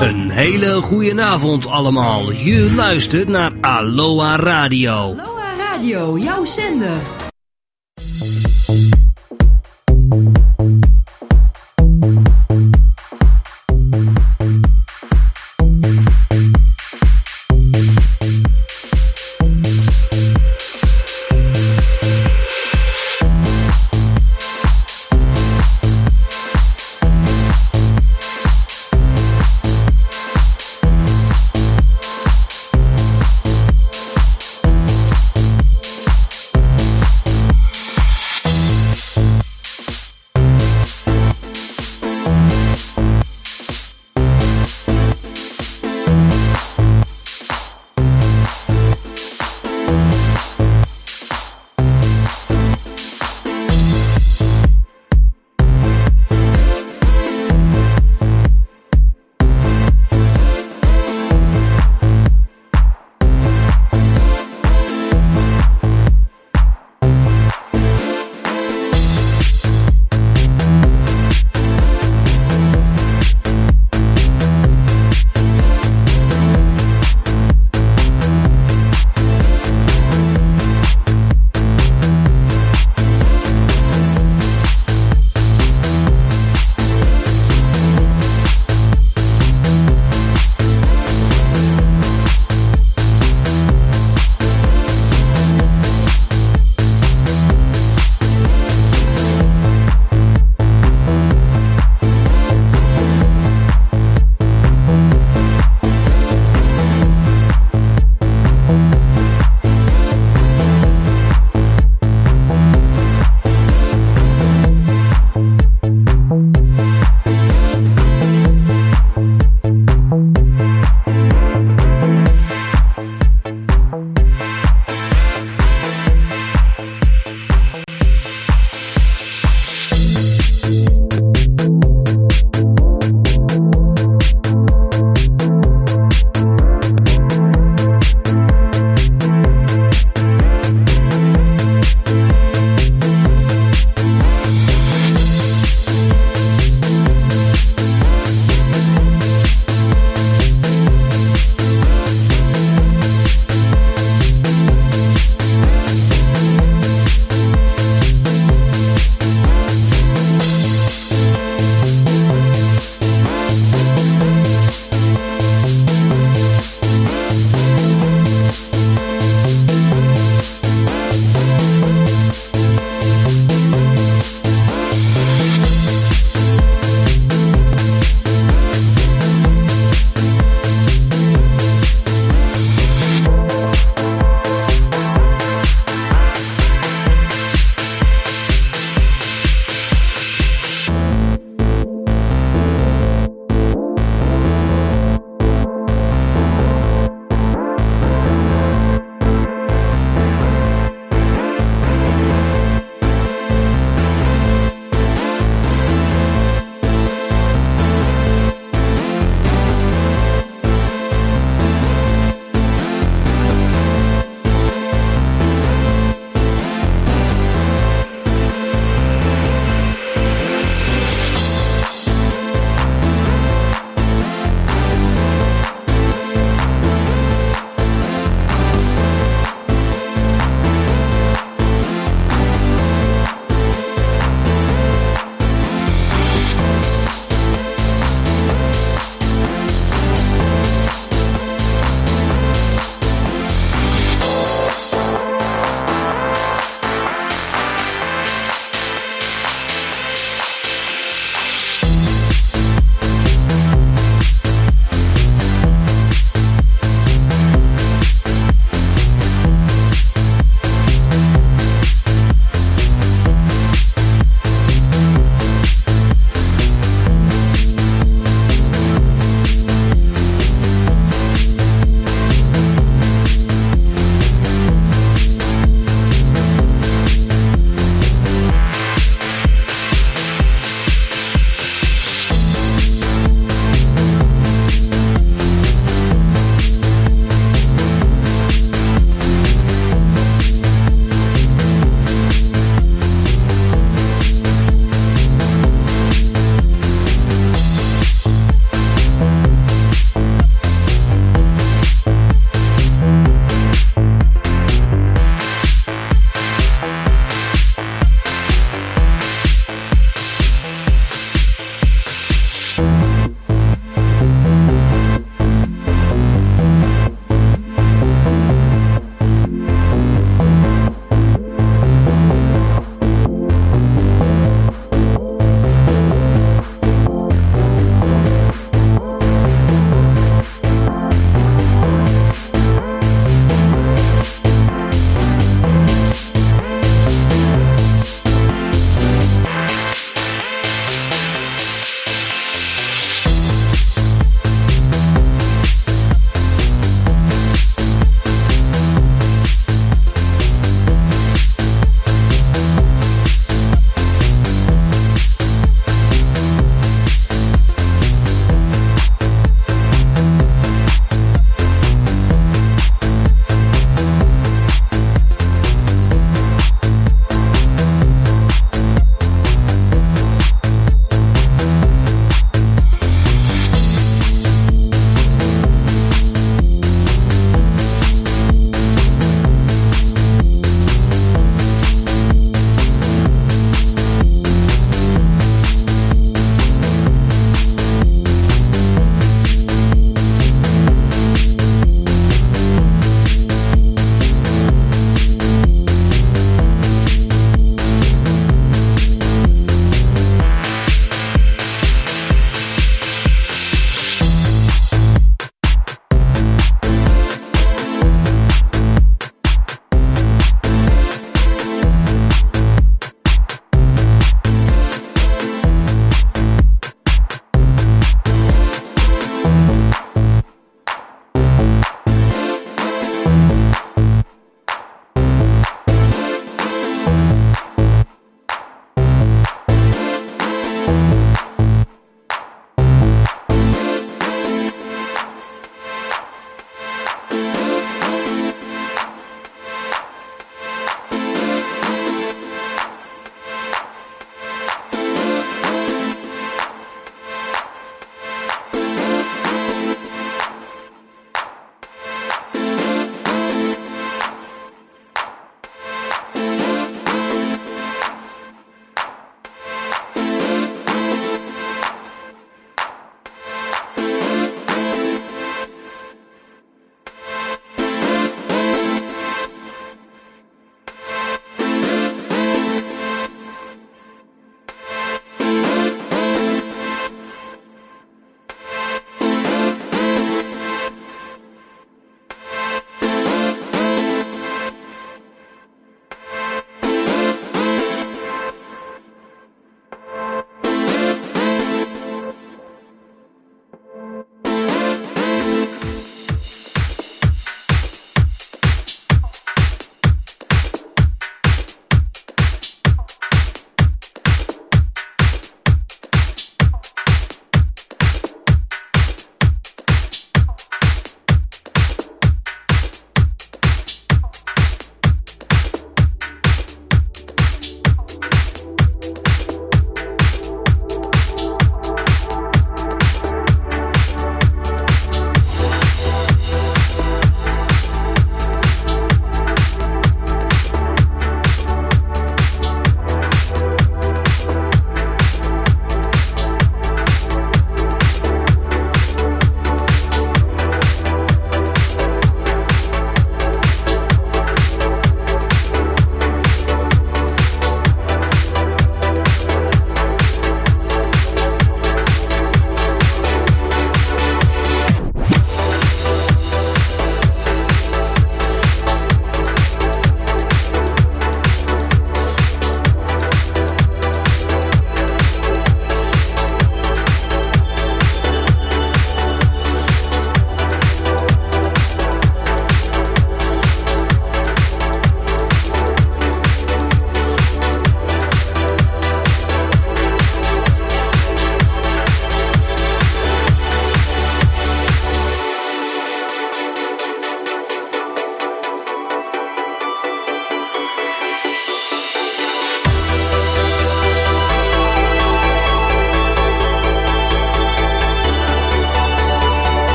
Een hele goede avond allemaal. Je luistert naar Aloha Radio. Aloha Radio, jouw zender.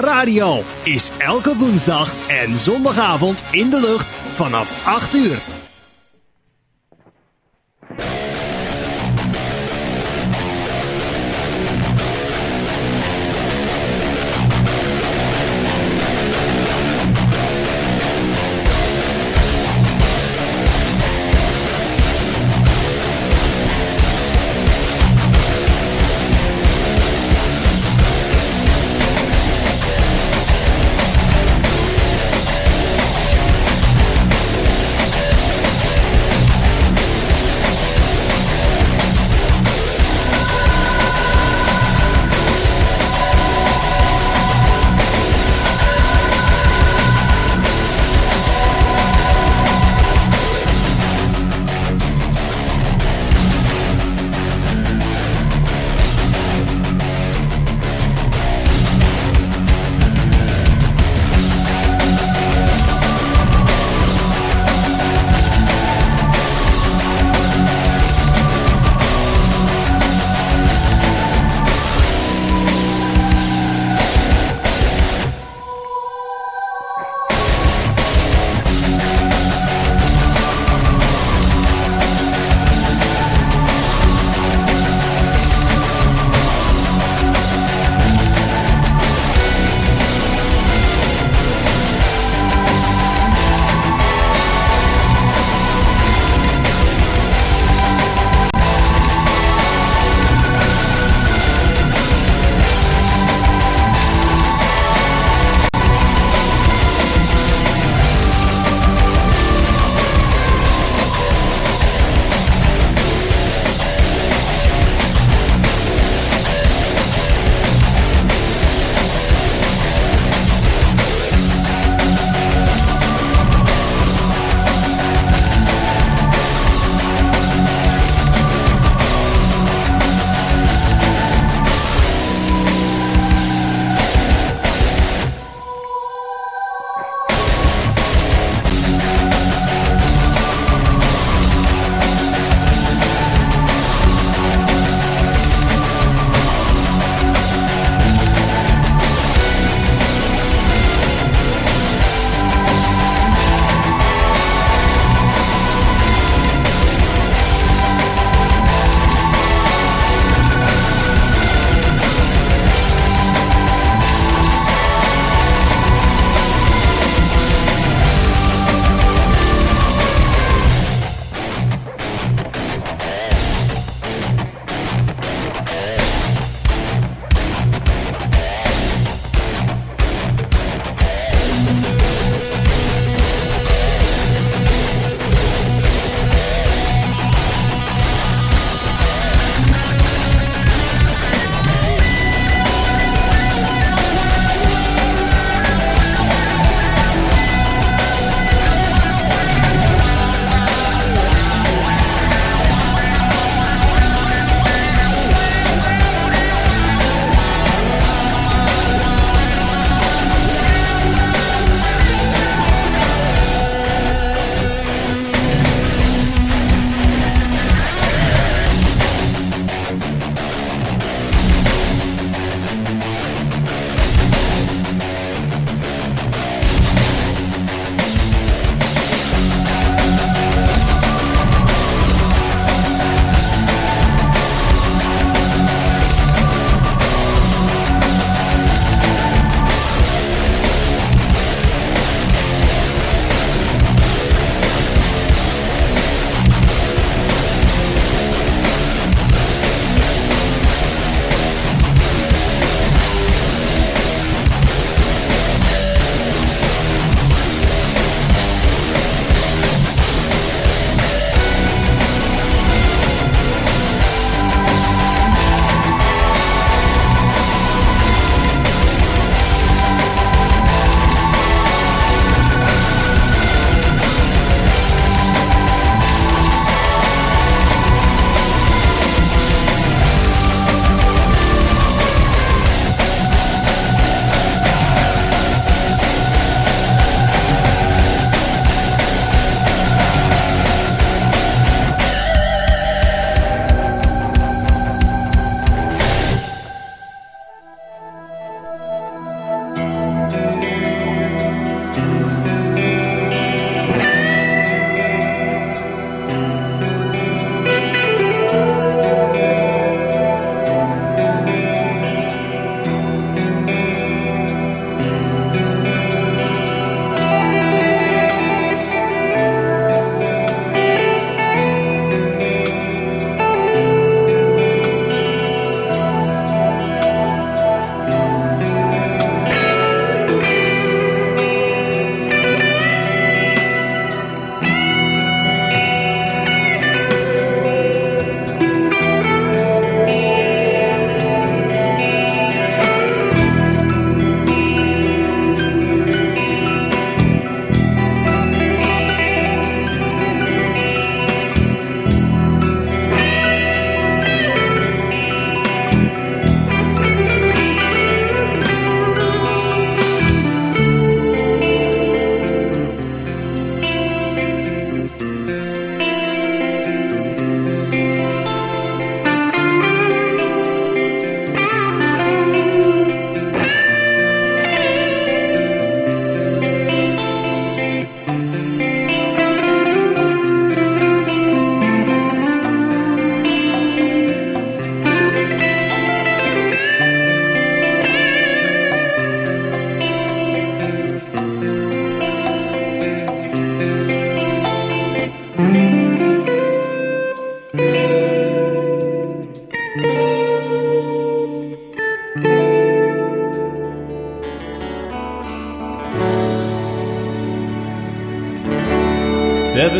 Radio is elke woensdag en zondagavond in de lucht vanaf 8 uur.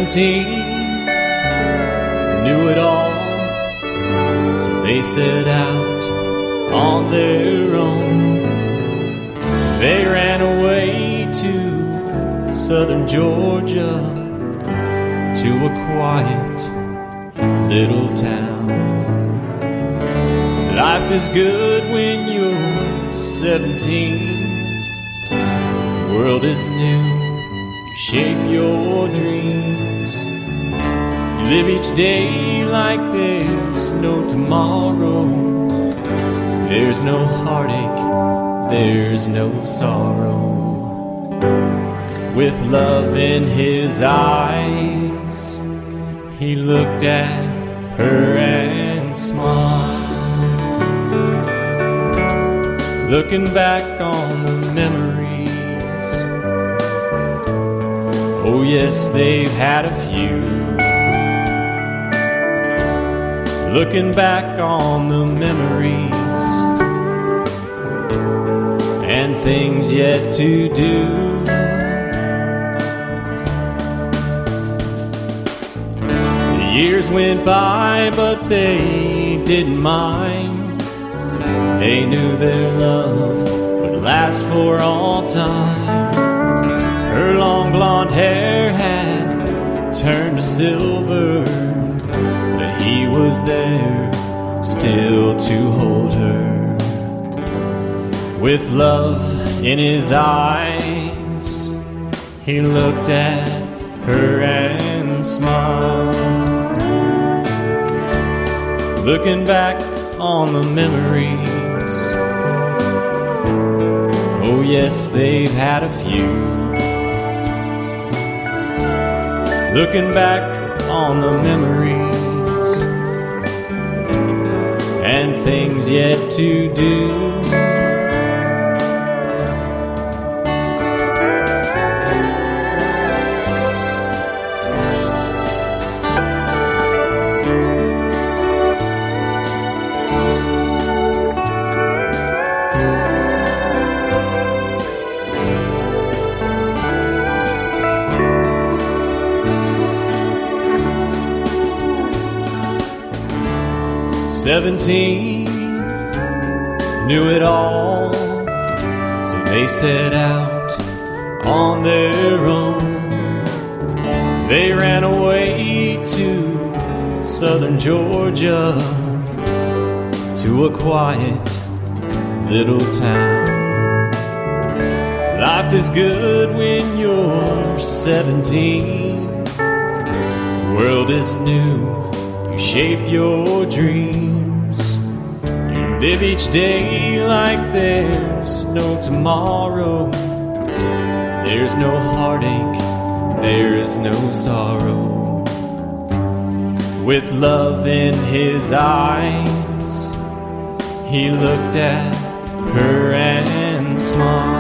Seventeen Looking back on the memories. Oh, yes, they've had a few. Looking back on the memories and things yet to do. The years went by, but they didn't mind. They knew their love would last for all time. Her long blonde hair had turned to silver, but he was there still to hold her. With love in his eyes, he looked at her and smiled. Looking back on the memories. Yes, they've had a few. Looking back on the memories and things yet to do. Seventeen knew it all, so they set out on their own. They ran away to southern Georgia to a quiet little town. Life is good when you're 17. The world is new, you shape your dreams. Live each day like there's no tomorrow. There's no heartache, there's no sorrow. With love in his eyes, he looked at her and smiled.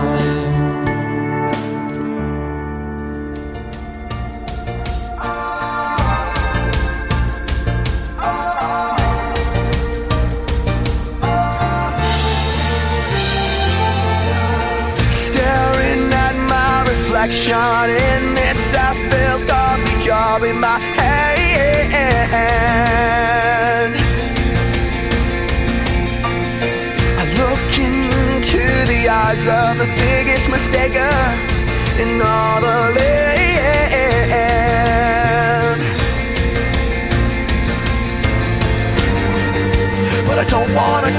Of the biggest mistaker in all the land. But I don't wanna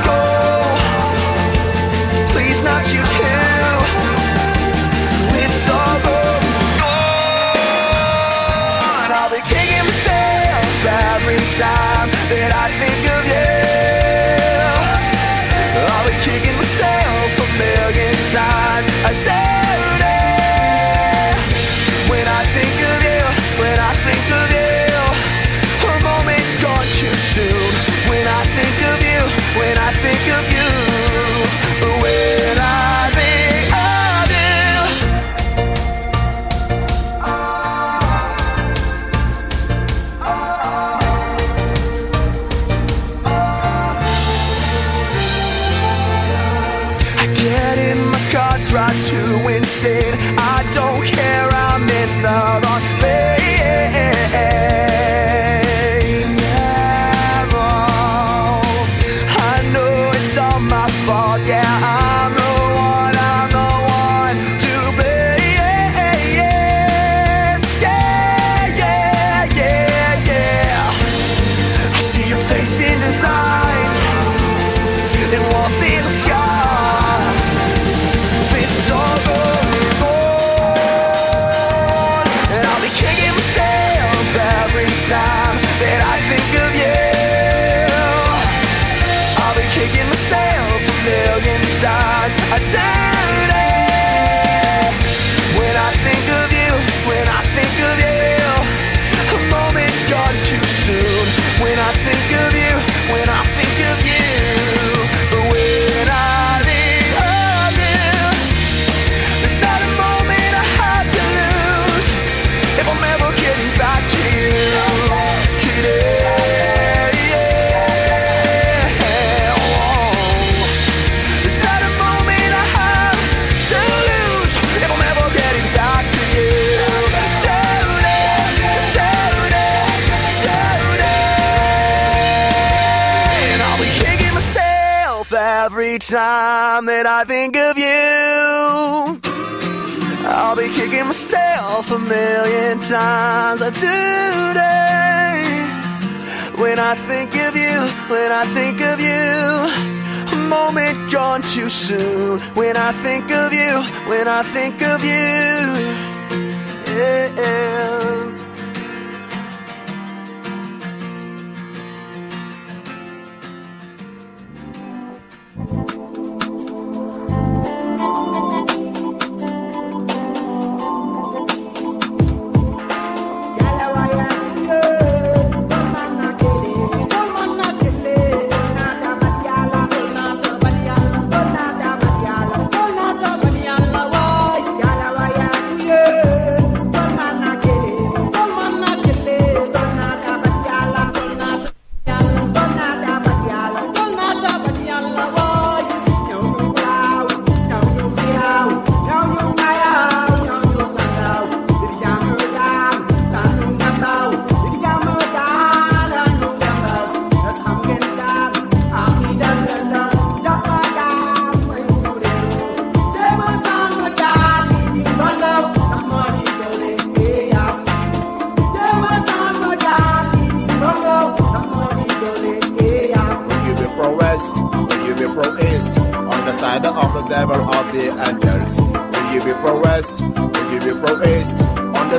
million times a today. When I think of you, when I think of you, a moment gone too soon. When I think of you, when I think of you,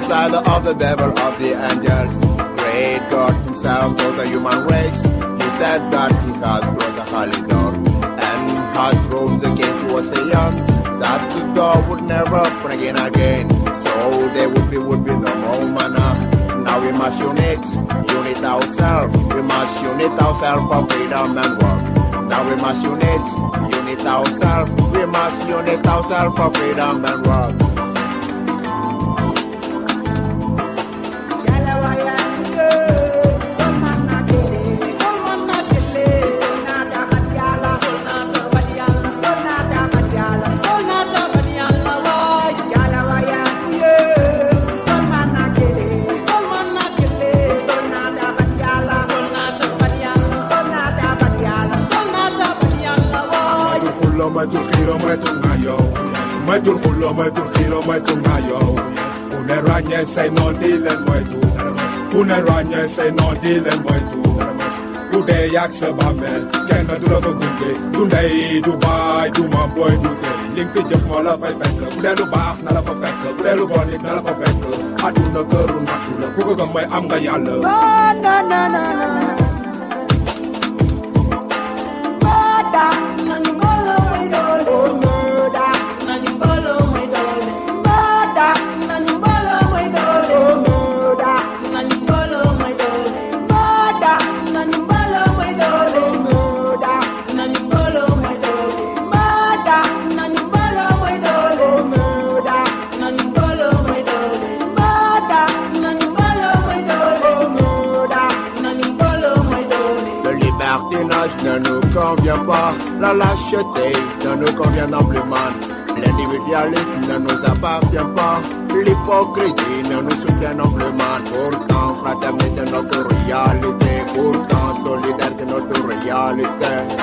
side of the devil of the angels. Great God himself told the human race. He said that he had closed a holy door and had thrown the king to a ocean. That the door would never open again again. So there would be would be no more manna. Now we must unite, unite ourselves. We must unite ourselves for freedom and work. Now we must unite, unite ourselves. We must unite ourselves for freedom and work. Yàgg sa bàmmeel kenn du la fa gunge du ndey du baay du maam booy du sëy li nga fi jëf moo la fay fekk bu dee lu baax na la fa fekk bu dee lu bon it na la fa fekk àdduna këru nattu la ku ko gëm mooy am nga yàlla la lâcheté ne nous convient man. L'individualisme ne nous appartient pas, l'hypocrisie ne nous soutient man. Pourtant, fraternité notre réalité, pourtant, solidarité est notre réalité.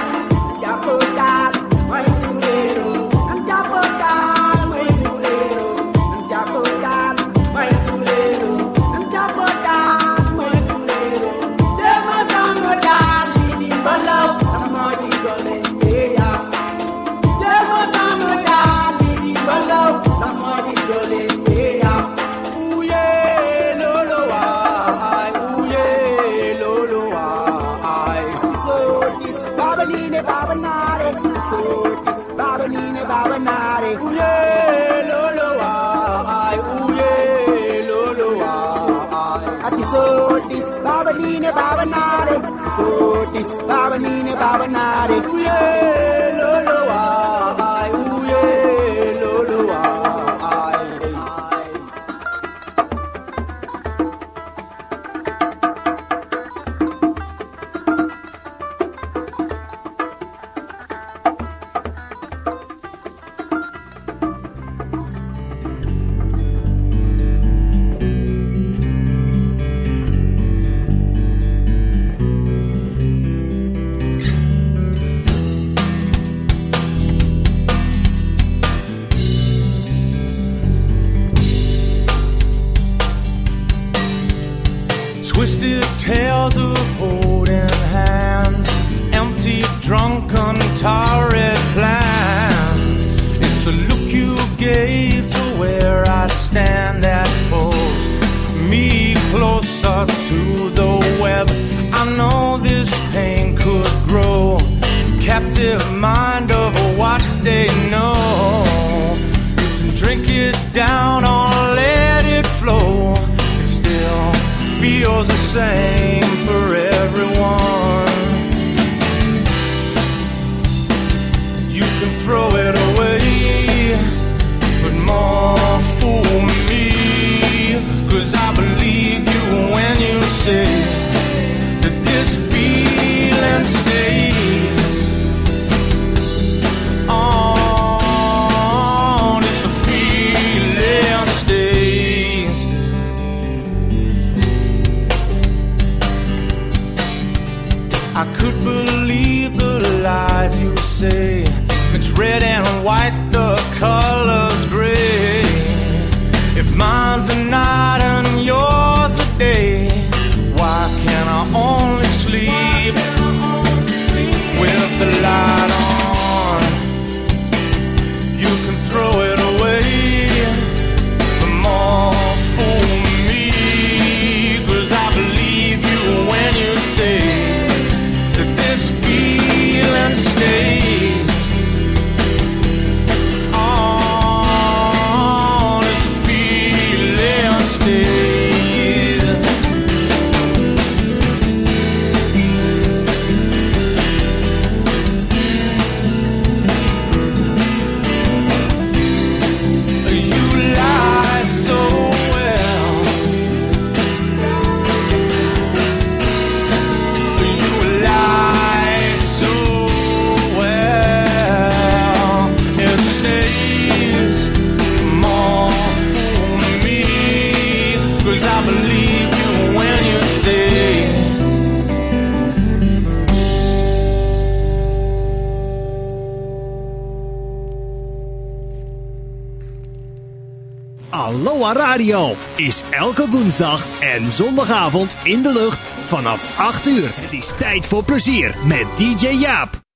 It's Baba Nina, Baba Nadi. Yeah. Is elke woensdag en zondagavond in de lucht vanaf 8 uur. Het is tijd voor plezier met DJ Jaap.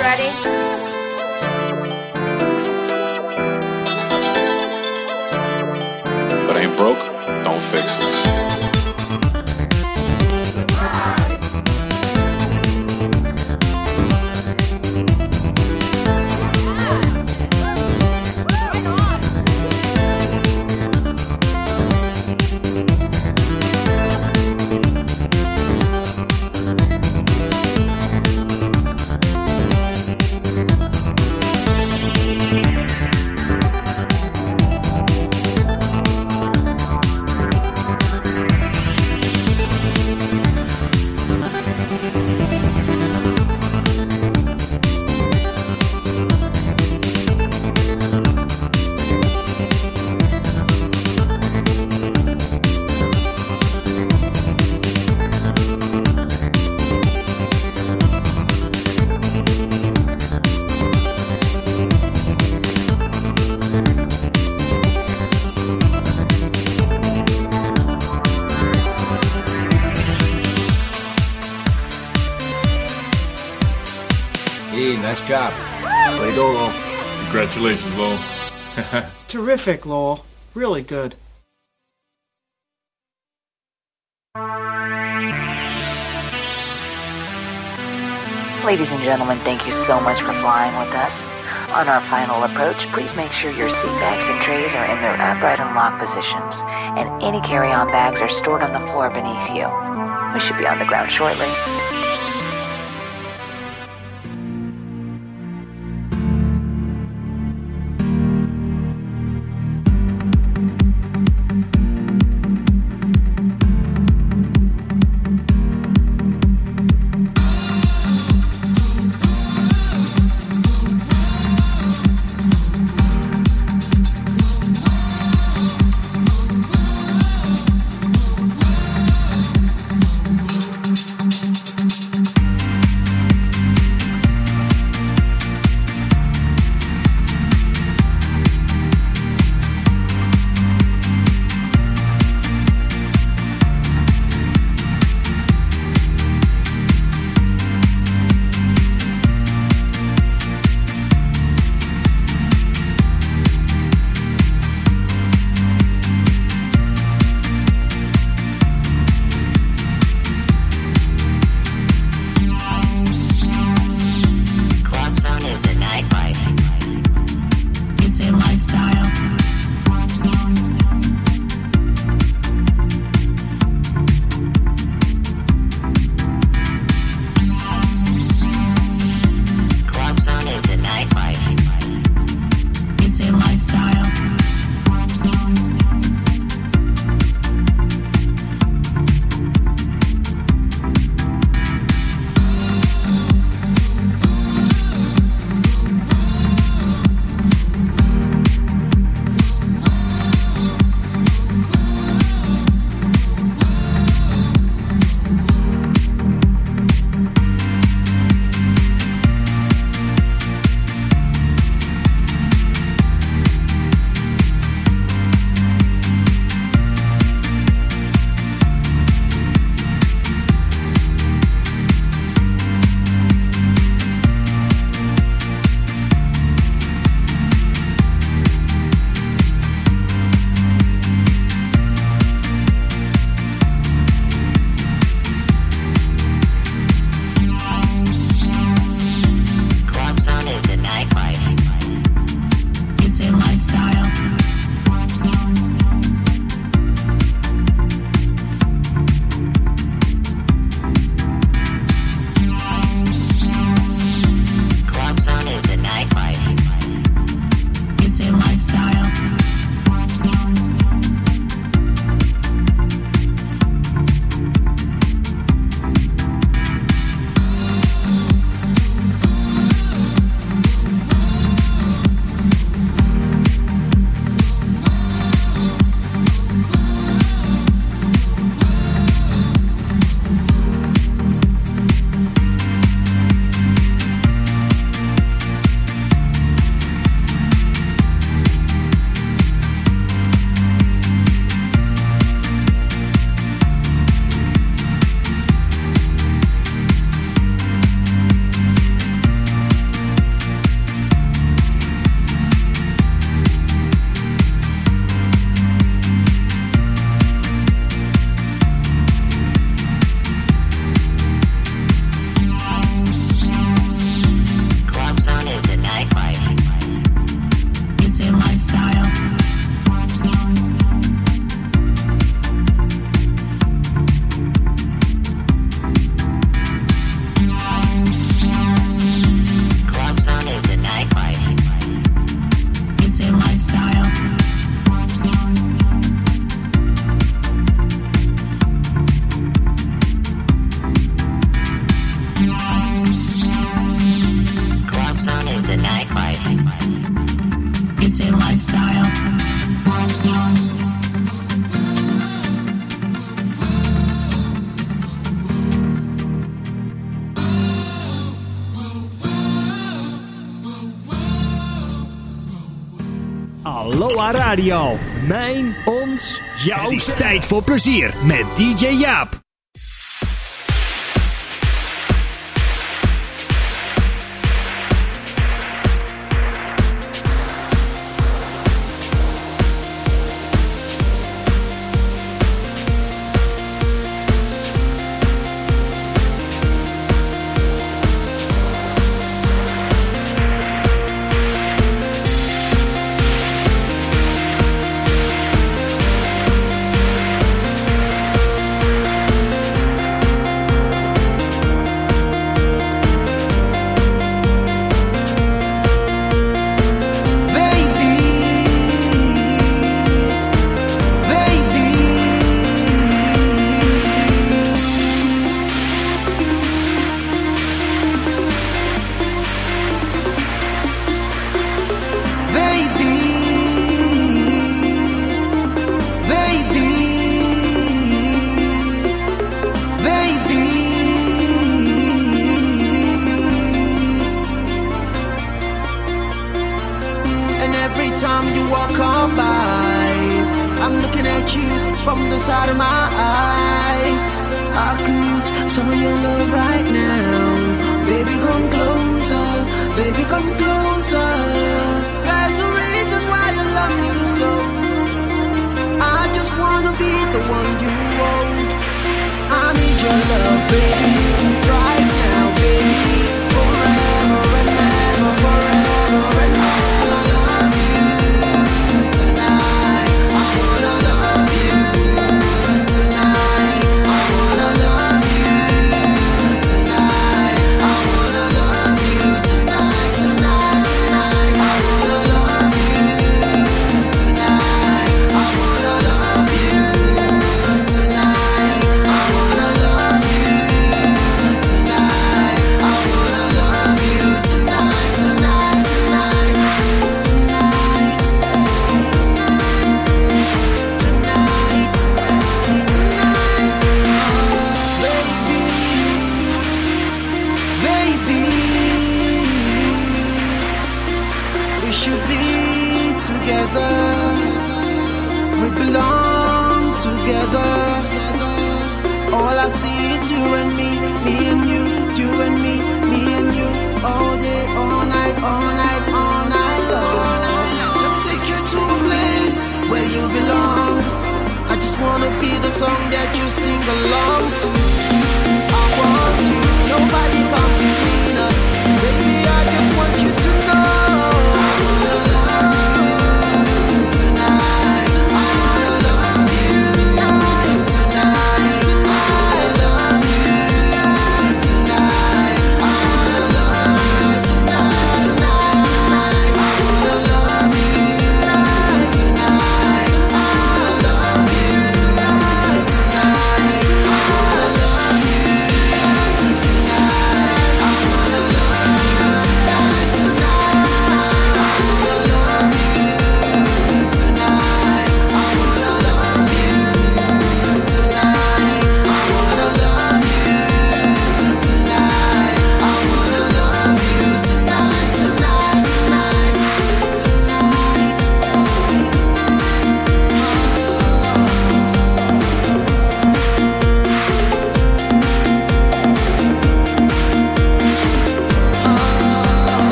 Ready? Nice job. Way to go, Lo. Congratulations, Lo. Terrific, Lowell. Really good. Ladies and gentlemen, thank you so much for flying with us. On our final approach, please make sure your seat bags and trays are in their upright and locked positions, and any carry-on bags are stored on the floor beneath you. We should be on the ground shortly. Style. Aloha Radio. Mijn, ons, jouw. Is tijd voor plezier met DJ Jaap.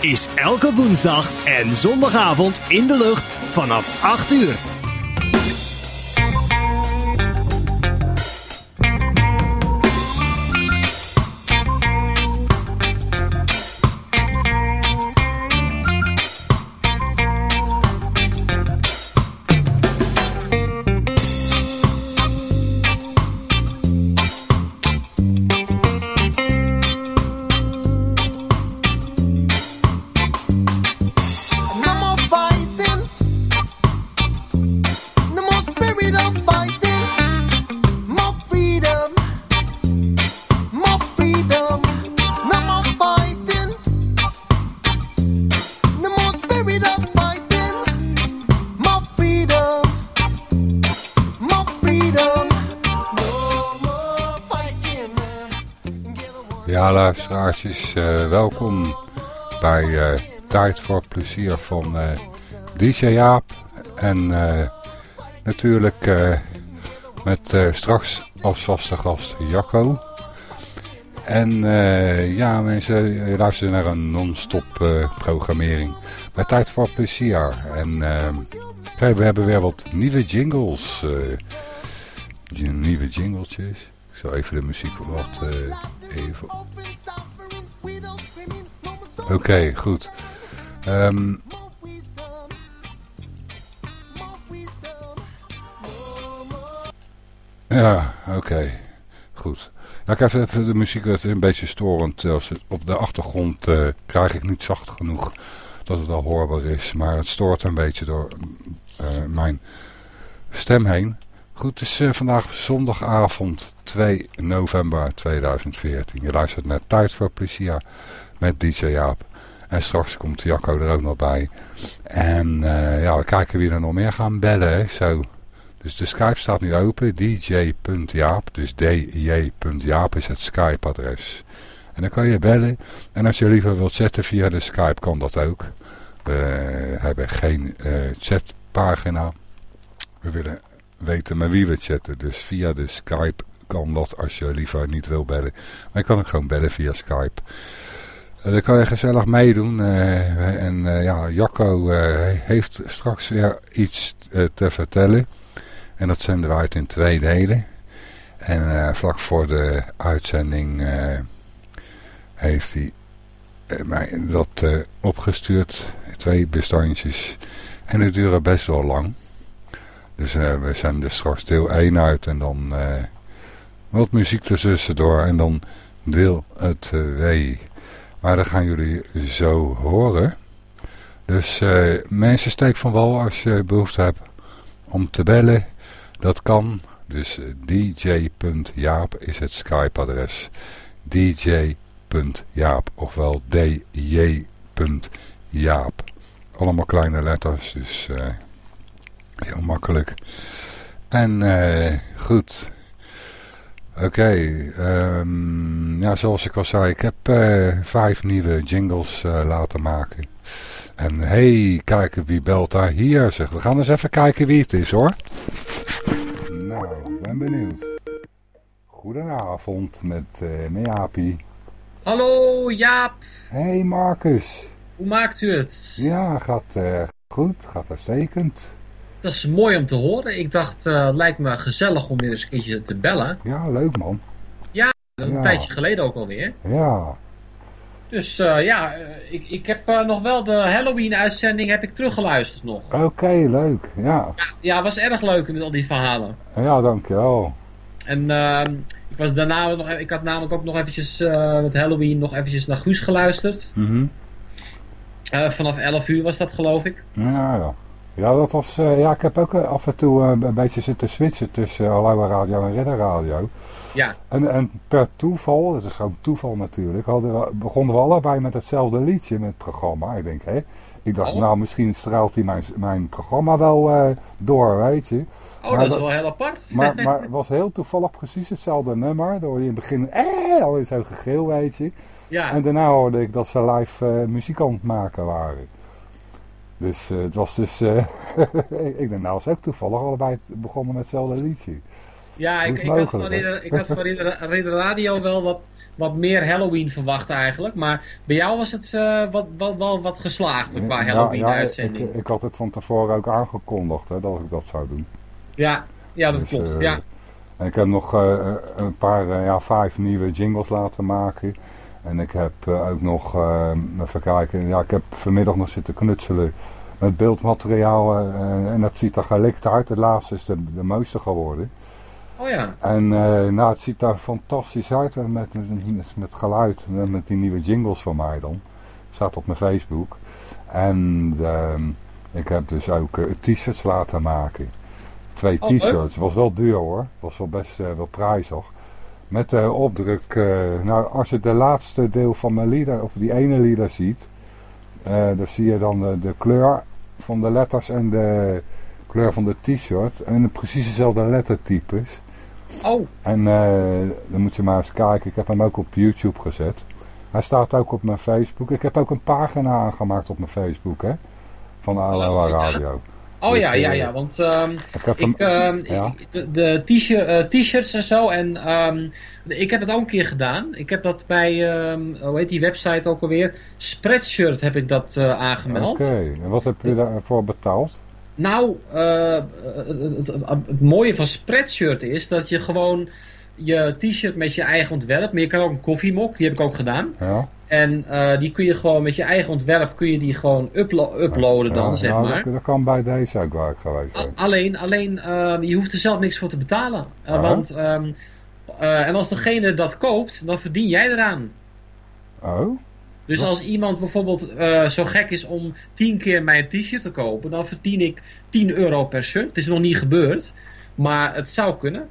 Is elke woensdag en zondagavond in de lucht vanaf 8 uur. Bij eh, Tijd voor Plezier van eh, DJ Jaap. En eh, natuurlijk met straks als vaste gast Jacco. En ja mensen, je luistert naar een non-stop programmering bij Tijd voor Plezier. En kijk, we hebben weer wat nieuwe jingles. nieuwe jingletjes. Ik zal even de muziek wat even Oké, goed. Ehm, ja, oké. Goed. Nou, ik even, de muziek is een beetje storend. Als het op de achtergrond eh, krijg ik niet zacht genoeg dat het al hoorbaar is. Maar het stoort een beetje door eh, mijn stem heen. Goed, het is eh, vandaag zondagavond 2 november 2014. Je luistert naar Tijd voor Plezier met DJ Jaap. En straks komt Jacco er ook nog bij. En eh, ja, we kijken wie er nog meer gaan bellen. Zo. Dus de Skype staat nu open. dj.jaap. Dus dj.jaap is het Skype adres. En dan kan je bellen. En als je liever wilt chatten via de Skype kan dat ook. We hebben geen eh, chatpagina. We willen weten met wie we chatten. Dus via de Skype kan dat als je liever niet wil bellen. Maar je kan ook gewoon bellen via Skype. Dan kan je gezellig meedoen. eh, en eh, ja, Jacco eh, heeft straks weer iets te vertellen. En dat zenden we uit in twee delen. En vlak voor de uitzending heeft hij mij dat opgestuurd. Twee bestandjes. En die duren best wel lang. Dus we zenden straks deel 1 uit en dan wat muziek tussendoor en dan deel 2. Maar dat gaan jullie zo horen. Dus eh, mensen steek van wal als je behoefte hebt om te bellen. Dat kan. Dus eh, dj.jaap is het Skype adres. dj.jaap ofwel dj.jaap. Allemaal kleine letters, dus eh, heel makkelijk. En goed. Oké, ehm, ja, zoals ik al zei, ik heb eh, vijf nieuwe jingles eh, laten maken. En hey, kijken wie belt daar hier, zeg. We gaan eens even kijken wie het is, hoor. Nou, ik ben benieuwd. Goedenavond met uh, Meapi. Hallo Jaap, Hey Marcus. hoe maakt u het? Ja, gaat goed, gaat uitstekend. Dat is mooi om te horen. Ik dacht, het lijkt me gezellig om weer eens een keertje te bellen. Ja, leuk man. Ja, een Ja. tijdje geleden ook alweer. Ja, Dus eh, ja, eh, ik, ik heb nog wel de Halloween-uitzending heb ik teruggeluisterd nog. oké, leuk. Ja. Ja, was erg leuk met al die verhalen. ja, dankjewel. En ehm, ik, was daarna nog, ik had namelijk ook nog eventjes met Halloween nog eventjes naar Guus geluisterd. Mhm. Vanaf 11 uur was dat geloof ik. Ja, ja. Ja, dat was, eh, ja, ik heb ook eh, af en toe eh, een beetje zitten switchen tussen uh, Aloha Radio en Ridder Radio. Ja. En, en per toeval, dat is gewoon toeval natuurlijk, hadden we, begonnen we allebei met hetzelfde liedje in het programma. Ik denk, hè, ik dacht, Oh. nou misschien straalt hij mijn, mijn programma wel door, weet je. Oh, Maar dat is wel heel apart. Maar, maar het was heel toevallig precies hetzelfde nummer. Door in het begin, eh, alweer zo gegil, weet je. Ja. En daarna hoorde ik dat ze live muziek aan het maken waren. Dus eh, het was dus, eh, ik denk nou, is ook toevallig allebei begonnen met hetzelfde liedje. Ja, ik, had van? Ridder, ik had van Ridder, Ridder Radio wel wat, wat meer Halloween verwacht eigenlijk. Maar bij jou was het eh, wat, wat, wel wat geslaagd qua Ja, Halloween-uitzending. ik, ik had het van tevoren ook aangekondigd hè, dat ik dat zou doen. Ja, ja, dat Dus, klopt. ja. En ik heb nog een paar, ja, vijf nieuwe jingles laten maken. En ik heb eh, ook nog, eh, even kijken, ja, ik heb vanmiddag nog zitten knutselen met beeldmateriaal. eh, en dat ziet er gelikt uit. De laatste is de, de mooiste geworden. Oh ja. En nou, het ziet daar fantastisch uit met, met, met geluid, en met die nieuwe jingles van mij dan. Staat op mijn Facebook. En ehm, ik heb dus ook t-shirts laten maken. Twee Oh, t-shirts. was wel duur hoor. was wel best wel prijzig. Met de opdruk, eh, nou als je de laatste deel van mijn lieder, of die ene lieder ziet. eh, dan zie je dan de, de kleur van de letters en de kleur van de t-shirt. En precies dezelfde lettertypes. Oh. En eh, dan moet je maar eens kijken. Ik heb hem ook op YouTube gezet. Hij staat ook op mijn Facebook. Ik heb ook een pagina aangemaakt op mijn Facebook, hè. Van Aloha Radio. Oh Dus, ja, ja, eh, ja, want ehm, Ik ehm, ja. ik- de, eh, t-shirts en zo. En ehm, ik heb het ook een keer gedaan. Ik heb dat bij, hoe heet die website ook alweer? Spreadshirt heb ik dat eh, aangemeld. Oké, en wat heb je daarvoor betaald? Nou, het, het- het mooie van Spreadshirt is dat je gewoon je t-shirt met je eigen ontwerp, maar je kan ook een koffiemok, die heb ik ook gedaan. Ja. En eh, die kun je gewoon met je eigen ontwerp kun je die gewoon uplo- uploaden dan, Ja, zeg nou, maar. Dat, dat kan bij deze ook waar ik geweest ben. Alleen, alleen ehm, je hoeft er zelf niks voor te betalen. Eh, Ah. Want, ehm, eh, en als degene dat koopt, dan verdien jij eraan. Oh? Dus als iemand bijvoorbeeld zo gek is om 10 keer mijn t-shirt te kopen, dan verdien ik 10 euro per shirt. Het is nog niet gebeurd, maar het zou kunnen.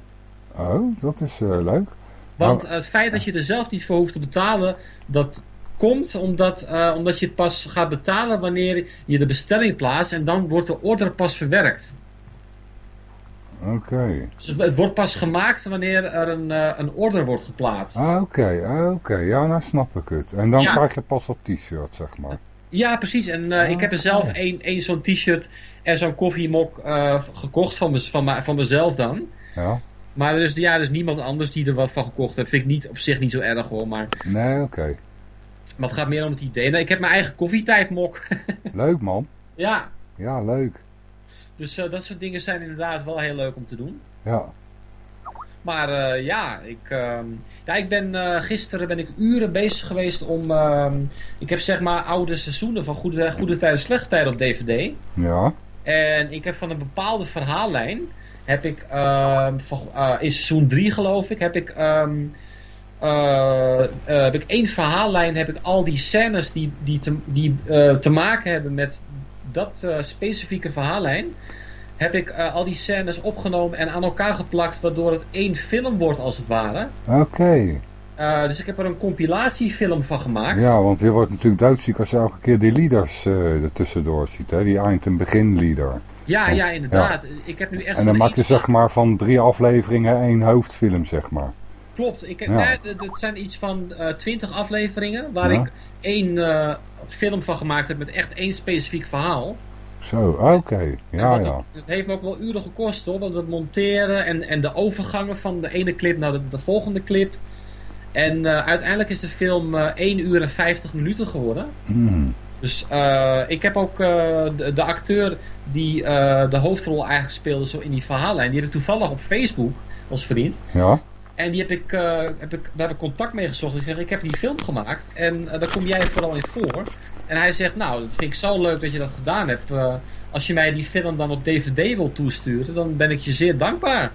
Oh, dat is leuk. Want Nou, het feit dat je er zelf niet voor hoeft te betalen, dat komt omdat, eh, omdat je het pas gaat betalen wanneer je de bestelling plaatst en dan wordt de order pas verwerkt. Oké. Dus het- het wordt pas gemaakt wanneer er een, eh, een order wordt geplaatst. Ah, Oké, ah, oké. Ja, nou snap ik het. En dan Ja. krijg je pas dat t-shirt, zeg maar. Ja, precies. En eh, ik heb er zelf één één zo'n t-shirt en zo'n koffiemok gekocht van, mez- van, van mezelf dan. Ja? Maar er is, ja, er is niemand anders die er wat van gekocht heeft. Vind ik niet, op zich niet zo erg hoor. Maar, Nee, oké. Maar het gaat meer om het idee. Nou, ik heb mijn eigen koffietijdmok. Leuk, man. ja, Ja, leuk. dus eh, dat soort dingen zijn inderdaad wel heel leuk om te doen. Ja. Maar eh, ja, ik, ehm, ja, ik ben eh, gisteren ben ik uren bezig geweest om. ehm, ik heb zeg maar oude seizoenen van Goede, goede Tijden, Slechte Tijden op DVD. Ja. En ik heb van een bepaalde verhaallijn. Heb ik ehm, van, in seizoen 3 geloof ik. Heb ik. Eh, eh, heb ik één verhaallijn. Heb ik al die scènes die, die, te, die eh, te maken hebben met dat specifieke verhaallijn. Heb ik al die scènes opgenomen en aan elkaar geplakt. Waardoor het één film wordt als het ware. Oké. Dus ik heb er een compilatiefilm van gemaakt. Ja, want je wordt natuurlijk doodziek als je elke keer die leaders er tussendoor ziet, hè? Die eind- en begin-leader. ja, ja, inderdaad. Ik heb nu echt En dan maak één je zeg maar van drie afleveringen één hoofdfilm, zeg maar. Klopt. Ik Ja. nee, het zijn iets van eh, twintig afleveringen waar Ja. ik één eh, film van gemaakt heb met echt één specifiek verhaal. Zo, oké. Ja, ja. het heeft me ook wel uren gekost hoor, want het monteren en, en de overgangen van de ene clip naar de, de volgende clip. En eh, uiteindelijk is de film eh 1 uur en 50 minuten geworden. Hmm. Dus ik heb ook de, de acteur die de hoofdrol eigenlijk speelde zo in die verhaallijn, die heb ik toevallig op Facebook als vriend. Ja? En die heb ik, eh, heb ik, daar heb ik contact mee gezocht. Ik zeg, ik heb die film gemaakt en eh, daar kom jij vooral in voor. En hij zegt, nou, dat vind ik zo leuk dat je dat gedaan hebt. Eh, als je mij die film dan op DVD wil toesturen, dan ben ik je zeer dankbaar.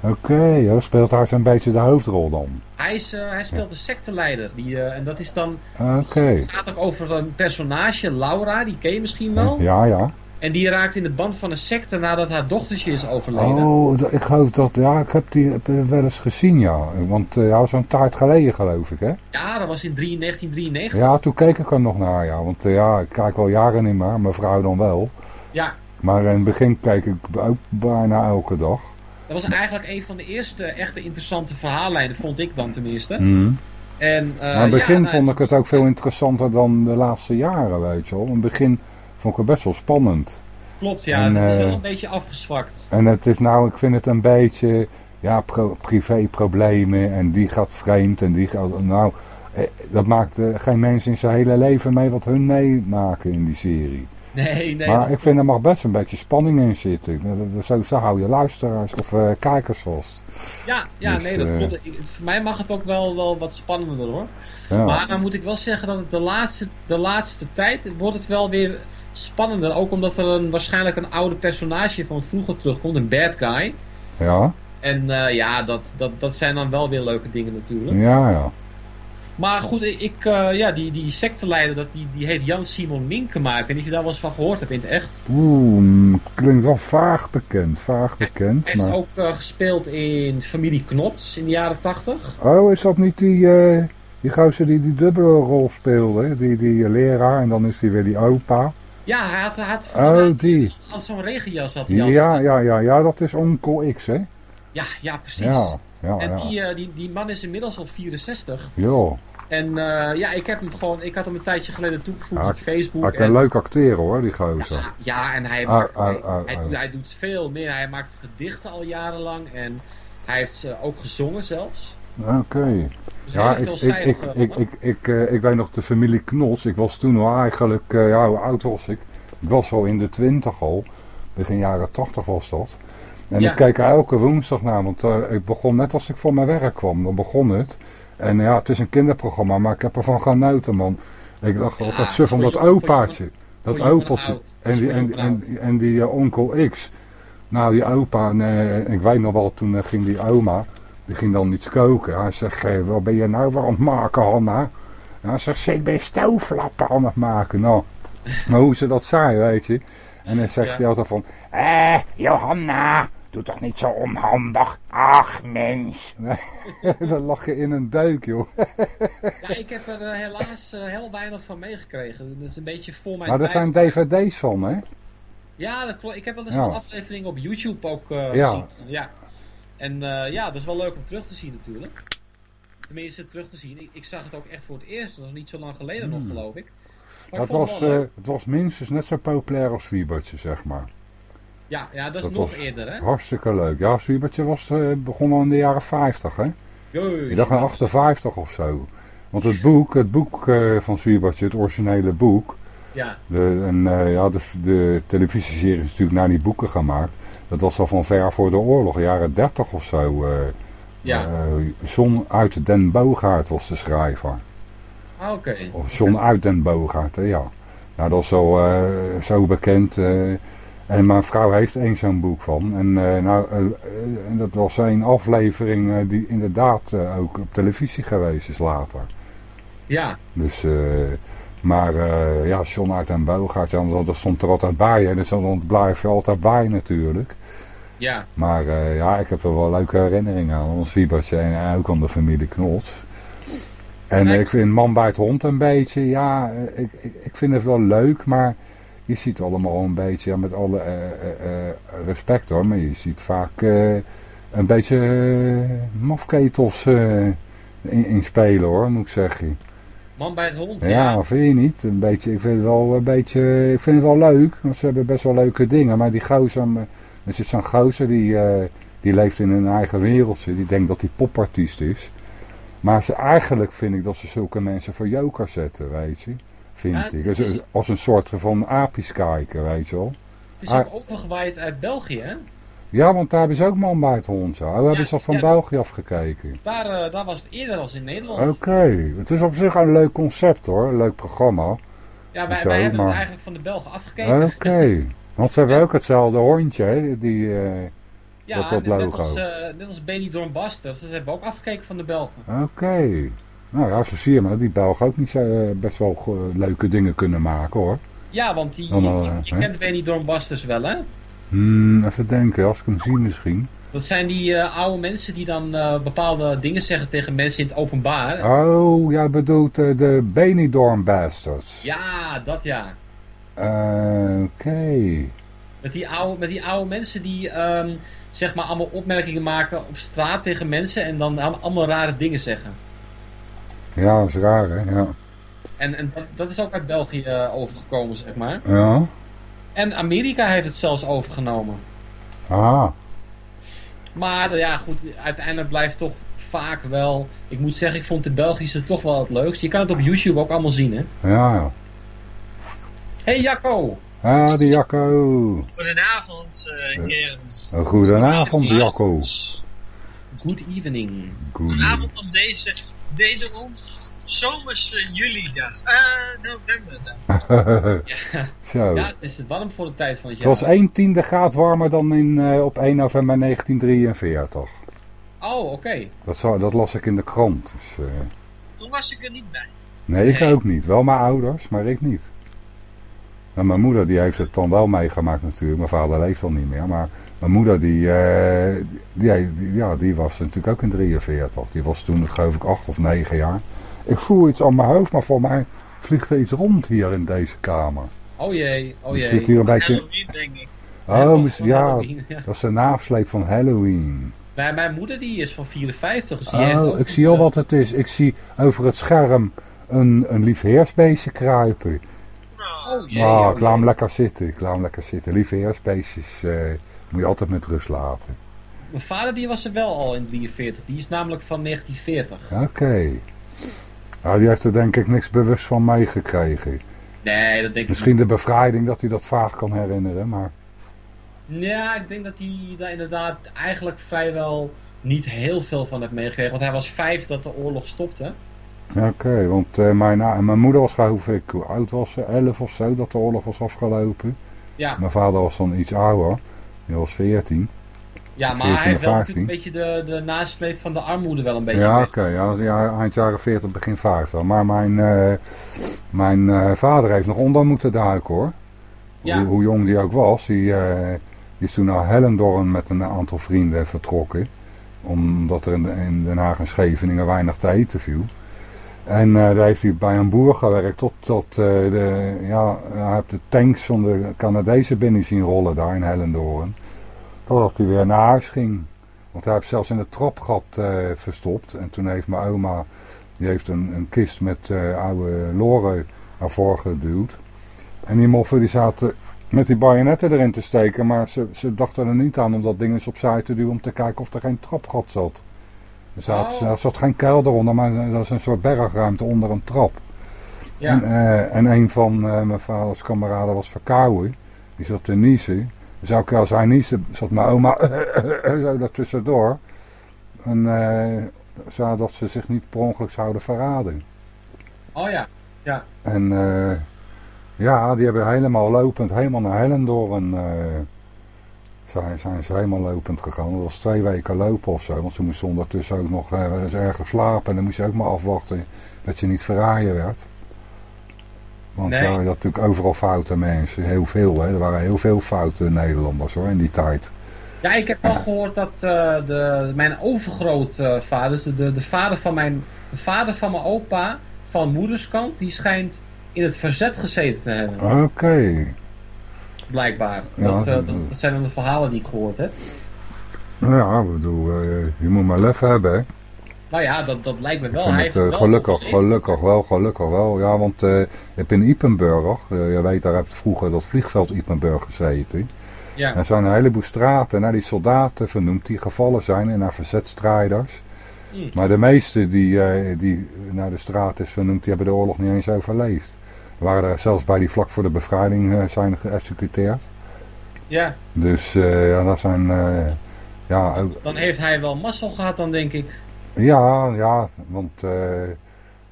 Oké, ja, dan speelt hij zo'n beetje de hoofdrol dan. Hij, is, hij speelt de secteleider. Die, en dat is dan... Oké. Het gaat ook over een personage, Laura, die ken je misschien wel. Ja, ja. En die raakt in de band van een secte nadat haar dochtertje is overleden. Oh, ik geloof dat, ja, ik heb die heb wel eens gezien, ja. Want eh, ja, zo'n tijd geleden geloof ik, hè. Ja, dat was in 3 1993. Ja, toen keek ik er nog naar, ja. Want eh, ja, ik kijk al jaren niet meer, mijn vrouw dan wel. Ja, Maar in het begin keek ik ook bijna elke dag. dat was eigenlijk een van de eerste echte interessante verhaallijnen, vond ik dan tenminste. Mhm. En, eh, maar in het begin ja, nou, vond ik het ook veel interessanter dan de laatste jaren, weet je wel. In het begin vond ik best wel spannend. Klopt, ja. En, het is wel eh, een beetje afgezwakt. En het is nou, ik vind het een beetje ja, pro, privéproblemen en die gaat vreemd en die gaat... Nou, eh, dat maakt eh, geen mens in zijn hele leven mee wat hun meemaken in die serie. Nee, nee. maar ik vind er mag best een beetje spanning in zitten. Zo, zo hou je luisteraars of kijkers vast. Ja, ja Dus, nee, dat klopt. Voor mij mag het ook wel, wel wat spannender hoor. Ja. Maar dan moet ik wel zeggen dat het de laatste, de laatste tijd wordt het wel weer spannender. Ook omdat er een, waarschijnlijk een oude personage van vroeger terugkomt, een bad guy. Ja, En eh, ja, dat, dat, dat zijn dan wel weer leuke dingen natuurlijk. ja, ja. Maar goed, ik, eh, ja, die, die secteleider, dat, die, die heet Jan Simon Minkema. Ik weet niet of je daar wel eens van gehoord hebt in het echt. Oeh, mm, klinkt wel vaag bekend, vaag bekend. Hij heeft Maar... ook eh, gespeeld in Familie Knots in de jaren 80. Oh, is dat niet die, eh, die gozer die die dubbele rol speelde? Die, die leraar en dan is die weer die opa. Ja, hij had, hij had volgens Oh, die. had zo'n regenjas had hij altijd. Ja, ja, ja, ja, dat is Onkel X, hè? Ja, ja, precies. Ja, ja, en ja. Die, eh, die, die man is inmiddels al 64. Jo, En eh, ja, ik heb hem gewoon, ik had hem een tijdje geleden toegevoegd op Facebook. hij kan en, leuk acteren hoor, die gozer. Ja, en hij, Ah, maakt, ah, hij, ah, hij doet veel meer. Hij maakt gedichten al jarenlang en hij heeft ze ook gezongen zelfs. Oké. Ja, ik, ik, ik, ik, ik, ik, eh, ik weet nog de familie Knots. Ik was toen al eigenlijk, eh, ja, hoe oud was ik? Ik was al in de twintig al. Begin jaren tachtig was dat. En Ja. ik keek elke woensdag naar, want eh, ik begon net als ik van mijn werk kwam. Dan begon het. En ja, het is een kinderprogramma, maar ik heb ervan genoten, man. Ik dacht altijd suf voor dat voor opaatje. Dat voor opeltje. En die, voor en, en en, die onkel X. Nou, die opa, en, ik weet nog wel, toen ging die oma, die ging dan iets koken. Hij zegt, wat ben je nou weer aan het maken, Hanna? En hij zegt, ik ben stooflappen aan het maken. Nou, maar hoe ze dat zei, weet je. En dan zegt Ja. hij altijd van, eh, Johanna, doe toch niet zo onhandig. Ach, mens. dan lag je in een deuk, joh. Ja, ik heb er eh, helaas eh, heel weinig van meegekregen. Dat is een beetje voor mijn Maar er zijn dvd's van, hè? Ja, dat klopt. Ik heb wel eens Ja. afleveringen op YouTube ook eh, Ja. gezien. Ja. En eh, ja, dat is wel leuk om terug te zien natuurlijk. Tenminste, terug te zien. Ik, ik zag het ook echt voor het eerst. Dat was niet zo lang geleden nog, Hmm. geloof ik. Maar Het ik was, het wel eh, het was minstens net zo populair als Zwiebertje, zeg maar. ja, ja, dat is nog eerder, hè? Hartstikke leuk. Ja, Zwiebertje was, eh, begon al in de jaren 50, hè? Jee. Ik dacht in 58 of zo. Want het boek, het boek eh, van Zwiebertje, het originele boek... Ja. De, en ja, de, de televisieserie is natuurlijk naar die boeken gemaakt. Dat was al van ver voor de oorlog, jaren 30 of zo. eh Ja. eh, John uit den Boogaard was de schrijver. Ah, Oké. Of John uit den Boogaard, hè, ja. Nou, dat is zo, eh, zo bekend. en mijn vrouw heeft één zo'n boek van. En nou, en dat was een aflevering die inderdaad ook op televisie geweest is later. Ja. Dus, maar ja, John uit den Boogaard, ja, dat dat stond er altijd bij. Hè, dus dan blijf je altijd bij natuurlijk. Ja. Maar eh, ja, ik heb er wel leuke herinneringen aan. Ons Wiebertje en eh, ook aan de familie Knots. En ik vind Man bij het Hond een beetje, ja, eh, ik, ik, ik vind het wel leuk, maar je ziet allemaal een beetje, ja, met alle respect hoor, maar je ziet vaak een beetje mafketels in, in spelen hoor, moet ik zeggen. Man bij het hond, Ja, ja. vind je niet? Een beetje, ik vind het wel een beetje, ik vind het wel leuk, want ze hebben best wel leuke dingen, maar die gozer, er zit zo'n gozer die, eh, die leeft in een eigen wereldje, die denkt dat hij popartiest is. Maar ze, eigenlijk vind ik dat ze zulke mensen voor joker zetten, weet je. Vind Ja, ik. is- Dus als een soort van apies kijken, weet je wel. Het is Ah, ook overgewaaid uit België, hè? ja, want daar hebben ze ook man bij het hond. Zo. Oh, hebben ze dat van ja. België afgekeken? Daar, eh, daar was het eerder als in Nederland. Oké, het is op zich een leuk concept hoor, een leuk programma. Ja, wij, Zo, wij hebben maar- het eigenlijk van de Belgen afgekeken. Oké, want ze hebben ook hetzelfde hondje, hè, die, eh, Ja, dat, dat net, logo. als, eh net als Benidorm Busters. Dat hebben we ook afgekeken van de Belgen. Oké, nou ja, zo zie je maar, die Belgen ook niet zo, eh, best wel leuke dingen kunnen maken hoor. Ja, want die, je, kent Benidorm Busters wel, hè? Hmm, even denken, als ik hem zie misschien. Dat zijn die oude mensen die dan bepaalde dingen zeggen tegen mensen in het openbaar. Oh, jij bedoelt de Benidorm Bastards. Ja, dat ja. Oké. Met die oude, met die oude mensen die ehm, zeg maar allemaal opmerkingen maken op straat tegen mensen en dan allemaal, rare dingen zeggen. Ja, dat is raar hè, ja. En, en dat, dat is ook uit België eh, overgekomen, zeg maar. Ja, En Amerika heeft het zelfs overgenomen. ah. Maar ja, goed, uiteindelijk blijft toch vaak wel... Ik moet zeggen, ik vond de Belgische toch wel het leukst. Je kan het op YouTube ook allemaal zien, hè. Ja, ja. Hey Jacco! Ah, die Jacco. Goedenavond, heren. Een goedenavond, Jacco. Good evening. Goedenavond op deze wederom zomerse juli-dag. Eh, novemberdag. Zo. Ja, het is warm voor de tijd van het Het jaar. was 1 tiende graad warmer dan in, eh, op 1 november 1943. Oh, oké. Dat, zou, dat las ik in de krant. Dus, eh, Toen was ik er niet bij. nee, ik ook niet. Wel mijn ouders, maar ik niet. Mijn moeder die heeft het dan wel meegemaakt natuurlijk. Mijn vader leeft al niet meer. Maar mijn moeder die, eh, die, die- ja, die was natuurlijk ook in 43. Die was toen geloof ik 8 of 9 jaar. Ik voel iets aan mijn hoofd, maar voor mij vliegt er iets rond hier in deze kamer. Oh jee, oh jee. zit hier een beetje... Halloween, denk ik. Oh, ja, dat is de nasleep van Halloween. Mijn moeder die is van 54, dus die heeft ook Oh, ik zie al wat het is. Ik zie over het scherm een, een liefheersbeestje kruipen. Oh jee, Ah, oh ik laat hem lekker zitten. Ik laat hem lekker zitten. Liefheersbeestjes eh, moet je altijd met rust laten. Mijn vader die was er wel al in 43. Die is namelijk van 1940. Oké. Ja, die heeft er denk ik niks bewust van meegekregen. Nee, dat denk ik Misschien de bevrijding dat hij dat vaag kan herinneren, maar... Ja, ik denk dat hij daar inderdaad eigenlijk vrijwel niet heel veel van heeft meegekregen. Want hij was vijf dat de oorlog stopte. Oké, want eh, mijn, mijn moeder was geloof ik, hoe oud was ze? Elf of zo, dat de oorlog was afgelopen. Ja. Mijn vader was dan iets ouder. Die was 14. Ja, maar 14 hij heeft wel 15. natuurlijk een beetje de, de nasleep van de armoede wel een beetje. Ja, oké. ja, ja, eind jaren 40, begin 50. Maar mijn, eh, mijn eh, vader heeft nog onder moeten duiken hoor. Ja. Hoe, hoe jong die ook was. Die, is toen naar Hellendoorn met een aantal vrienden vertrokken. Omdat er in, in Den Haag en Scheveningen weinig te eten viel. En eh, daar heeft hij bij een boer gewerkt tot, tot eh, de, ja, hij heeft de tanks van de Canadezen binnen zien rollen daar in Hellendoorn. Totdat hij weer naar huis ging. Want hij heeft zelfs in het trapgat eh, verstopt. En toen heeft mijn oma, die heeft een, een kist met oude loren naar voren geduwd. En die moffen die zaten met die bajonetten erin te steken. Maar ze, ze dachten er niet aan om dat ding eens opzij te duwen om te kijken of er geen trapgat zat. Er zat, Oh. er zat geen kuil eronder, maar dat is een soort bergruimte onder een trap. Ja. En, eh, en een van eh, mijn vaders kameraden was verkouden. Die zat te niezen. Dus elke keer als hij nieste, zat mijn oma zo daartussendoor. En eh zodat ze zich niet per ongeluk zouden verraden. Oh ja, ja. En ja, die hebben helemaal lopend, helemaal naar Hellendoorn zijn, zijn ze helemaal lopend gegaan. Dat was twee weken lopen of zo. Want ze moesten ondertussen ook nog eh, wel eens ergens slapen. En dan moest je ook maar afwachten dat je niet verraaien werd. Want Nee. ja, je had natuurlijk overal foute mensen. Heel veel, hè. Er waren heel veel foute Nederlanders hoor, in die tijd. Ja, ik heb wel gehoord dat eh, de, mijn overgrootvader, dus de, de, de vader van mijn de vader van mijn opa, van moederskant, die schijnt in het verzet gezeten te hebben. Oké. Blijkbaar. Dat, eh, dat- dat, dat zijn dan de verhalen die ik gehoord heb. Nou ja, ik bedoel, eh, je moet maar lef hebben, hè. Nou ja, dat, dat lijkt me wel. Hij heeft eh, het wel gelukkig, gelukkig wel, gelukkig wel. Ja, want ik heb in Ipenburg, je weet daar heb vroeger dat vliegveld Ipenburg gezeten. Ja. Er zijn een heleboel straten naar die soldaten vernoemd die gevallen zijn en naar verzetstrijders. Mm. Maar de meeste die, die naar de straat is vernoemd, die hebben de oorlog niet eens overleefd. Waren er zelfs bij die vlak voor de bevrijding eh, zijn geëxecuteerd. Ja, Dus eh, ja, dat zijn, eh, ja, ook, dan heeft hij wel mazzel gehad dan, denk ik. ja, ja, want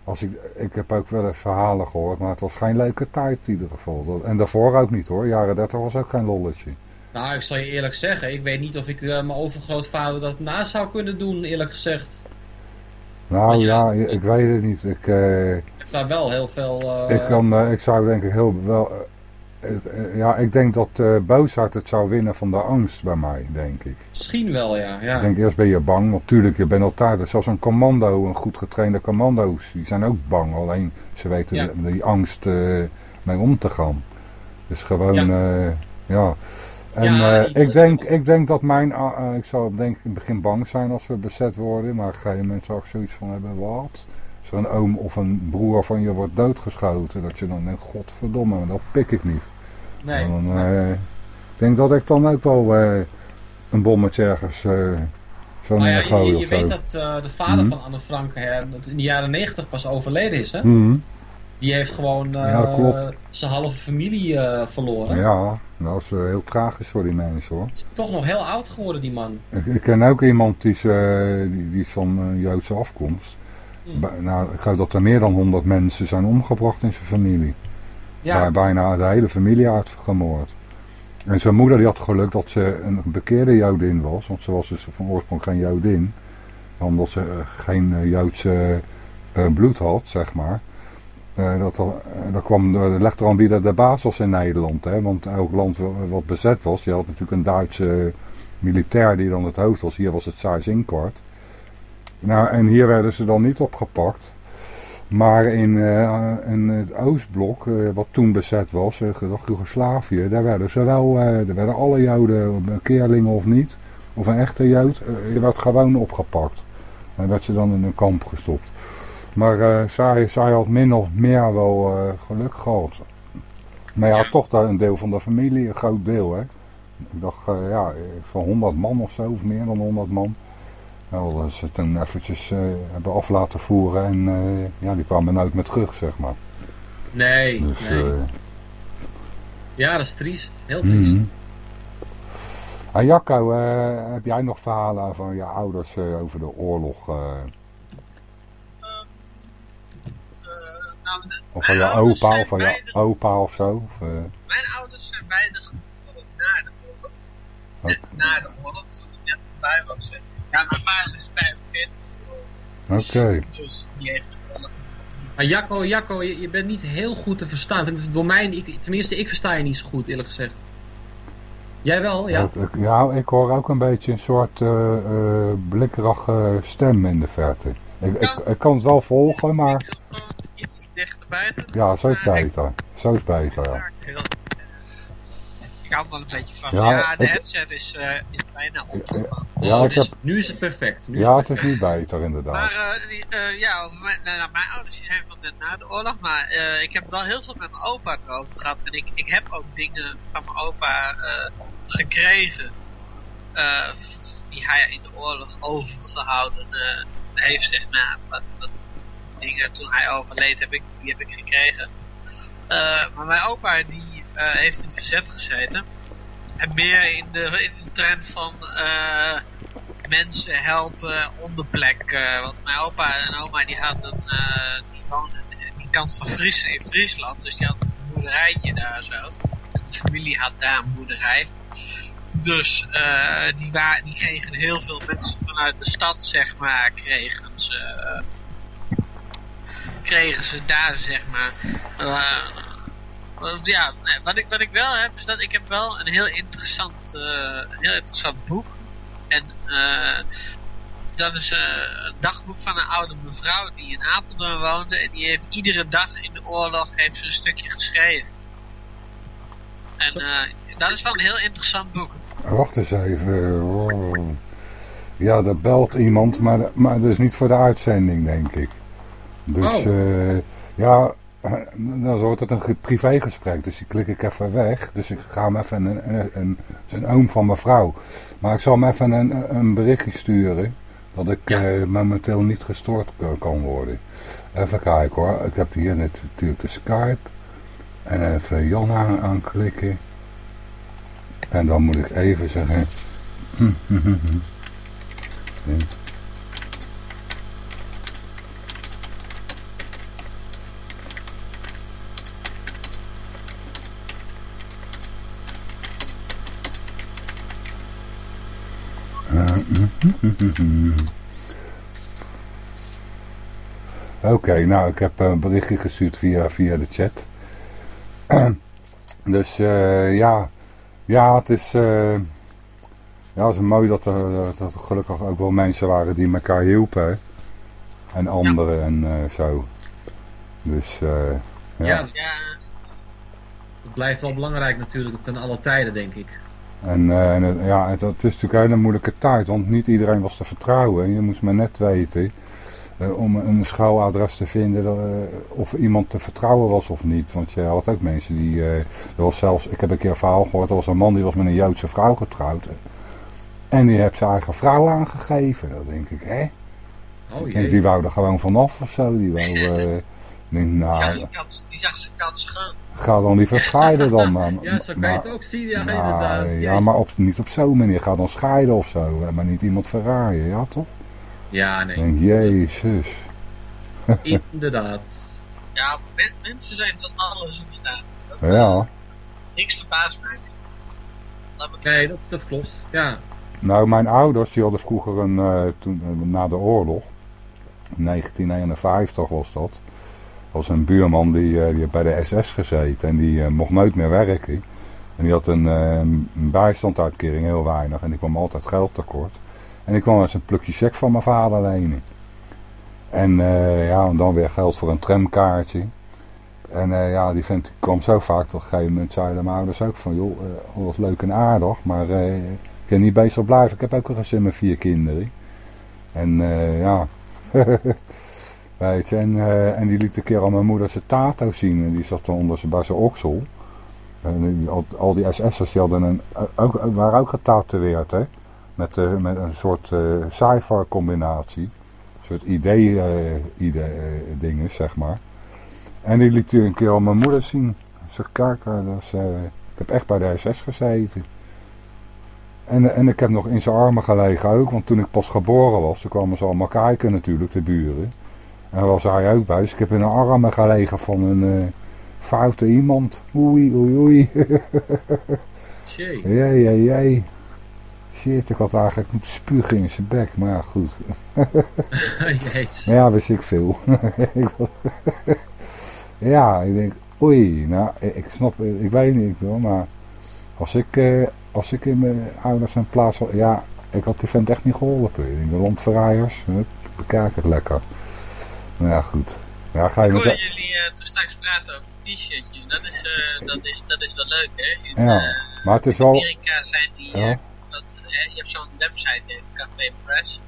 als ik, ik heb ook wel eens verhalen gehoord, maar het was geen leuke tijd in ieder geval. En daarvoor ook niet hoor, jaren 30 was ook geen lolletje. Nou, ik zal je eerlijk zeggen, ik weet niet of ik mijn overgrootvader dat na zou kunnen doen, eerlijk gezegd. Nou ja, ik weet het niet. Ik, daar wel heel veel... eh, ik, kan, eh, ik zou denk ik heel wel... eh, het, ja, ik denk dat eh boosheid het zou winnen van de angst bij mij, denk ik. Misschien wel, ja. ja. Ik denk eerst ben je bang, natuurlijk, je bent altijd, zoals een commando, een goed getrainde commando's, die zijn ook bang, alleen ze weten Ja. die angst eh, mee om te gaan. Dus gewoon, ja. ja. En Ja, ik, denk, ik denk dat mijn, ik zou denk ik in het begin bang zijn als we bezet worden, maar op een gegeven moment zou ik zoiets van hebben, wat? Een oom of een broer van je wordt doodgeschoten, dat je dan denkt, godverdomme, dat pik ik niet. Nee. En dan, eh, ik denk dat ik dan ook wel eh, een bommetje ergens uh, zo nou ja, neergooien je, je weet dat uh, de vader Mhm. van Anne Frank hè, in de jaren negentig pas overleden is. Hè? Mhm. Die heeft gewoon uh, Ja, zijn halve familie uh, verloren. Ja, dat is heel tragisch voor die mensen hoor. Het is toch nog heel oud geworden, die man. Ik, ik ken ook iemand die, is, die, die is van Joodse afkomst. Nou, ik geloof dat er meer dan 100 mensen zijn omgebracht in zijn familie. Ja. Bij, bijna de hele familie uitgemoord. En zijn moeder die had geluk dat ze een bekeerde Jodin was. Want ze was dus van oorsprong geen Jodin. Omdat ze uh, geen uh, Joodse uh, bloed had, zeg maar. Dat, dat kwam, dat legde er aan wie de baas was in Nederland. Hè? Want elk land wat bezet was, je had natuurlijk een Duitse militair die dan het hoofd was. Hier was het Inquart. Nou, en hier werden ze dan niet opgepakt. Maar in, uh, in het Oostblok, uh, wat toen bezet was, uh, Joegoslavië, daar werden ze wel, daar werden alle Joden, keerlingen of niet, of een echte Jood, werd gewoon opgepakt. En werd ze dan in een kamp gestopt. Maar zij, zij had min of meer wel geluk gehad. Maar ja, toch daar een deel van de familie, een groot deel. Hè. Ik dacht, ja, van 100 man of zo, of meer dan 100 man. Nou, dat ze toen eventjes hebben af laten voeren en ja, die kwamen nooit meer terug, zeg maar. Nee, dus, nee. ja, dat is triest. Heel triest. Mm -hmm. Ah, Jacco, heb jij nog verhalen van je ouders over de oorlog? Nou, de, of van je opa of van je opa of zo? Of, uh... Mijn ouders zijn beide geboren na de oorlog. Net okay. na de oorlog, toen ik net voorbij was. Hè. Ja, mijn vader is 45. Oké. Okay. Dus die heeft. Maar Jacco, Jacco je, je, bent niet heel goed te verstaan. Door mij, ik, tenminste, ik versta je niet zo goed, eerlijk gezegd. Jij wel, ja? Ik, ja, ik hoor ook een beetje een soort uh, uh, blikkerige stem in de verte. Ik, ik, ik, kan het wel volgen, maar... Iets dichterbij te Ja, zo is beter. Zo is beter, ja. Wel een beetje van. Ja, ja de ik, headset is, uh, is bijna opgevallen. Ja, dus heb... Nu is het perfect. Nu ja, het, het is niet beter, inderdaad. Maar uh, die, uh, ja, mijn, nou, mijn ouders zijn van net na de oorlog, maar ik heb wel heel veel met mijn opa erover gehad. En ik, ik heb ook dingen van mijn opa gekregen. die hij in de oorlog overgehouden heeft, zeg maar. Wat, wat dingen toen hij overleed, heb ik, die heb ik gekregen. Uh, maar mijn opa die heeft in het verzet gezeten. En meer in de, in de trend van uh, mensen helpen onderplek. want mijn opa en oma die hadden die woonden die kant van Fries, in Friesland. Dus die had een boerderijtje daar zo. En de familie had daar een boerderij. Dus die, waren, die kregen heel veel mensen vanuit de stad, zeg maar, kregen ze kregen ze daar, zeg maar. Ja, wat ik, wat ik wel heb, is dat ik heb wel een heel interessant, uh, een heel interessant boek. En uh, dat is een dagboek van een oude mevrouw die in Apeldoorn woonde. En die heeft iedere dag in de oorlog heeft ze een stukje geschreven. En dat is wel een heel interessant boek. Wacht eens even. Oh. Ja, dat belt iemand, maar, maar dat is niet voor de uitzending, denk ik. Dus oh. uh, ja, dan wordt het een privégesprek, dus die klik ik even weg. Dus ik ga hem even een, een, een, een oom van mevrouw. Maar ik zal hem even een, een berichtje sturen, dat ik ja. uh, momenteel niet gestoord kan worden. Even kijken hoor, ik heb hier net natuurlijk de Skype. En even Jan aan, aanklikken. En dan moet ik even zeggen... ja. Oké, okay, nou ik heb een berichtje gestuurd via, via de chat. dus uh, ja, ja het is, uh, ja, het is mooi dat er, dat er gelukkig ook wel mensen waren die elkaar hielpen. En anderen ja. en uh, zo. Dus ja. ja. ja. Het blijft wel belangrijk natuurlijk ten alle tijden denk ik. En, uh, en ja, het, het, is natuurlijk een hele moeilijke tijd, want niet iedereen was te vertrouwen. Je moest maar net weten uh, om een schouwadres te vinden uh, of iemand te vertrouwen was of niet. Want je had ook mensen die, er was zelfs, ik heb een keer een verhaal gehoord, er was een man die was met een Joodse vrouw getrouwd. En die heeft zijn eigen vrouw aangegeven. Dat denk ik, hè? Oh jee. die wou er gewoon vanaf of zo. Die wou, eh, ik denk, Die zag nou, zijn kans, die zag zijn kans gaan. ga dan liever scheiden dan. Maar, Ja, zo kan je het ook zien, ja, maar- inderdaad. Ja, maar op, niet op zo'n manier. Ga dan scheiden of zo. Maar niet iemand verraaien, ja toch? Ja, nee. denk, jezus. Inderdaad. Ja, men- mensen zijn tot alles in staat. Dat, Ja. Niks verbaast mij. Dat Nee, dat, dat klopt. Ja. Nou, mijn ouders die hadden vroeger een, eh, toen, eh, na de oorlog, 1951 was dat, was een buurman die, eh, die bij de SS gezeten en die eh, mocht nooit meer werken. En die had een, eh, een bijstandsuitkering, heel weinig, en die kwam altijd geld tekort. En ik kwam eens een plukje check van mijn vader lenen. En ja, dan weer geld voor een tramkaartje. En ja, die vent kwam zo vaak, op een gegeven moment zeiden mijn ouders ook van, joh, eh, alles leuk en aardig, maar eh, ik kan niet bezig blijven. Ik heb ook een gezin met vier kinderen. En ja, weet en, eh, en die liet een keer aan mijn moeder zijn tato zien. En die zat dan onder zijn, bij zijn oksel. En die, al, al die SS'ers die hadden een, eh, ook, waren ook getatoeëerd, hè. Met, eh, een soort eh sci-fi combinatie. Een soort idee, eh idee eh, dinges, zeg maar. En die liet een keer aan mijn moeder zien. Zeg, kijk, eh, eh, ik heb echt bij de SS gezeten. En, en ik heb nog in zijn armen gelegen ook, want toen ik pas geboren was, toen kwamen ze allemaal kijken natuurlijk, de buren. En daar was hij ook bij, dus ik heb in de armen gelegen van een eh, foute iemand. Oei, oei, oei. Jee. Jee, jee, jee. Shit, ik had eigenlijk moeten spugen in zijn bek, maar ja, goed. Jezus. Ja, wist ik veel. Ja, ik denk, oei, nou, ik snap, ik weet niet hoor, maar als ik, eh, als ik in mijn ouders in plaats had, ja, ik had die vent echt niet geholpen. Denk, de landverraaiers, bekijk het lekker. Maar ja, goed. Ja, ga je Ik met... hoorde jullie eh, toen straks praten over t-shirtje. Dat is, eh, dat, is, dat is wel leuk, hè? In, Ja, eh, maar het is in wel... Amerika zijn die... Ja. dat, je hebt zo'n website, Café Press.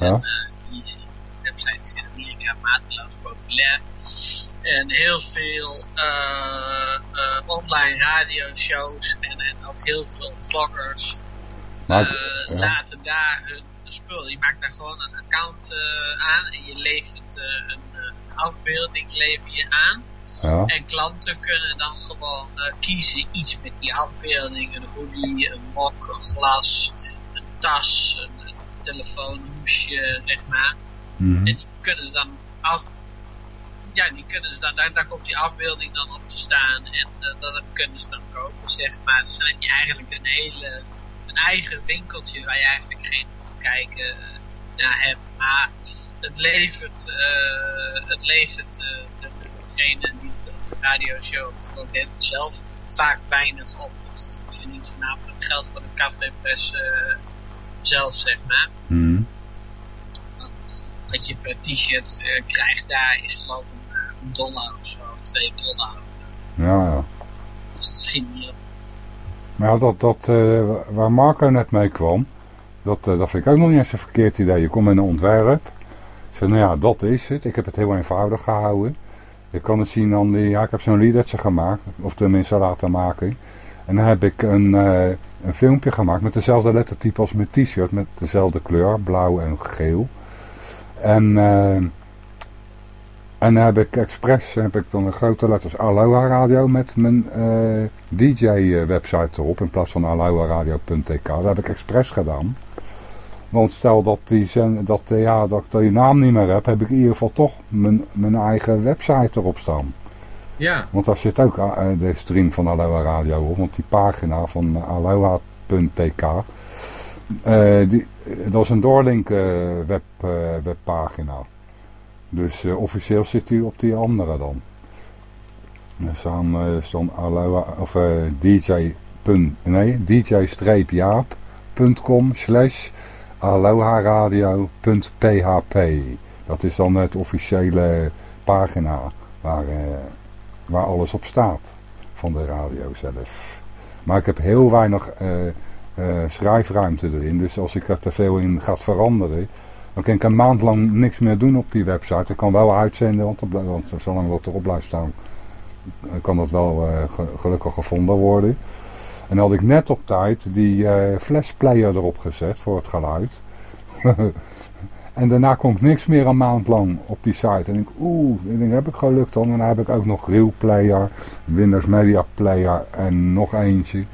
Ja. En die is- website is in Amerika mateloos populair. En heel veel online radioshows en, en ook heel veel vloggers Maar, ja. laten daar hun spul. Je maakt daar gewoon een account eh, aan en je levert eh, een, eh, afbeelding lever je aan. Ja. En klanten kunnen dan gewoon kiezen iets met die afbeelding. Een hoodie, een mok, een glas, een tas, een, een telefoonhoesje, zeg maar. Mhm. En die kunnen ze dan af... Ja, die kunnen ze dan, daar, daar komt die afbeelding dan op te staan. En eh, dat kunnen ze dan kopen, zeg maar. Dus dan heb je eigenlijk een hele... Een eigen winkeltje waar je eigenlijk geen kijken eh, naar hebt. Maar het levert, eh, het levert eh, de, degene die de radioshow heeft zelf vaak weinig op. Want het verdient voornamelijk geld voor de cafépres eh zelf, zeg maar. Mhm. Wat je per t-shirt eh, krijgt daar is geloof ik een, eh, een dollar of zo, of twee dollar. Ja, ja. Dus dat schiet niet op. Maar ja, dat, dat, eh, waar Marco net mee kwam, dat, eh, dat vind ik ook nog niet eens een verkeerd idee. Je komt met een ontwerp. Zeg, nou ja, dat is het. Ik heb het heel eenvoudig gehouden. Je kan het zien aan die, ja, ik heb zo'n liedertje gemaakt, of tenminste laten maken. En dan heb ik een, eh, een filmpje gemaakt met dezelfde lettertype als mijn t-shirt, met dezelfde kleur, blauw en geel. En, eh, en dan heb ik expres heb ik dan een grote letters Aloha Radio met mijn DJ-website erop in plaats van aloha-radio.tk. Dat heb ik expres gedaan. Want stel dat, die zend, dat, eh, ja, dat ik die naam niet meer heb, heb ik in ieder geval toch mijn, mijn eigen website erop staan. Ja. Want daar zit ook eh, de stream van Aloha Radio op. Want die pagina van aloha.tk, eh, die, dat is een doorlink eh, web, eh, webpagina. Dus eh, officieel zit hij op die andere dan. Er staan, eh Aloha, of eh, DJ, nee, dj-jaap.com slash aloharadio.php. Dat is dan het officiële pagina waar, eh, waar alles op staat van de radio zelf. Maar ik heb heel weinig eh, eh, schrijfruimte erin. Dus als ik er te veel in ga veranderen, dan kan ik een maand lang niks meer doen op die website. Ik kan wel uitzenden, want, er want zolang dat erop blijft staan, kan dat wel ge- gelukkig gevonden worden. En had ik net op tijd die uh, flashplayer erop gezet voor het geluid. en daarna komt niks meer een maand lang op die site. En ik oeh, heb ik gelukt dan. En dan heb ik ook nog Real Player, Windows Media Player en nog eentje.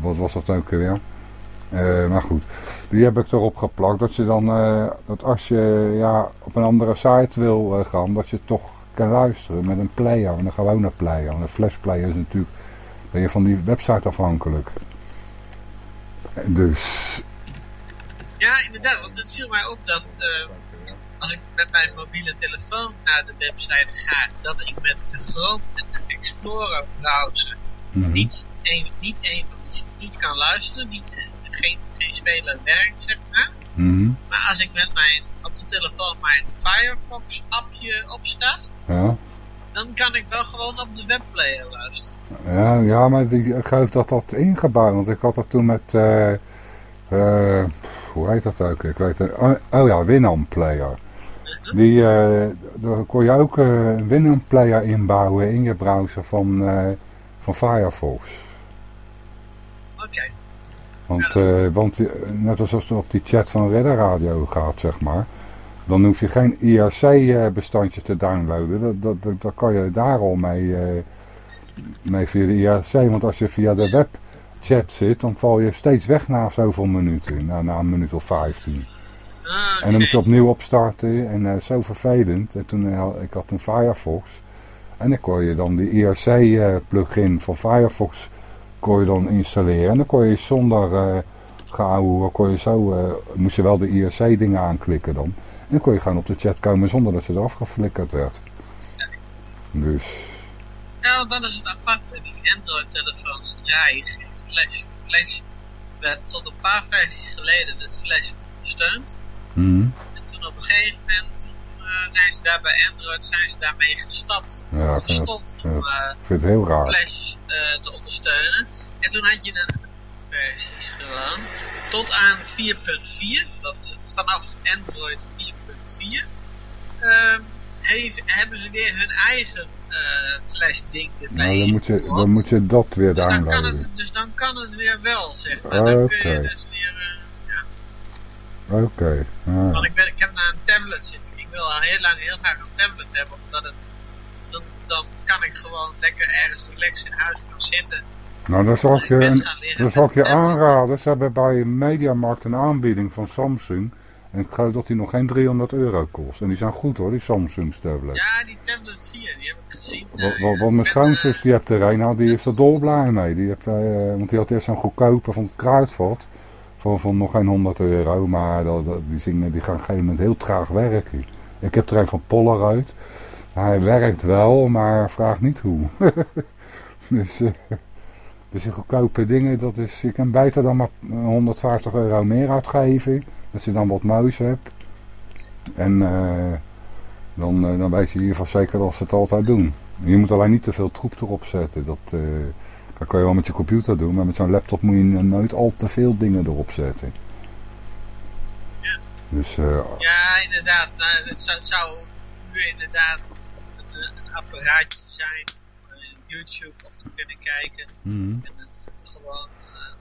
Wat was dat ook weer? Uh, maar goed, die heb ik erop geplakt. Dat je dan, uh, dat als je ja, op een andere site wil gaan, dat je toch kan luisteren met een player, een gewone player. Een flashplayer is natuurlijk, ben je van die website afhankelijk. Dus... Ja, inderdaad, want het viel mij op dat als ik met mijn mobiele telefoon naar de website ga, dat ik met de Chrome en de Explorer browser mm -hmm. niet, een, niet, een, niet kan luisteren, niet geen, geen speler werkt, zeg maar. Mm -hmm. Maar als ik met mijn, op de telefoon mijn Firefox appje opstart, ja. Dan kan ik wel gewoon op de webplayer luisteren. Ja, ja maar die, ik geloof dat dat ingebouwd, want ik had dat toen met, uh, uh, hoe heet dat ook? Ik weet het, oh, oh ja, Winamp Player. Die, uh, daar kon je ook een Winamp Player inbouwen in je browser van, van Firefox. Oké. Okay. Want, uh, want net als als het op die chat van Redder Radio gaat, zeg maar. Dan hoef je geen IRC-bestandje te downloaden. Dat, dat, dat, dat, kan je daar al mee, uh, mee via de IRC. Want als je via de webchat zit, dan val je steeds weg na zoveel minuten. Na, na een minuut of 15. En dan moet je opnieuw opstarten. En uh, zo vervelend. En toen, ik had een Firefox. En dan kon je dan de IRC-plugin van Firefox kon je dan installeren. En dan kon je zonder uh, gehouden, kon je zo, moest je wel de IRC dingen aanklikken dan. En dan kon je gewoon op de chat komen zonder dat je eraf geflikkerd werd. Dus. Ja, want dat is het aparte. Die Android telefoons draaien geen flash. Flash werd tot een paar versies geleden het flash ondersteund. Mm -hmm. En toen op een gegeven moment uh, zijn ze daar bij Android zijn ze daarmee gestapt. Ja, gestopt om ik vind het heel raar. Flash uh, te ondersteunen. En toen had je een versies gewoon tot aan 4.4, vanaf Android 4.4, uh, hebben ze weer hun eigen uh, flash ding erbij. Nou, dan, moet je, dan moet je dat weer dus downloaden. Dan kan het, dus dan kan het weer wel, zeg maar. Dan kun je dus weer... Oké. Okay. Ah. Want ik, ben, ik heb naar een tablet zitten. Ik wil al heel lang heel graag een tablet hebben. Omdat het, dan, dan kan ik gewoon lekker ergens relaxed in huis gaan zitten. Nou, dan zal ik je, dan zal ik je aanraden. Ze hebben bij Mediamarkt een aanbieding van Samsung. En ik geloof dat die nog geen 300 euro kost. En die zijn goed hoor, die Samsung tablets. Ja, die tablet 4, die heb ik gezien. Wat, wat, wat mijn schoonzus, die heeft er een, nou, die is er dolblij mee. Die heeft, uh, want die had eerst zo'n goedkope van het kruidvat. Van, van nog geen 100 euro, maar dat, dat, die, die gaan op een gegeven moment heel traag werken. Ik heb er een van Polaroid. Hij werkt wel, maar vraagt niet hoe. dus, uh, dus die goedkope dingen, dat is, je kan beter dan maar 150 euro meer uitgeven. Dat je dan wat moois hebt. En uh, dan, uh, dan weet je in ieder geval zeker dat ze het altijd doen. Je moet alleen niet te veel troep erop zetten. Dat, uh, dat kan je wel met je computer doen, maar met zo'n laptop moet je nooit al te veel dingen erop zetten. Ja, dus, ja inderdaad. Nou, het, zou, het zou nu inderdaad een, een apparaatje zijn YouTube op te kunnen kijken. Mm. En gewoon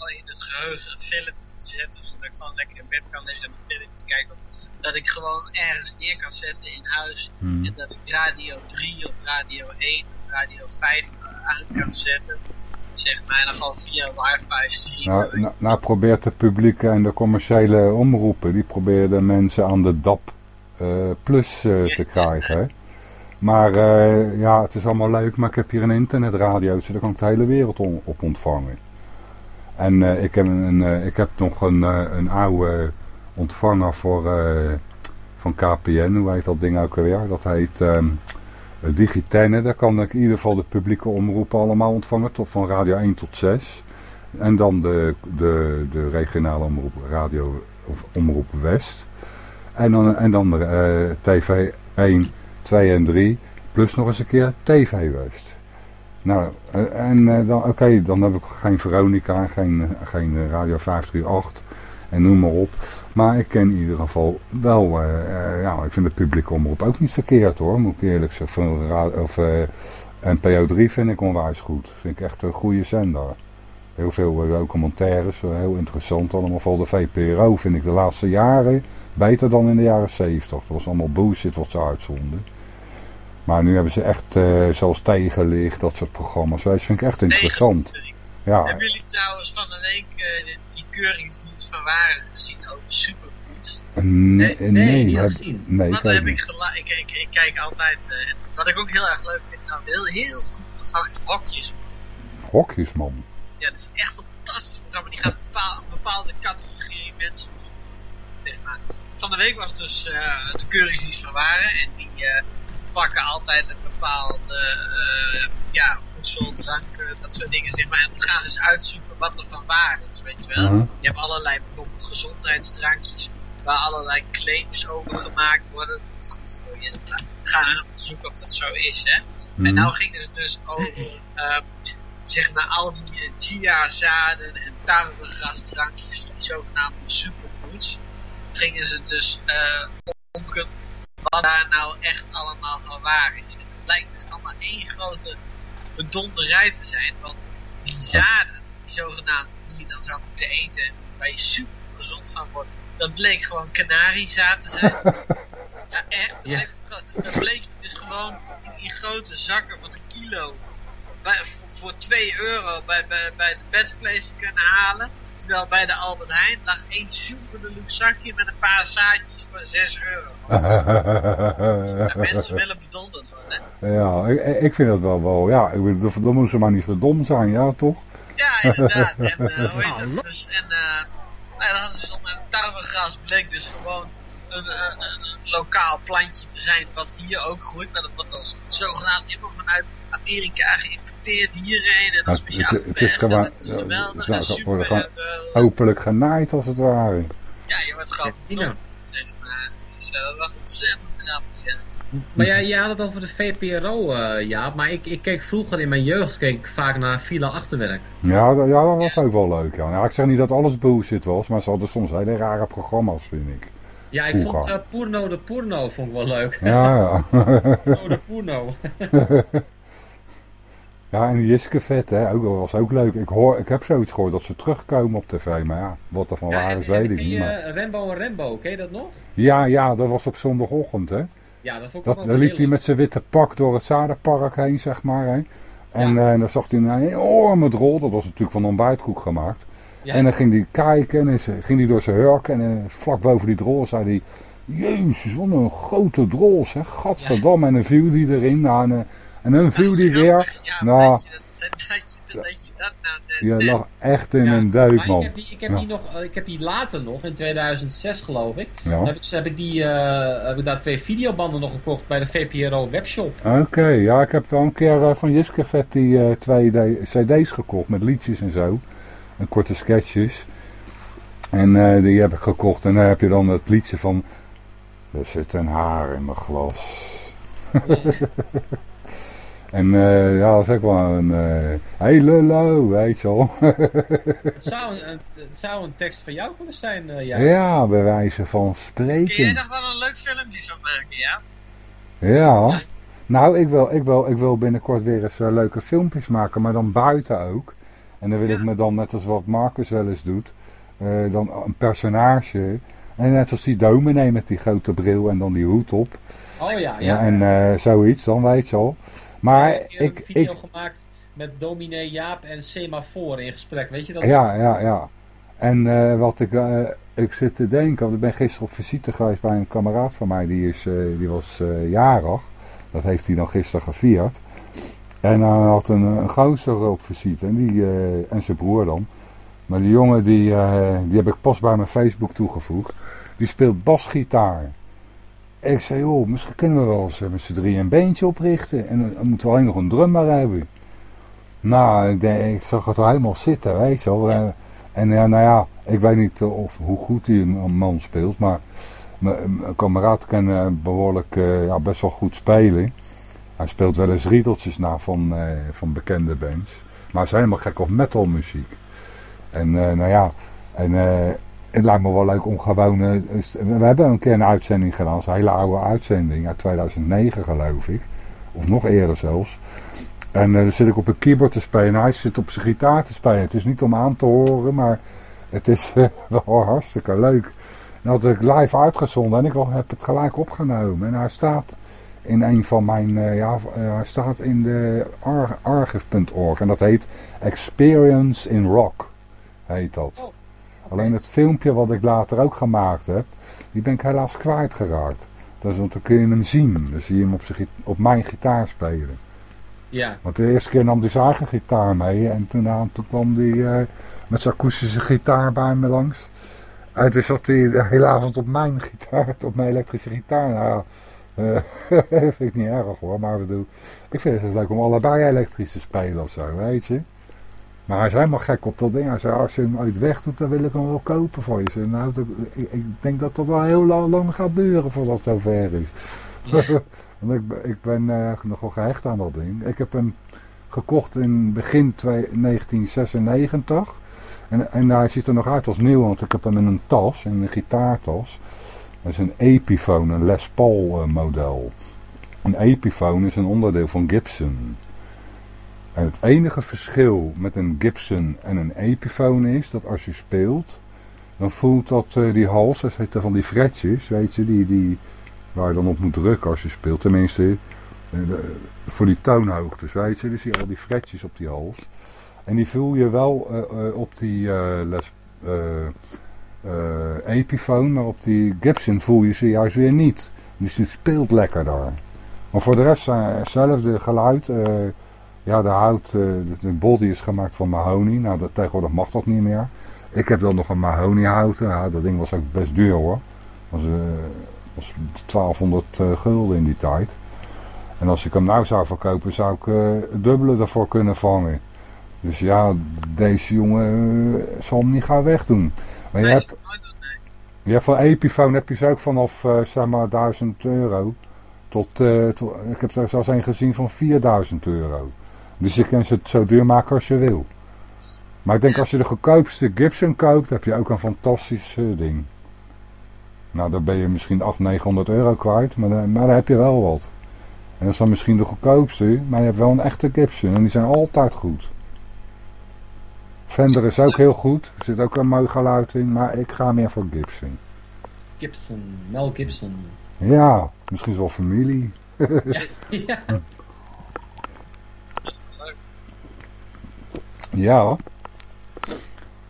in het geheugen een film te zetten, zodat ik gewoon lekker in bed kan liggen en een film te kijken. Of dat ik gewoon ergens neer kan zetten in huis. Hmm. En dat ik radio 3 of radio 1 of radio 5 aan kan zetten. Zeg maar, en dan gewoon via wifi streamen. Nou, nou, nou probeert de publieke en de commerciële omroepen, die proberen de mensen aan de DAP uh, plus uh, te krijgen. Hè? Maar uh, ja, het is allemaal leuk, maar ik heb hier een internetradio, dus daar kan ik de hele wereld op ontvangen. En uh, ik, heb een, uh, ik heb nog een, een oude ontvanger voor, van KPN, hoe heet dat ding ook alweer? Dat heet um, Digitenne, daar kan ik in ieder geval de publieke omroepen allemaal ontvangen, tot van radio 1 tot 6. En dan de, de, de regionale omroep radio of omroep West. En dan, en dan TV 1, 2 en 3, plus nog eens een keer TV West. Nou, en uh, dan, oké, dan heb ik geen Veronica, geen, geen Radio 538 en noem maar op. Maar ik ken in ieder geval wel, uh, uh, ja, ik vind de publieke omroep ook niet verkeerd hoor, moet ik eerlijk zeggen. Of, NPO 3 vind ik onwijs goed, vind ik echt een goede zender. Heel veel eh, documentaires, eh, heel interessant allemaal. Vooral de VPRO vind ik de laatste jaren beter dan in de jaren 70. Dat was allemaal bullshit wat ze uitzonden. Maar nu hebben ze echt, eh zoals Tegenlicht, dat soort programma's. Dat vind ik echt interessant. Ja, Hebben jullie trouwens van de week eh, de- die keuringsdienst van waren gezien over superfood? nee, nee, heb- nee, Wat kijk heb ik niet. gela- ik, ik, ik kijk altijd, eh, wat ik ook heel erg leuk vind, trouwens, heel, heel goed programma is Hokjes. Hokjesman. Ja, dat is echt een fantastisch programma. Die gaat bepaal, een bepaalde categorie mensen zeg maar. Van de week was dus eh, de keuringsdienst van waren en die eh, pakken altijd een bepaalde eh, ja, voedsel, drank, eh, dat soort dingen zeg maar. En dan gaan ze eens uitzoeken wat er van waar is, weet je wel. Mhm. Je hebt allerlei bijvoorbeeld gezondheidsdrankjes waar allerlei claims over gemaakt worden. Dat is goed voor je. Gaan we onderzoeken of dat zo is, hè. En Mhm. nou ging het dus over, eh, zeg maar, al die eh, chia-zaden en tarwegrasdrankjes, die zogenaamde superfoods. Gingen ze dus onderzoeken wat daar nou echt allemaal van waar is. En het blijkt dus allemaal één grote bedonderij te zijn, want die zaden, die zogenaamd, die je dan zou moeten eten, waar je super gezond van wordt, dat bleek gewoon kanariezaad te zijn. ja, echt. Dat, bleek, gewoon- dat bleek je dus gewoon in grote zakken van een kilo bij, voor, voor 2 euro bij, bij, bij de best place te kunnen halen. Terwijl bij de Albert Heijn lag één super deluxe zakje met een paar zaadjes voor 6 euro. Mensen willen bedonderd worden. Ja, ik, ik vind dat wel wel, ja, ik bedoel, dan dan moeten ze maar niet zo dom zijn, ja toch? Ja, inderdaad. En eh, hoe heet het? Dus, en eh nou, dat hadden ze dan met tarwegras bleek dus gewoon een, eh, een, een lokaal plantje te zijn wat hier ook groeit. Maar dat wordt als zogenaamd helemaal vanuit Amerika geïmporteerd hierheen. En dan Het, speciaal het, het is gewoon, het is geweldig ja, en ze super. worden gewoon en zo. openlijk genaaid als het ware. Ja, je wordt gewoon zeg maar. Dus eh, dat was ontzettend grappig. Ja. Maar jij, jij had het over de VPRO, eh ja. Maar ik, ik keek vroeger in mijn jeugd keek ik vaak naar Villa Achterwerk. Ja, dat, ja, dat was ook wel leuk. Ja. Nou, ik zeg niet dat alles bullshit was, maar ze hadden soms hele rare programma's, vind ik. Ja, ik Vroeger. vond eh Porno de Porno vond ik wel leuk. Ja, ja. Porno de Porno. ja, en die Jiskevet, hè, ook, dat was ook leuk. Ik, hoor, ik heb zoiets gehoord dat ze terugkomen op tv, maar ja, wat er van waar is, weet ik niet. Maar... eh, Rembo en Rembo, ken je dat nog? Ja, ja, dat was op zondagochtend, hè. Ja, dat vond ik Dat, wel dan liep hij met zijn witte pak door het Zadenpark heen, zeg maar. Hè. En eh, dan zag hij een enorme drol, dat was natuurlijk van ontbijtkoek gemaakt. Ja. En dan ging hij kijken en dan ging hij door zijn hurk en eh, vlak boven die drol zei hij... Jezus, wat een grote drol zeg, gadverdamme. En dan viel die erin nou, en, eh, en dan viel die weer. nou, je lag echt in een Maar ik heb die, ik heb Ja. die nog, eh, ik heb die later nog, in 2006 geloof ik. Ja. Heb ik, heb ik, die, eh, heb ik daar twee videobanden nog gekocht bij de VPRO webshop. Oké, ja, ik heb wel een keer eh, van Jiske Vet die eh, twee cd's gekocht met liedjes en zo. En korte sketches. En eh, die heb ik gekocht en dan heb je dan het liedje van... Er zit een haar in mijn glas. en eh, ja, dat is ook wel een eh hele low, weet je wel. Het zou, een, het zou een tekst van jou kunnen zijn, eh, ja. ja, bij wijze van Kun jij spreken. nog wel een leuk filmpje van maken, ja? Ja. Nou, ik wil, ik, wil, ik wil binnenkort weer eens eh, leuke filmpjes maken, maar dan buiten ook. En dan wil ik me dan, net als wat Marcus wel eens doet, eh, dan een personage. En net als die dominee met die grote bril en dan die hoed op. Oh ja, Ja, ja. en eh, zoiets, dan weet je al. Maar ik heb ik, een video ik, gemaakt met dominee Jaap en Semafor in gesprek, weet je dat? ja, ja, ja. En eh, wat ik, eh, ik zit te denken, want ik ben gisteren op visite geweest bij een kameraad van mij, die, is, eh, die was eh, jarig. Dat heeft hij dan gisteren gevierd. En hij had een, een gozer op visite en, die, eh, en zijn broer dan. Maar die jongen, die, eh, die heb ik pas bij mijn Facebook toegevoegd. Die speelt basgitaar. Ik zei, joh, misschien kunnen we wel eens eh, met z'n drie een beentje oprichten. En dan moeten we alleen nog een drummer hebben. Nou, ik, denk, ik zag het wel helemaal zitten, weet je wel. En ja, nou ja, ik weet niet of, hoe goed een man speelt, maar mijn kameraad kan eh, behoorlijk, eh, ja, best wel goed spelen. Hij speelt wel eens riedeltjes na van, eh, van bekende bands. Maar hij is helemaal gek op metalmuziek. En eh, nou ja, en, eh, het lijkt me wel leuk om gewoon... we hebben een keer een uitzending gedaan, een hele oude uitzending, uit 2009 geloof ik. Of nog eerder zelfs. En dan zit ik op een keyboard te spelen en hij zit op zijn gitaar te spelen. Het is niet om aan te horen, maar het is wel hartstikke leuk. En dat heb ik live uitgezonden en ik heb het gelijk opgenomen. En hij staat in een van mijn, eh, ja, hij staat in de ar- archive.org. En dat heet Experience in Rock, heet dat. Alleen het filmpje wat ik later ook gemaakt heb, die ben ik helaas kwijtgeraakt. Dat is, want dan kun je hem zien. Dan zie je hem op, zijn, op mijn gitaar spelen. Ja. Want de eerste keer nam hij zijn eigen gitaar mee. En toen, toen kwam hij eh, met zijn akoestische gitaar bij me langs. En toen zat hij de hele avond op mijn gitaar, op mijn elektrische gitaar. Nou, vind ik niet erg hoor. Maar ik bedoel, ik vind het leuk om allebei elektrisch te spelen of zo, weet je. Maar hij is helemaal gek op dat ding. Hij zei, als je hem uit weg doet, dan wil ik hem wel kopen voor je. Zei, nou, ik, ik denk dat dat wel heel lang, lang gaat duren voordat het zover is. Want ik, ben- ik ben eh, nogal gehecht aan dat ding. Ik heb hem gekocht in begin twee- 1996. En, en hij ziet er nog uit als nieuw, want ik heb hem in een tas, in een gitaartas. Dat is een Epiphone, een Les Paul eh, model. Een Epiphone is een onderdeel van Gibson. En het enige verschil met een Gibson en een Epiphone is dat als je speelt, dan voelt dat eh, die hals, dat zitten van die fretjes, weet je, die, die, waar je dan op moet drukken als je speelt. Tenminste, eh, voor die toonhoogtes, weet je. Dus zie je al die fretjes op die hals. En die voel je wel op die les, eh, eh, Epiphone, maar op die Gibson voel je ze juist weer niet. Dus die speelt lekker daar. Maar voor de rest zijn hetzelfde geluid. eh, ja, de hout, eh, de, body is gemaakt van mahonie. Nou, dat, tegenwoordig mag dat niet meer. Ik heb wel nog een mahoniehouten. Ja, dat ding was ook best duur hoor. Eh, was 1200 eh, gulden in die tijd. En als ik hem nou zou verkopen, zou ik eh, het dubbele ervoor kunnen vangen. Dus ja, deze jongen eh, zal hem niet gaan wegdoen. Maar je hebt, je hebt van Epiphone heb je ze ook vanaf eh, zeg maar 1000 euro. Tot, eh, tot, ik heb er zelfs een gezien van 4000 euro. Dus je kan ze het zo duur maken als je wil. Maar ik denk als je de goedkoopste Gibson koopt, heb je ook een fantastisch eh, ding. Nou, dan ben je misschien 800, 900 euro kwijt, maar, dan- maar dan heb je wel wat. En dat is dan misschien de goedkoopste, maar je hebt wel een echte Gibson en die zijn altijd goed. Fender is ook heel goed, er zit ook een mooi geluid in, maar ik ga meer voor Gibson. Gibson, Mel Gibson. Ja, misschien is wel familie. Ja. ja. Ja.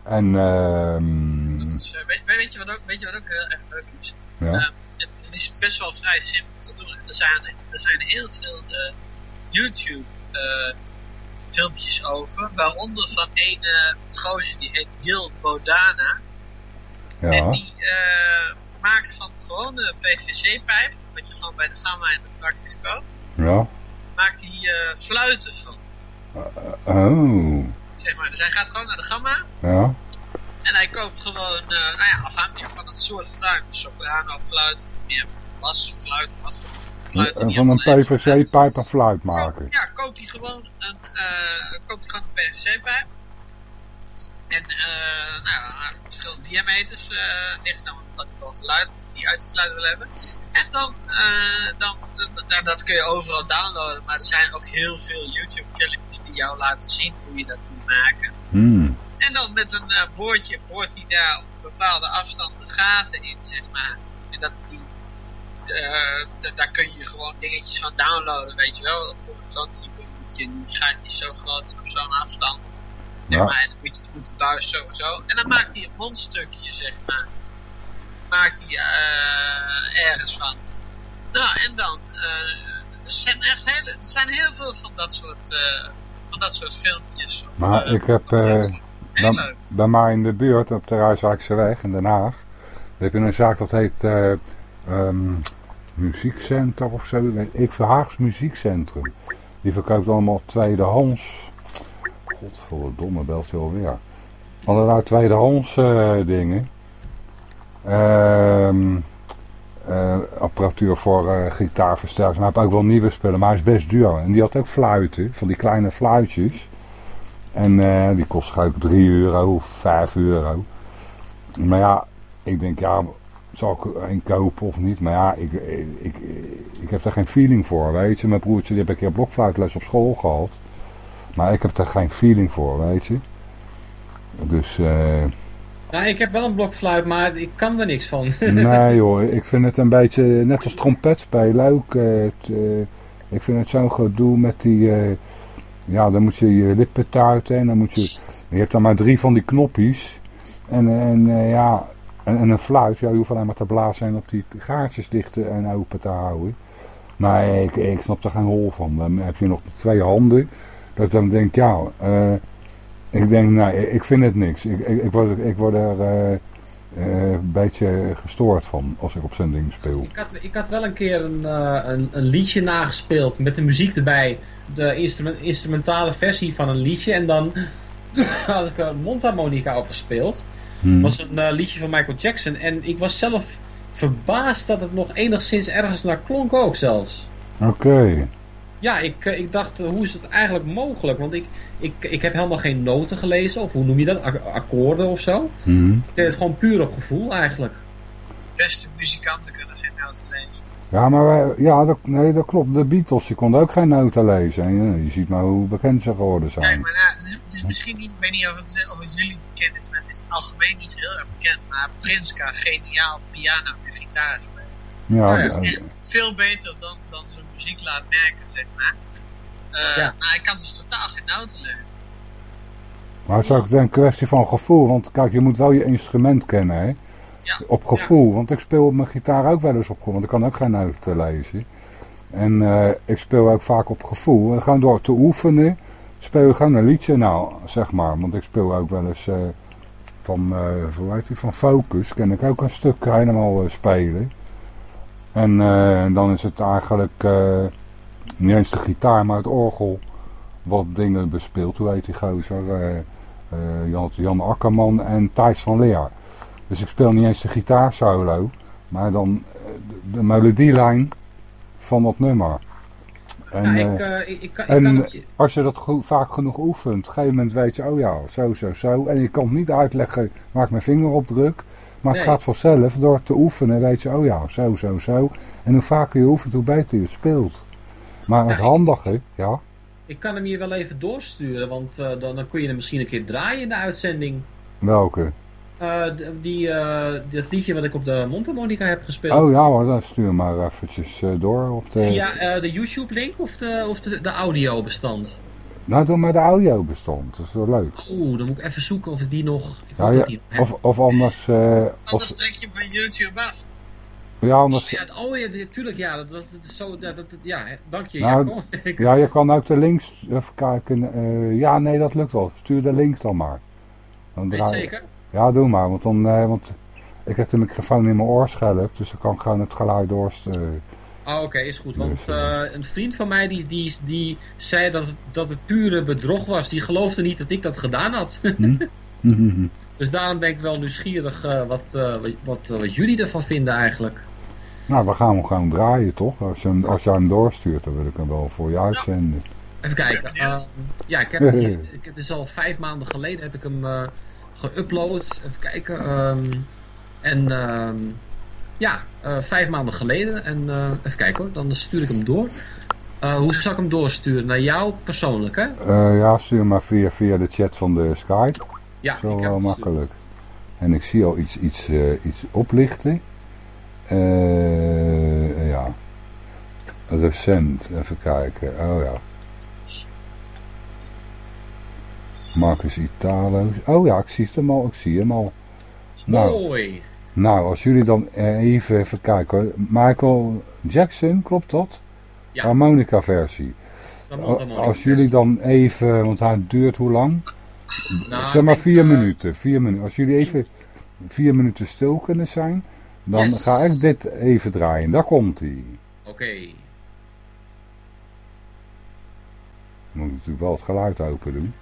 En ehm Dus, eh, weet, weet, je wat ook, weet je wat ook heel erg leuk is? Ja. Eh, het, het is best wel vrij simpel te doen. Er zijn, er zijn heel veel eh, YouTube eh, filmpjes over, waaronder van een gozer die heet Gil Bodana. En ja. die eh, maakt van gewone PVC-pijp, wat je gewoon bij de Gamma en de praktisch koopt, Ja. maakt hij eh, fluiten van. Oh. Zeg maar. Dus hij gaat gewoon naar de Gamma Ja. En hij koopt gewoon, eh, nou ja, afhankelijk van het soort fluit, een soprano fluit, meer basfluit, wat voor. En die van een. PVC-pijp een fluit maken. Ja, koopt hij gewoon een, koopt hij gewoon een PVC-pijp. En, eh nou, verschillende diameters, eh ligt dan wat voor geluid die uit de fluit wil hebben. En dan, dan d- dat kun je overal downloaden, maar er zijn ook heel veel YouTube-filmpjes die jou laten zien hoe je dat moet maken. Hmm. En dan met een boordje boort hij daar op bepaalde afstand gaten in, zeg maar. En dat die, daar kun je gewoon dingetjes van downloaden, weet je wel. Voor zo'n type moet je die gaatjes zo groot en op zo'n afstand. Ja. maar, en dan moet, je, moet de buis zo en dan maakt hij een mondstukje, zeg maar. Maakt hij eh, ergens van. Nou, en dan, eh, er zijn echt hele, er zijn heel veel van dat soort, eh, van dat soort filmpjes. Maar eh, ik heb eh, bij, bij mij in de buurt, op de weg in Den Haag, heb je een zaak dat heet eh, ehm, Muziekcenter of zo. Ik veel, Haags Muziekcentrum. Die verkoopt allemaal tweedehands. Godverdomme, belt je alweer. Allerlei tweedehands eh, dingen. Ehm eh, apparatuur voor eh gitaarversterkers. Maar hij heeft ook wel nieuwe spullen, maar hij is best duur. En die had ook fluiten, van die kleine fluitjes. En die kost ook 3 euro, 5 euro. Maar ja, ik denk, ja, zal ik een kopen of niet? Maar ja, ik, ik, ik, ik heb daar geen feeling voor, weet je. Mijn broertje die heb een keer blokfluitles op school gehad. Maar ik heb er geen feeling voor, weet je. Dus, eh Nou, ik heb wel een blokfluit, maar ik kan er niks van. nee joh, ik vind het een beetje net als trompet spelen ook. eh, eh, ik vind het zo'n gedoe met die, eh, ja dan moet je je lippen tuiten en dan moet je, je hebt dan maar drie van die knopjes. En, en ja, en, en een fluit, ja je hoeft alleen maar te blazen en op die gaatjes dicht en open te houden. Maar ik, ik snap er geen hol van. Dan heb je nog twee handen. Dat ik dan denk, ja, eh, ik denk, nee, ik vind het niks. Ik, ik, word, ik er eh, eh, een beetje gestoord van als ik op zo'n ding speel. Ik had, ik had wel een keer een, een, een liedje nagespeeld met de muziek erbij. De instrument, instrumentale versie van een liedje. En dan had ik een mondharmonica opgespeeld. Hmm. was een eh, liedje van Michael Jackson. En ik was zelf verbaasd dat het nog enigszins ergens naar klonk ook zelfs. Oké. Ja, ik, eh, ik dacht, eh, hoe is het eigenlijk mogelijk? Want ik, ik, ik heb helemaal geen noten gelezen. Of hoe noem je dat? Ak- akkoorden of zo. Mhm. Ik deed het gewoon puur op gevoel eigenlijk. Beste muzikanten kunnen geen noten lezen. Ja, maar wij, ja, dat, nee, dat klopt. De Beatles, die konden ook geen noten lezen. En je, je ziet maar hoe bekend ze geworden Kijk, zijn. maar nou, het, is, het is misschien niet, ik weet niet of het, of het jullie bekend is algemeen niet heel erg bekend. Maar Prince kan geniaal piano en gitaar spelen. Ja, dat is echt veel beter dan, dan zijn muziek laat merken, zeg maar. Eh, Ja. Maar hij kan dus totaal geen noten lezen. Maar het is ook een kwestie van gevoel. Want kijk, je moet wel je instrument kennen, hè. Op gevoel. Want ik speel op mijn gitaar ook wel eens op gevoel. Want ik kan ook geen noten lezen. En eh, ik speel ook vaak op gevoel. En gewoon door te oefenen speel je gewoon een liedje nou, zeg maar. Want ik speel ook wel eens eh, van, hoe heet van Focus. Ken ik ook een stuk helemaal eh, spelen. En eh, dan is het eigenlijk niet eens de gitaar, maar het orgel wat dingen bespeelt. Hoe heet die gozer? Jan, Akkerman en Thijs van Leer. Dus ik speel niet eens de gitaarsolo, maar dan de melodielijn van dat nummer. En, ik, eh, eh, ik, ik, kan- en kan... als je dat vaak genoeg oefent, op een gegeven moment weet je, oh ja, zo, zo, zo. En je kan het niet uitleggen waar ik mijn vinger op druk. Maar het Nee. gaat vanzelf, door te oefenen weet je, oh ja, zo, zo, zo. En hoe vaker je oefent, hoe beter je het speelt. Maar het ik- handige, ja, Ik kan hem hier wel even doorsturen, want eh, dan, dan kun je hem misschien een keer draaien in de uitzending. welke? Eh, die, eh, dat liedje wat ik op de mondharmonica heb gespeeld. Oh ja, maar dan stuur maar eventjes eh, door op de... Via de YouTube-link of, de, of de, de audio-bestand? Nou, doe maar de audiobestand, dat is wel leuk. Oeh, dan moet ik even zoeken of ik die nog... Ik Ja, ja, die nog of, of anders, eh, Anders of, trek je van YouTube af. ja, anders, Ja, oh ja, natuurlijk, ja, dat, is zo, ja, dat, dat- ja, dank je. Nou, ja, kom. Ik- ja, je kan ook de links even kijken. ja, nee, dat lukt wel. Stuur de link dan maar. Dan Weet draai- zeker? Ja, doe maar, want dan, eh, want ik heb de microfoon in mijn oorschelp, dus dan kan ik gewoon het geluid doorsturen. Ah, oké, is goed. Want Dus, eh, een vriend van mij die, die, die zei dat het, dat het pure bedrog was. Die geloofde niet dat ik dat gedaan had. Hm? dus daarom ben ik wel nieuwsgierig eh, wat, eh, wat, wat, eh, wat jullie ervan vinden eigenlijk. nou, we gaan hem gewoon draaien, toch? Als je, hem, als jij hem doorstuurt, dan wil ik hem wel voor je uitzenden. Even kijken. eh, ja, ik heb hem hier, ik, het is al vijf maanden geleden heb ik hem eh geüpload. Even kijken. ehm, en ehm, ja, eh, vijf maanden geleden. En eh, even kijken hoor, dan stuur ik hem door. Eh, hoe zal ik hem doorsturen? Naar jou persoonlijk, hè? Ja, stuur maar via, via de chat van de Skype. Ja, Zo wel makkelijk. En ik zie al iets, iets, iets oplichten. Ja. Recent, even kijken. Oh ja. Marcus Italo. Oh ja, ik zie hem al. Ik zie hem al. Nou, Mooi. nou, als jullie dan eh, even, even kijken. Michael Jackson, klopt dat? Ja. Harmonica versie. Als jullie dan even, want hij duurt hoe lang? Nou, zeg maar vier eh, minuten. Vier minuten. Als jullie even vier minuten stil kunnen zijn, dan Yes. ga ik dit even draaien. Daar komt hij. Oké. Moet ik natuurlijk wel het geluid open doen.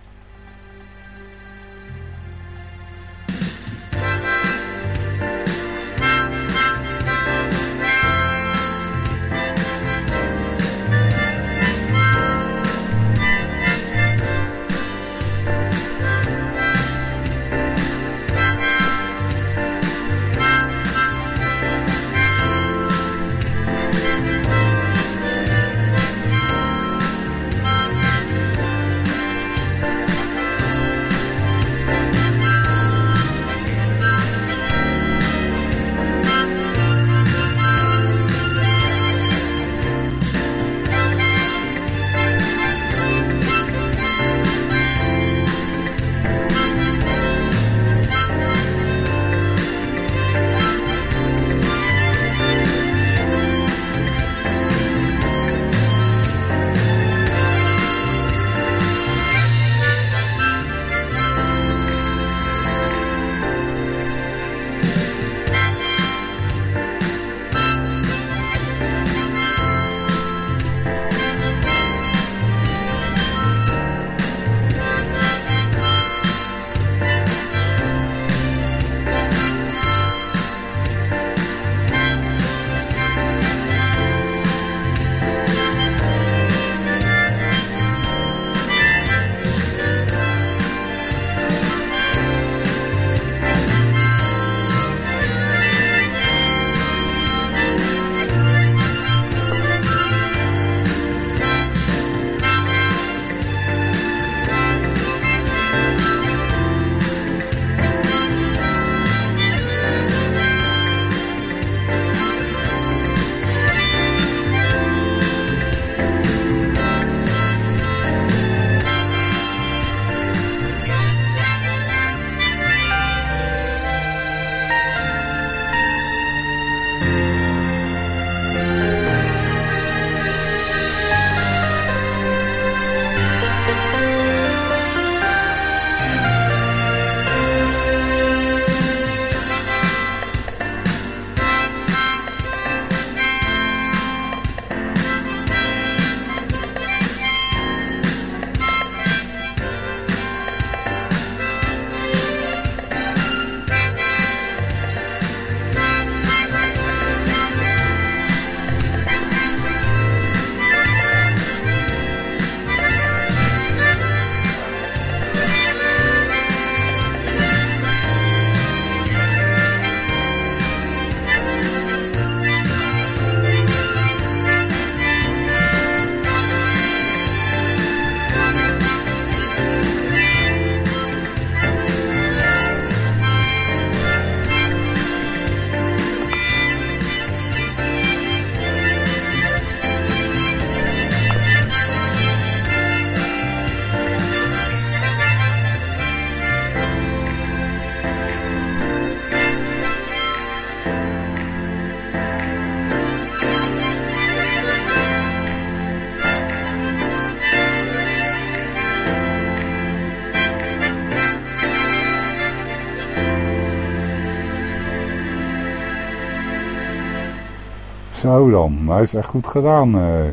Zo dan, hij is echt goed gedaan. eh.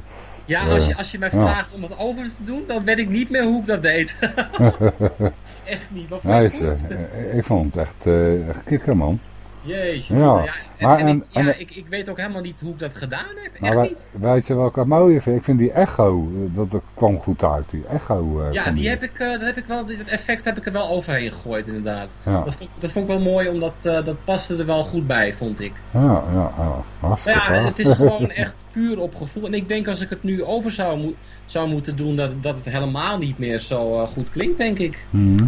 Ja, als je, Eh, als je mij ja. vraagt om het over te doen, dan weet ik niet meer hoe ik dat deed. echt niet. Maar Nee, is, eh, ik vond het echt, eh, echt kikker, man. Jeetje. Ja. Nou en, Maar en en- ik, ja, en- ik, ik weet ook helemaal niet hoe ik dat gedaan heb. Maar wij- weet je welke ik mooie vind? Ik vind die echo, eh, dat, dat kwam goed uit, die echo. eh, Ja, van die heb ik, eh, dat heb ik wel, dit effect heb ik er wel overheen gegooid inderdaad. Ja. Dat, vond, dat vond ik wel mooi, omdat dat paste er wel goed bij, vond ik. Ja, ja, ja, Maar hartstikke ja, het is gewoon echt puur op gevoel. En ik denk als ik het nu over zou, mo- zou moeten doen, dat, dat het helemaal niet meer zo goed klinkt, denk ik. Mhm.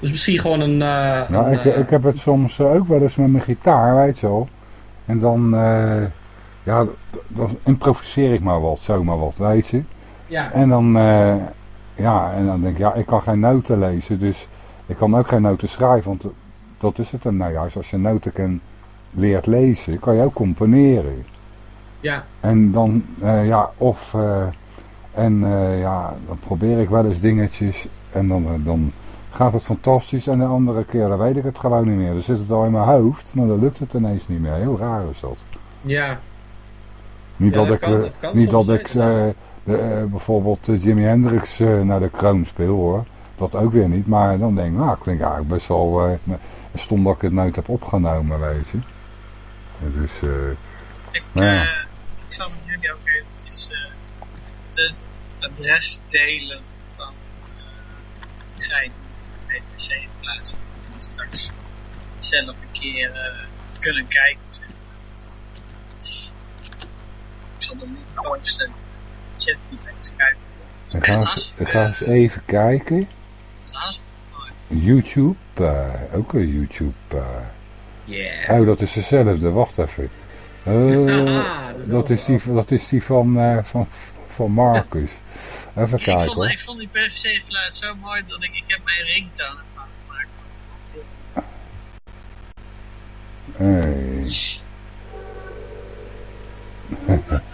Dus misschien gewoon een... Nou, een, ik, ik heb het soms ook wel eens met mijn gitaar, weet je wel. En dan, eh, ja, dan improviseer ik maar wat, zomaar wat, weet je. Ja. En dan, eh, ja, en dan denk ik, ja, ik kan geen noten lezen, dus ik kan ook geen noten schrijven, want dat is het dan nou juist. Als je noten kan, leert lezen, kan je ook componeren. Ja. En dan, eh, ja, of, en ja, dan probeer ik wel eens dingetjes en dan, dan gaat het fantastisch en de andere keer dan weet ik het gewoon niet meer. Dan zit het al in mijn hoofd, maar dan lukt het ineens niet meer. Heel raar is dat. ja. Niet Ja, dat, dat ik, kan- eh, dat niet dat ik eh, de, eh, bijvoorbeeld Jimi Hendrix naar de kroon speel hoor. Dat ook weer niet, maar dan denk ik, nou, klinkt eigenlijk best wel stom dat ik het nooit heb opgenomen, weet je. Dus, eh, Ik, nou ja. ik zal met jullie ook eventjes de- het adres delen van uh, zijn EPC plaats. om straks zelf een keer eh, kunnen kijken. Ik zal de link posten. Chat die bij Skype. ik, ga eens, ik ga eens even kijken. YouTube, eh, ook een YouTube. eh. Yeah. Oh, dat is dezelfde, wacht even. Eh, dat is dat, is die, dat is die van, eh, van, van Marcus. Even Ik kijken vond, ik vond die PVC geluid zo mooi dat ik, ik heb mijn ringtone ervan gemaakt. Hey.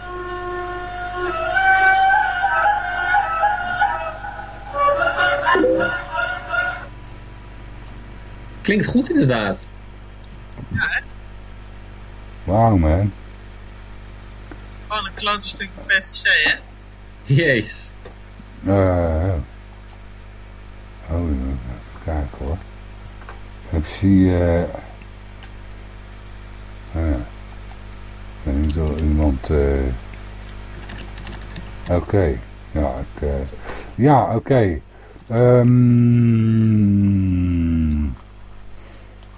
Klinkt goed inderdaad. Ja, hè? Wauw man. Gewoon een klote stukje PVC, hè? Jezus. Eh, oh, even kijken hoor. Ik zie... eh uh, ik weet niet of iemand... eh Oké. Ja, ik... eh, ja, oké. Ehm,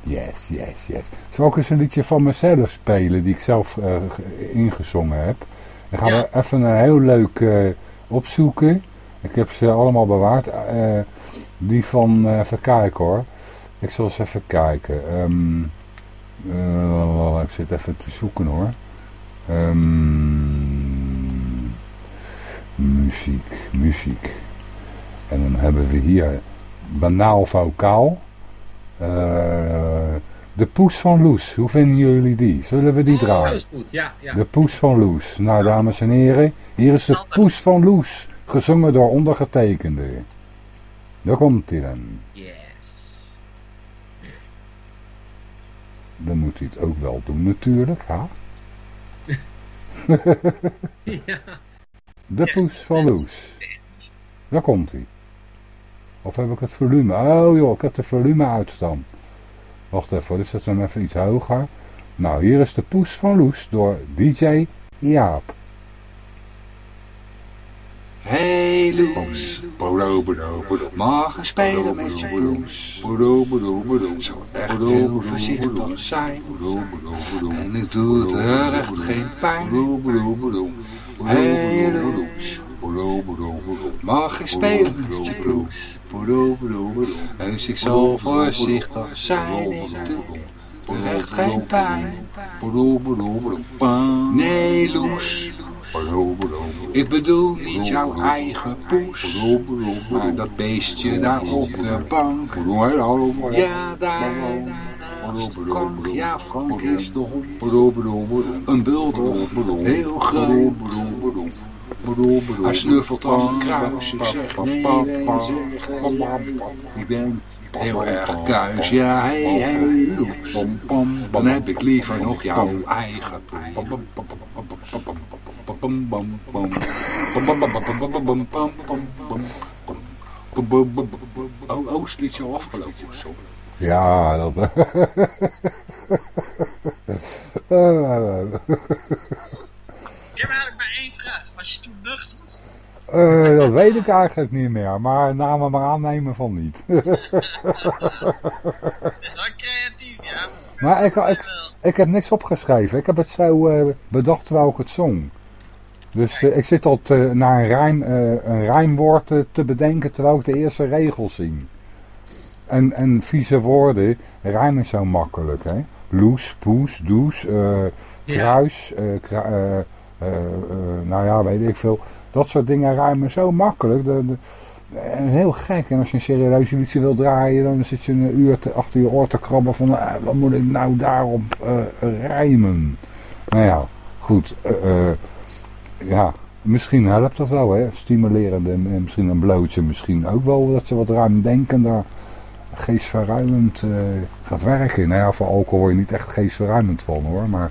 yes, yes, yes. Zal ik eens een liedje van mezelf spelen die ik zelf eh, ge- ingezongen heb? Dan gaan we even een heel leuk eh, opzoeken. Ik heb ze allemaal bewaard. Eh, die van, eh, even kijken hoor. Ik zal eens even kijken. Ehm, eh, ik zit even te zoeken hoor. Ehm, muziek, muziek. En dan hebben we hier banaal vocaal. Eh, de poes van Loes. Hoe vinden jullie die? Zullen we die draaien? dat is goed. Ja, ja. De poes van Loes. Nou, dames en heren, hier is de poes van Loes. Gezongen door ondergetekende. Daar komt hij dan. Yes. Dan moet hij het ook wel doen natuurlijk, ha? ja. De poes van Loes. Daar komt hij. Of heb ik het volume? Oh joh, ik heb de volume uitstaan. Wacht even, dus zet hem even iets hoger. Nou, hier is de poes van Loes door DJ Jaap. Hey Loes, mag ik spelen met je Loes? Zou echt heel voorzichtig zijn en ik doe het er echt geen pijn. Hey Loes, mag ik spelen met je? Dus ik zal voorzichtig zijn, er echt geen pijn. Nee Loes, ik bedoel niet jouw eigen poes, maar dat beestje daar op de bank. Ja, daar. Frank, ja Frank is de hond. Een bulldog, heel groot. Hij snuffelt als een kruis. Ik zeg nee, nee, zeg Ik ben Heel erg kuis, ja, hey, hey, loes. Dan heb ik liever nog jouw eigen Oh, oh, is liedje al afgelopen zo? Ja, dat... Ik heb eigenlijk maar één vraag. Was je toen nuchter? Eh, dat weet ik eigenlijk niet meer, maar namen maar aannemen van niet. Dat is wel creatief, ja. maar ik, ik, ik heb niks opgeschreven. Ik heb het zo eh, bedacht terwijl ik het zong. Dus eh, ik zit al te, naar een, rijm, een rijmwoord te bedenken terwijl ik de eerste regels zie. En, en vieze woorden rijmen zo makkelijk. Hè? Loes, poes, does, eh, kruis, eh, eh, nou ja, weet ik veel. Dat soort dingen rijmen zo makkelijk. De, de- heel gek. En als je een serieuze liedje wil draaien, dan zit je een uur te, achter je oor te krabben van, wat moet ik nou daarop rijmen? Nou ja, goed. ja, misschien helpt dat wel, hè. Stimulerend en, en misschien een blootje. Misschien ook wel dat je wat ruimdenkender, geestverruimend eh, gaat werken. Nou ja, voor alcohol word je niet echt geestverruimend van, hoor. Maar,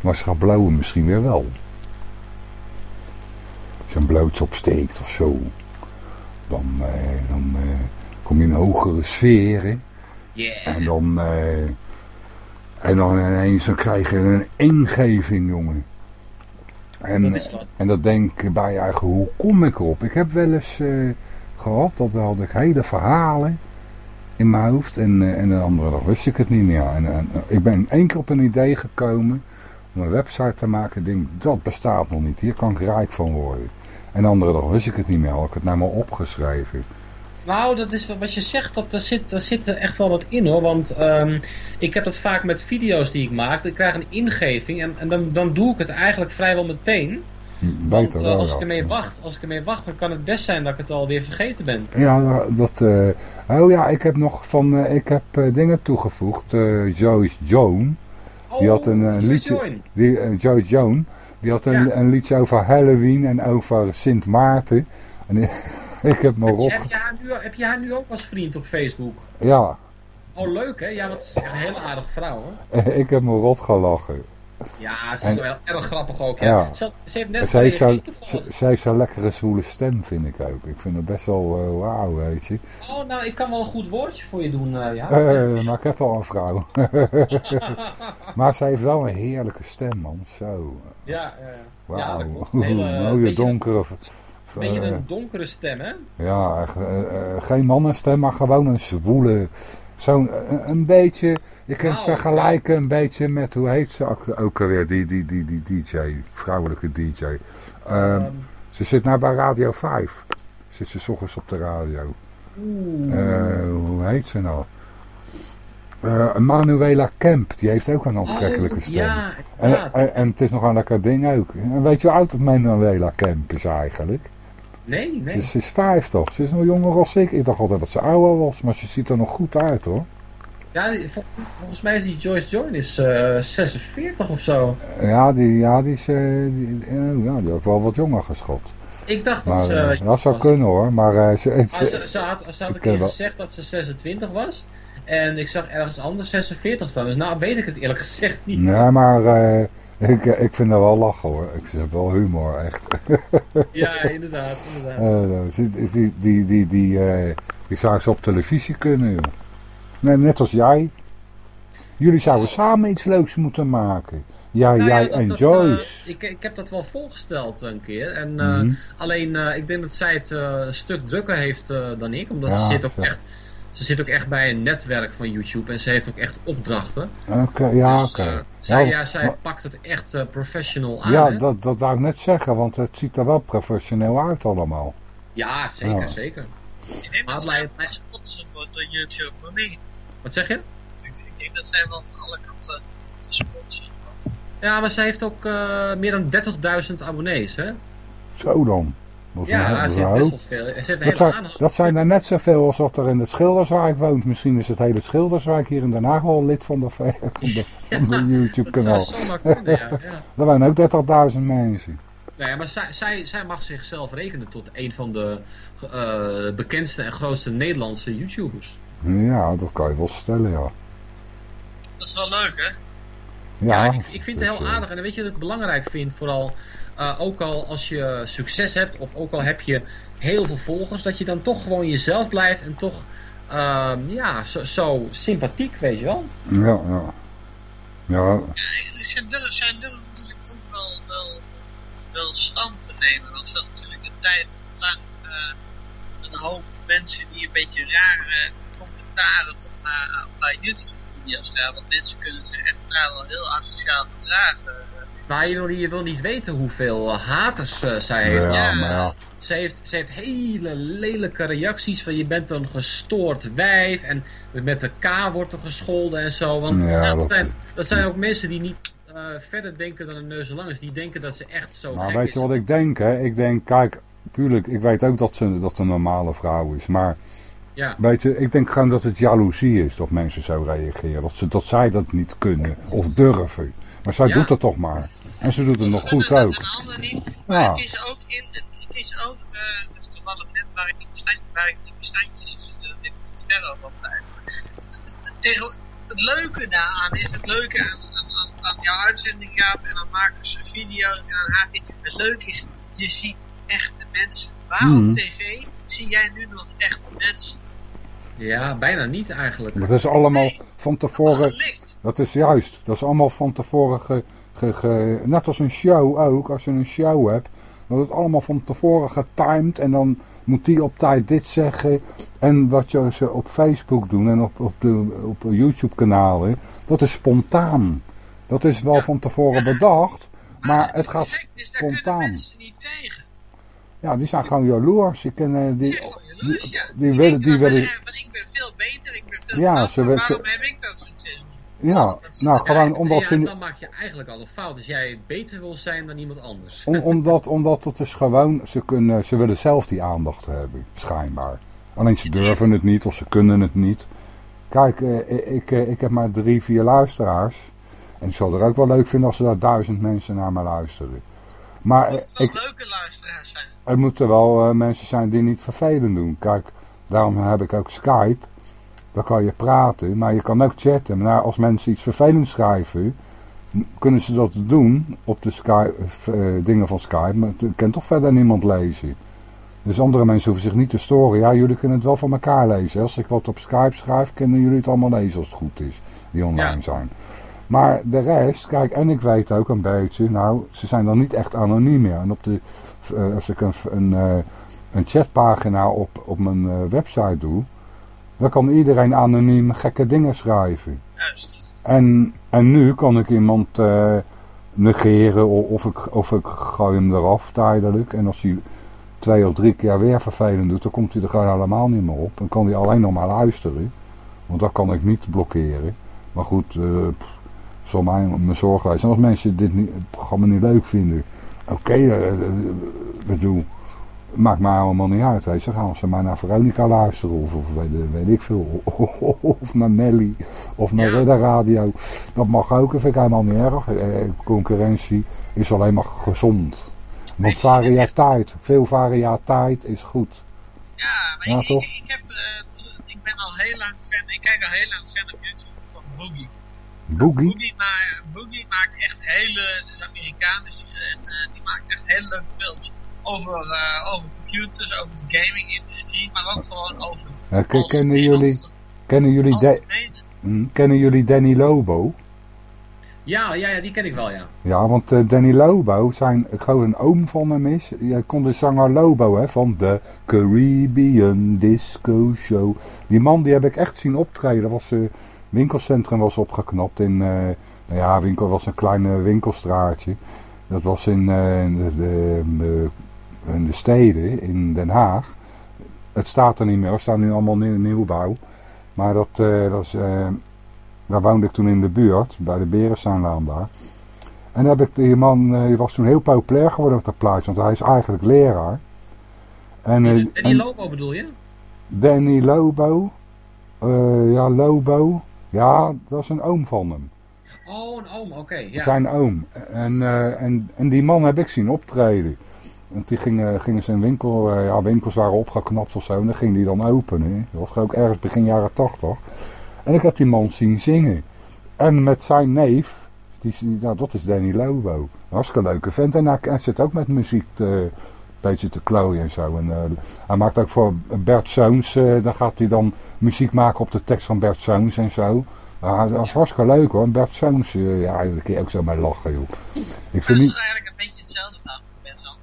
maar je gaat blowen misschien weer wel. Als je een blootje opsteekt of zo. Dan, eh, dan eh, kom je in hogere sferen. En dan... en dan ineens dan krijg je een ingeving, jongen. En, Dat en dat denk ik bij je eigen, hoe kom ik erop? Ik heb wel eens eh, gehad, dat had ik hele verhalen in mijn hoofd. En, eh, en een andere dag wist ik het niet meer. En, en, ik ben één keer op een idee gekomen om een website te maken. Denk, dat bestaat nog niet. Hier kan ik rijk van worden. En de andere dag wist ik het niet meer. Had ik het nou maar opgeschreven. Nou, dat is wat- je zegt, dat, daar, zit, daar zit echt wel wat in hoor. Want ehm, ik heb dat vaak met video's die ik maak. Ik krijg een ingeving en, en dan, dan doe ik het eigenlijk vrijwel meteen. Want als, ik ermee wacht, als ik ermee wacht, dan kan het best zijn dat ik het alweer vergeten ben. Ja, dat... eh, oh ja, ik heb nog van... eh, ik heb eh, dingen toegevoegd. Joyce Joan. Die had een eh, Joyce liedje... Joan. Die, Joyce Joan. Die had een, een liedje over Halloween en over Sint Maarten. En ik heb me rot... Heb je, haar nu, heb je haar nu ook als vriend op Facebook? Ja, Oh, leuk hè? Ja, dat is echt een hele aardige vrouw hoor. ik heb me rot gelachen. Ja, ze En- is wel erg grappig ook. Ja. Ja. Ze, ze heeft net Ze heeft ze, heeft zo'n lekkere zwoele stem, vind ik ook. Ik vind het best wel eh, wauw, weet je. Oh, nou, ik kan wel een goed woordje voor je doen, eh, ja. Eh, maar ik heb al een vrouw. maar ze heeft wel een heerlijke stem, man. Zo. Ja, ja, ja. Dat klopt. Mooie beetje- donkere... Een beetje een donkere stem, hè? Ja, geen mannenstem, maar gewoon een zwoele. Zo'n een, een beetje, je kunt het vergelijken een beetje met, hoe heet ze ook, alweer, die, die, die, die DJ, vrouwelijke DJ. Ehm, ze zit nou bij Radio 5. Zit ze 's ochtends op de radio. Eh, hoe heet ze nou? Eh, Manuela Kemp, die heeft ook een aantrekkelijke Oh, stem. ja, en, en, en het is nog een lekker ding ook. En weet je hoe oud het Manuela Kemp is eigenlijk? Nee, Ze nee. is, ze is 50. Ze is nog jonger als ik. Ik dacht altijd dat ze ouder was, maar ze ziet er nog goed uit hoor. Ja, volgens mij is die Joyce Join is eh 46 of zo. Ja, die, ja, die is eh, die, eh, ja, die had wel wat jonger geschot. Ik dacht dat ze... eh, dat zou kunnen hoor, maar eh, ze, Maar ze- ze, ze had, ze had een keer gezegd dat ze 26 was. En ik zag ergens anders 46 staan. Dus nou weet ik het eerlijk gezegd niet. Nee, maar eh, ik, ik vind dat wel lachen hoor. Ik vind wel humor, echt. Ja, inderdaad. inderdaad. Eh, die, die, die, die, die, eh, die zou ze op televisie kunnen, joh. Nee, net als jij. Jullie zouden samen iets leuks moeten maken. Jij, Nou ja, jij dat- en dat, Joyce. eh, ik, ik heb dat wel voorgesteld een keer. En, eh, Mhm. Alleen, eh, ik denk dat zij het eh, een stuk drukker heeft eh, dan ik. Omdat Ja, ze, zit ook echt, ze zit ook echt bij een netwerk van YouTube. En ze heeft ook echt opdrachten. Oké, ja, Dus, oké. eh, zij, Ja, ja, zij maar- pakt het echt eh, professional aan. Ja, hè? dat, dat wou ik net zeggen, want het ziet er wel professioneel uit allemaal. ja zeker, Ja. zeker. Ik denk Maar dat zij wel gesponsord wordt door YouTube, niet? Wat zeg je? Ik, ik denk dat zij wel van alle kanten gesponsord wordt. Ja, maar zij heeft ook eh, meer dan 30.000 abonnees, hè? Zo dan. Dat is Ja, is een heeft best wel veel. Een Dat hele zijn, dat zijn er net zoveel als dat er in het Schilderswijk woont. Misschien is het hele Schilderswijk hier in Den Haag wel lid van de, van de, van de YouTube dat kanaal. zou zomaar kunnen, ja, ja. er wonen ook 30.000 mensen. Nou ja, maar zij, zij, zij mag zichzelf rekenen tot een van de eh, bekendste en grootste Nederlandse YouTubers. Ja, dat kan je wel stellen, ja. Dat is wel leuk, hè? Ja, ik, ik vind het dus, heel eh, aardig. En weet je wat ik belangrijk vind? Vooral, eh, ook al als je succes hebt, of ook al heb je heel veel volgers, dat je dan toch gewoon jezelf blijft en toch, ehm, ja, zo, zo sympathiek, weet je wel? Ja, ja. Ja, Zij durven, zij durven natuurlijk ook wel, wel, wel stand te nemen. Want ze hadden natuurlijk een tijd lang eh, een hoop mensen die een beetje rare commentaren op naar, op naar YouTube-video's gaan. Want mensen kunnen zich echt vrijwel heel asociaal gedragen. Maar je wil, je wil niet weten hoeveel eh, haters eh, zij heeft. Ja, maar ja. Ze heeft, ze heeft hele lelijke reacties van je bent een gestoord wijf en met de K wordt er gescholden en zo. Want Ja, dat, dat- zijn, dat zijn ook mensen die niet eh, verder denken dan een neus lang is. Die denken dat ze echt zo Maar gek weet is. je wat ik denk, hè? Ik denk, kijk, tuurlijk, ik weet ook dat ze dat een normale vrouw is. Maar, Ja. weet je, ik denk gewoon dat het jaloezie is dat mensen zo reageren. Dat, ze, dat zij dat niet kunnen of durven. Maar zij Ja. doet het toch maar. En ze doet het nog goed ook. niet. Maar Ja. het is ook in, het, het is ook, eh dat is toevallig net waar ik die, bestand, waar ik die bestandjes, dus niet verder over. Het, het- tegen, het leuke daaraan is, het leuke aan, aan, aan, aan jouw uitzending Jaap en aan Marcus' video's en aan haar, het leuke is, je ziet echte mensen. Waar Mhm. op tv zie jij nu nog echte mensen? Ja, bijna niet eigenlijk. Dat is allemaal van tevoren. Dat is juist. Dat is allemaal van tevoren. Net als een show ook. Als je een show hebt. Dat het allemaal van tevoren getimed. En dan moet die op tijd dit zeggen. En wat je ze op Facebook doen. En op, op, de, op YouTube kanalen. Dat is spontaan. Dat is wel van tevoren bedacht. Maar het gaat spontaan. Ja, die zijn gewoon jaloers. Die kennen die, die, die willen, die ik ben veel beter, ik ben veel Ja, knapper, ze- waarom heb ik dat succes niet? Ja, nou gewoon omdat ja, dan maak je eigenlijk al een fout als jij beter wil zijn dan iemand anders. Om, omdat, omdat het is gewoon, ze, kunnen, ze willen zelf die aandacht hebben, schijnbaar. Alleen ze durven het niet of ze kunnen het niet. Kijk, eh, ik, eh, ik heb maar drie, vier luisteraars. En ik zal het er ook wel leuk vinden als er daar duizend mensen naar me luisteren. Maar eh, ik, leuke luisteraars zijn. er moeten wel mensen zijn die niet vervelend doen. Kijk, daarom heb ik ook Skype. Dan kan je praten, maar je kan ook chatten. Maar als mensen iets vervelends schrijven, kunnen ze dat doen op de Skype, eh, dingen van Skype. Maar het kan toch verder niemand lezen. Dus andere mensen hoeven zich niet te storen. Ja, jullie kunnen het wel van elkaar lezen. Als ik wat op Skype schrijf, kunnen jullie het allemaal lezen als het goed is. Die online zijn. Maar de rest, kijk, en ik weet ook een beetje, nou, ze zijn dan niet echt anoniem meer. En op de, eh, als ik een, een, eh, een chatpagina op, op mijn eh, website doe, dan kan iedereen anoniem gekke dingen schrijven. Juist. En, en nu kan ik iemand eh, negeren of ik, of ik gooi hem eraf tijdelijk. En als hij twee of drie keer weer vervelend doet, dan komt hij er gewoon helemaal niet meer op. Dan kan hij alleen nog maar luisteren. Want dat kan ik niet blokkeren. Maar goed, eh pff, zal mij mijn zorg. En als mensen dit niet, het programma niet leuk vinden, oké, eh, eh, bedoel, maakt mij allemaal niet uit. Je. Gaan ze maar naar Veronica luisteren of, of weet, weet ik veel. Of naar Nelly of naar Redder Radio. Dat mag ook, dat vind ik helemaal niet erg. Eh, Concurrentie is alleen maar gezond. Want variëteit, veel variëteit is goed. Ja, maar Ja, ik, toch? Ik, ik, heb, eh, ik ben al heel lang fan, ik kijk al heel lang fan op YouTube van Boogie. Boogie? Boogie, ma Boogie maakt echt hele, dus Amerikaans, en eh, die maakt echt hele leuke films. Over, eh, over computers, over de gaming-industrie, maar ook gewoon over kennen jullie, kennen jullie. Hm, kennen jullie Danny Lobo? Ja, ja, ja, die ken ik wel, ja. Ja, want eh, Danny Lobo, zijn, ik geloof een oom van hem is. Jij kon de zanger Lobo, hè, van de Caribbean Disco Show. Die man, die heb ik echt zien optreden. Dat was, eh, winkelcentrum was opgeknapt in, eh, nou ja, winkel was een klein winkelstraatje. Dat was in, eh, in de, de, de- in de steden, in Den Haag. Het staat er niet meer, er staat nu allemaal nieuw, nieuwbouw. Maar dat, eh, dat is, eh, daar woonde ik toen in de buurt, bij de Berenstaanlaan daar. En heb ik die man, eh, die was toen heel populair geworden op dat plaats, want hij is eigenlijk leraar. En, en logo bedoel je? Danny Lobo, ja Lobo, ja dat is een oom van hem. Oh, een oom, oké. ja. Zijn oom. En, en, en die man heb ik zien optreden. Want die gingen, gingen een winkel, eh, ja, winkels waren opgeknapt of zo. En dan ging die dan openen. Dat was ook ergens begin jaren tachtig. En ik heb die man zien zingen. En met zijn neef, die, nou, dat is Danny Lobo. Hartstikke leuke vent. En hij, hij zit ook met muziek te, een beetje te klooien en zo. En, eh, hij maakt ook voor Bert Soons, eh, dan gaat hij dan muziek maken op de tekst van Bert Soons en zo. Ja, dat is hartstikke leuk hoor. Bert Soons, eh, ja, daar kun je ook zo mee lachen joh. Ik Dat vind is niet... eigenlijk een beetje hetzelfde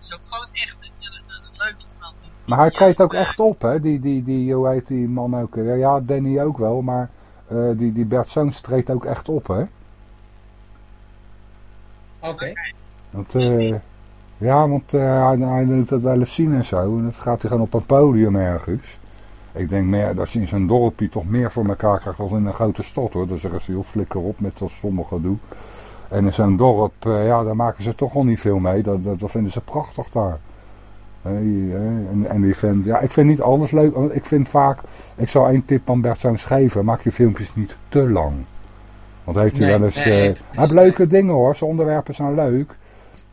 is ook gewoon echt een, een, een leuk iemand. Maar hij treedt ook echt op, hè? Die, die, die, hoe heet die man ook? weer? Ja, Danny ook wel, maar eh, die, die Bert Soons treedt ook echt op, hè? Oké. Want, eh, ja, want eh, hij, hij doet dat wel eens zien en zo. En dan gaat hij gewoon op een podium ergens. Ik denk meer dat je in zo'n dorpje toch meer voor elkaar krijgt dan in een grote stad, hoor. Dan zeggen ze, joh, flikker op met dat stomme gedoe. En in zo'n dorp, eh, ja, daar maken ze toch al niet veel mee. Dat, dat, dat vinden ze prachtig daar. Eh, eh, en, en die vindt, ja, ik vind niet alles leuk. want Ik vind vaak, ik zou één tip aan Bert Zoons geven. Maak je filmpjes niet te lang. Want heeft hij Nee, wel eens... nee, hij heeft leuke dingen hoor, zijn onderwerpen zijn leuk.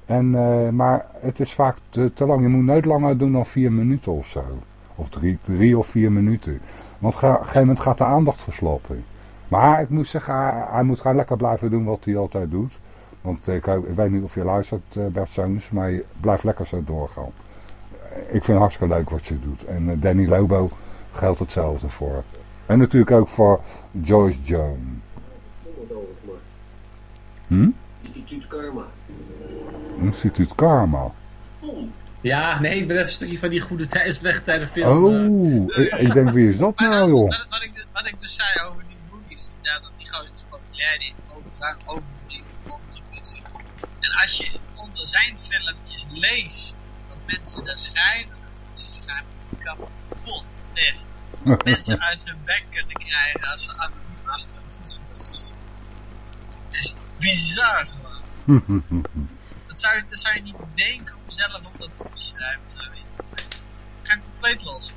En, maar het is vaak te, te lang. Je moet nooit langer doen dan vier minuten of zo. Of drie, drie of vier minuten. Want op een gegeven moment gaat de aandacht verslappen. Maar ik moet zeggen, hij, hij moet gewoon lekker blijven doen wat hij altijd doet. Want ik, ik weet niet of je luistert, eh, Bert Zoons, maar je blijft lekker zo doorgaan. Ik vind het hartstikke leuk wat je doet. En eh, Danny Lobo geldt hetzelfde voor. En natuurlijk ook voor Joyce Joan. Hm? Instituut Karma. Instituut Karma. Ja, nee, ik ben even een stukje van die goede tijden, slechte tijden film. Oh, ik, ik denk wie is dat nou joh? Wat, wat, ik, wat ik dus zei over die populair die over, overbrengt van muziek. En als je onder zijn filmpjes leest wat mensen daar schrijven, ze gaan kapot weg. Mensen uit hun bek kunnen krijgen als ze anoniem achter een toetsenbord zitten. Dat is bizar gewoon. Dat zou, dat zou je niet denken om zelf op dat op te schrijven. Ga compleet los.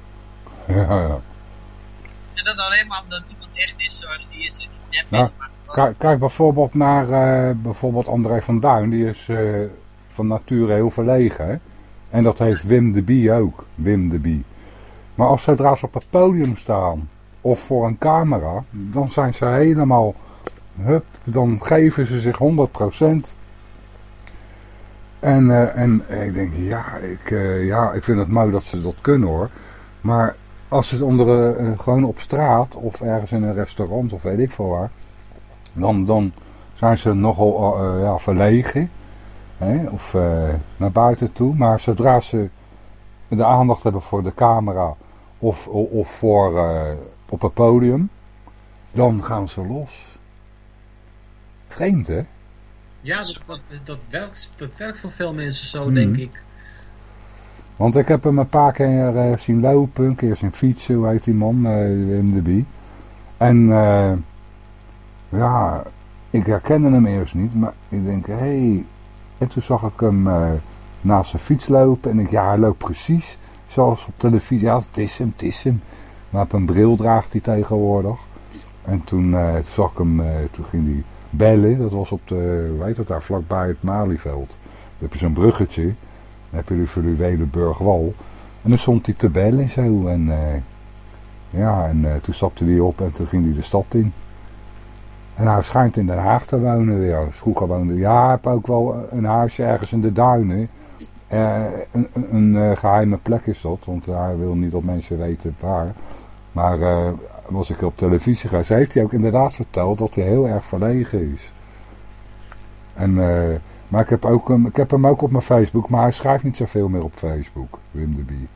Ja, ja. En dat alleen maar omdat iemand echt is zoals die is en niet nep is, maar. Kijk, bijvoorbeeld naar eh, bijvoorbeeld André van Duin. Die is eh, van nature heel verlegen. Hè? En dat heeft Wim de Bie ook. Wim de Bie. Maar als zodra ze op het podium staan of voor een camera, dan zijn ze helemaal, hup, dan geven ze zich 100%. En, eh, en ik denk, ja ik, ja, ik vind het mooi dat ze dat kunnen hoor. Maar als ze onder, gewoon op straat of ergens in een restaurant of weet ik veel waar, dan, dan zijn ze nogal eh, ja, verlegen. Hè? Of eh, naar buiten toe. Maar zodra ze de aandacht hebben voor de camera of, of, of voor, eh, op het podium, dan gaan ze los. Vreemd hè? Ja, dat, dat, werkt, dat werkt voor veel mensen zo, Mhm. denk ik. Want ik heb hem een paar keer eh, zien lopen, een keer zien fietsen, hoe heet die man, eh de Bie. En eh, ja, ik herkende hem eerst niet, maar ik denk, hé. Hey. En toen zag ik hem eh, naast zijn fiets lopen en ik, ja, hij loopt precies zoals op televisie. Ja, het is hem, het is hem. Maar op een bril draagt hij tegenwoordig. En toen, eh, zag ik hem, eh, toen ging hij bellen. Dat was op de, heet het daar, vlakbij het Malieveld. Dan heb je zo'n bruggetje. Dan heb je de Veluwelenburgwal. En dan stond hij te bellen en zo. En ja, en toen stapte hij op en toen ging hij de stad in. En hij schijnt in Den Haag te wonen weer. Vroeger woonde Ja, hij heeft ook wel een huisje ergens in de duinen. Eh, een een, eh, geheime plek is dat, want hij wil niet dat mensen weten waar. Maar eh, was ik op televisie geweest, heeft hij ook inderdaad verteld dat hij heel erg verlegen is. En, eh, maar ik heb, ook, ik heb hem ook op mijn Facebook, maar hij schrijft niet zoveel meer op Facebook, Wim de Bie.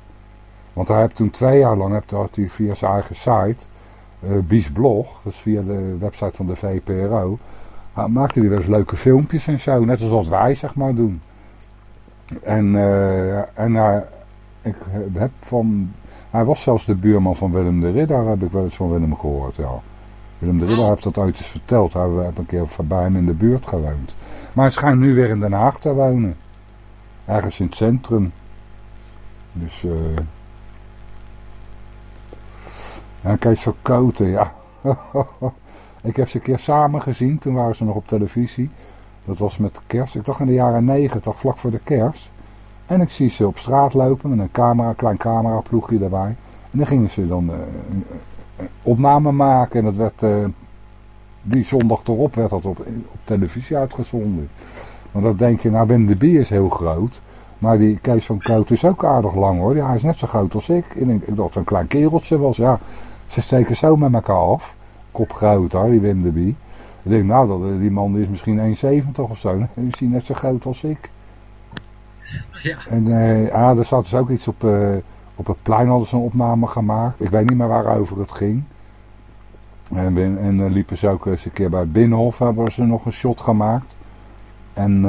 Want hij heeft toen twee jaar lang, heeft- hij via zijn eigen site, eh Bies Blog, dat is via de website van de VPRO, ah, maakte hij wel eens leuke filmpjes en zo, net als wat wij zeg maar doen. En, eh, en hij, ik heb van, hij was zelfs de buurman van Willem de Ridder, heb ik wel eens van Willem gehoord, ja. Willem de Ridder heeft dat ooit eens verteld, hij heeft een keer bij hem in de buurt gewoond. Maar hij schijnt nu weer in Den Haag te wonen. Ergens in het centrum. Dus, eh... En Kees van Koten, ja. ik heb ze een keer samen gezien, toen waren ze nog op televisie. Dat was met kerst, ik dacht in de jaren negentig, vlak voor de kerst. En ik zie ze op straat lopen met een camera, klein cameraploegje erbij. En dan gingen ze dan uh, opname maken. En dat werd, uh, die zondag erop werd dat op, op televisie uitgezonden. Want dan denk je, nou Wim de is heel groot. Maar die Kees van Koot is ook aardig lang hoor. Ja, hij is net zo groot als ik. Ik, dacht een klein kereltje was. Ja, ze steken zo met elkaar af. Kop groot hoor, die Wim de Bie. Ik denk, nou, dat, die man is misschien 1,70 of zo. Dan is hij net zo groot als ik. Ja. En uh, ah, er zat dus ook iets op, uh, op het plein, hadden ze een opname gemaakt. Ik weet niet meer waarover het ging. En, en uh, liepen ze ook eens een keer bij het Binnenhof, hebben ze nog een shot gemaakt. En,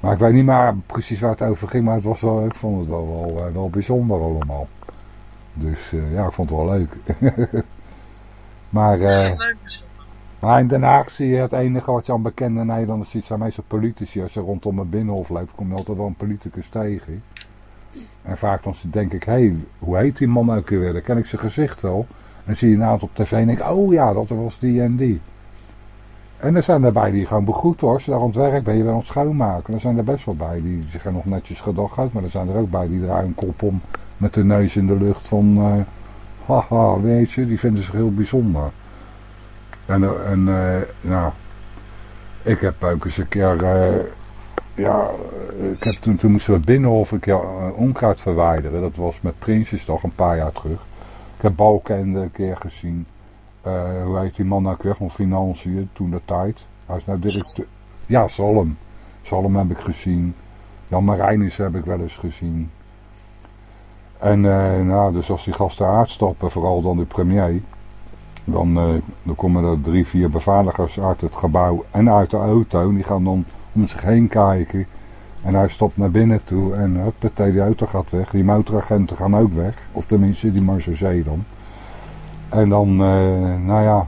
maar ik weet niet meer precies waar het over ging, maar het was wel, ik vond het wel, wel, wel bijzonder allemaal. Dus ja, ik vond het wel leuk. maar... Maar in Den Haag zie je het enige wat je aan bekende Nederlanders ziet zijn meestal politici. Als je rondom een binnenhof loopt, kom je altijd wel een politicus tegen. En vaak dan denk ik, hé, hey, hoe heet die man ook weer? Dan ken ik zijn gezicht wel. En zie je een aantal op tv en denk ik, oh ja, dat was die en die. En er zijn erbij die gewoon begroet hoor. Als daar aan het werk ben, je bent aan het schoonmaken. Er zijn er best wel bij die zeggen nog netjes gedag uit. Maar er zijn er ook bij die draaien een kop om met de neus in de lucht van... Uh, haha, weet je, die vinden zich heel bijzonder. En, en uh, nou, ik heb ook eens een keer, ja, ik heb toen, toen moesten we Binnenhof een keer onkruid verwijderen. Dat was met Prinsjesdag een paar jaar terug. Ik heb Balkende een keer gezien. Hoe heet die man nou weer van Financiën toen de tijd. Hij is nou directeur. Ja, Salm. Salm heb ik gezien. Jan Marijnis heb ik wel eens gezien. En nou, dus als die gasten uitstappen, vooral dan de premier... Dan, uh, dan komen er drie, vier beveiligers uit het gebouw en uit de auto. Die gaan dan om zich heen kijken. En hij stopt naar binnen toe en huppatee, die auto gaat weg. Die motoragenten gaan ook weg. Of tenminste, die Marseillais dan. En dan, uh, nou ja,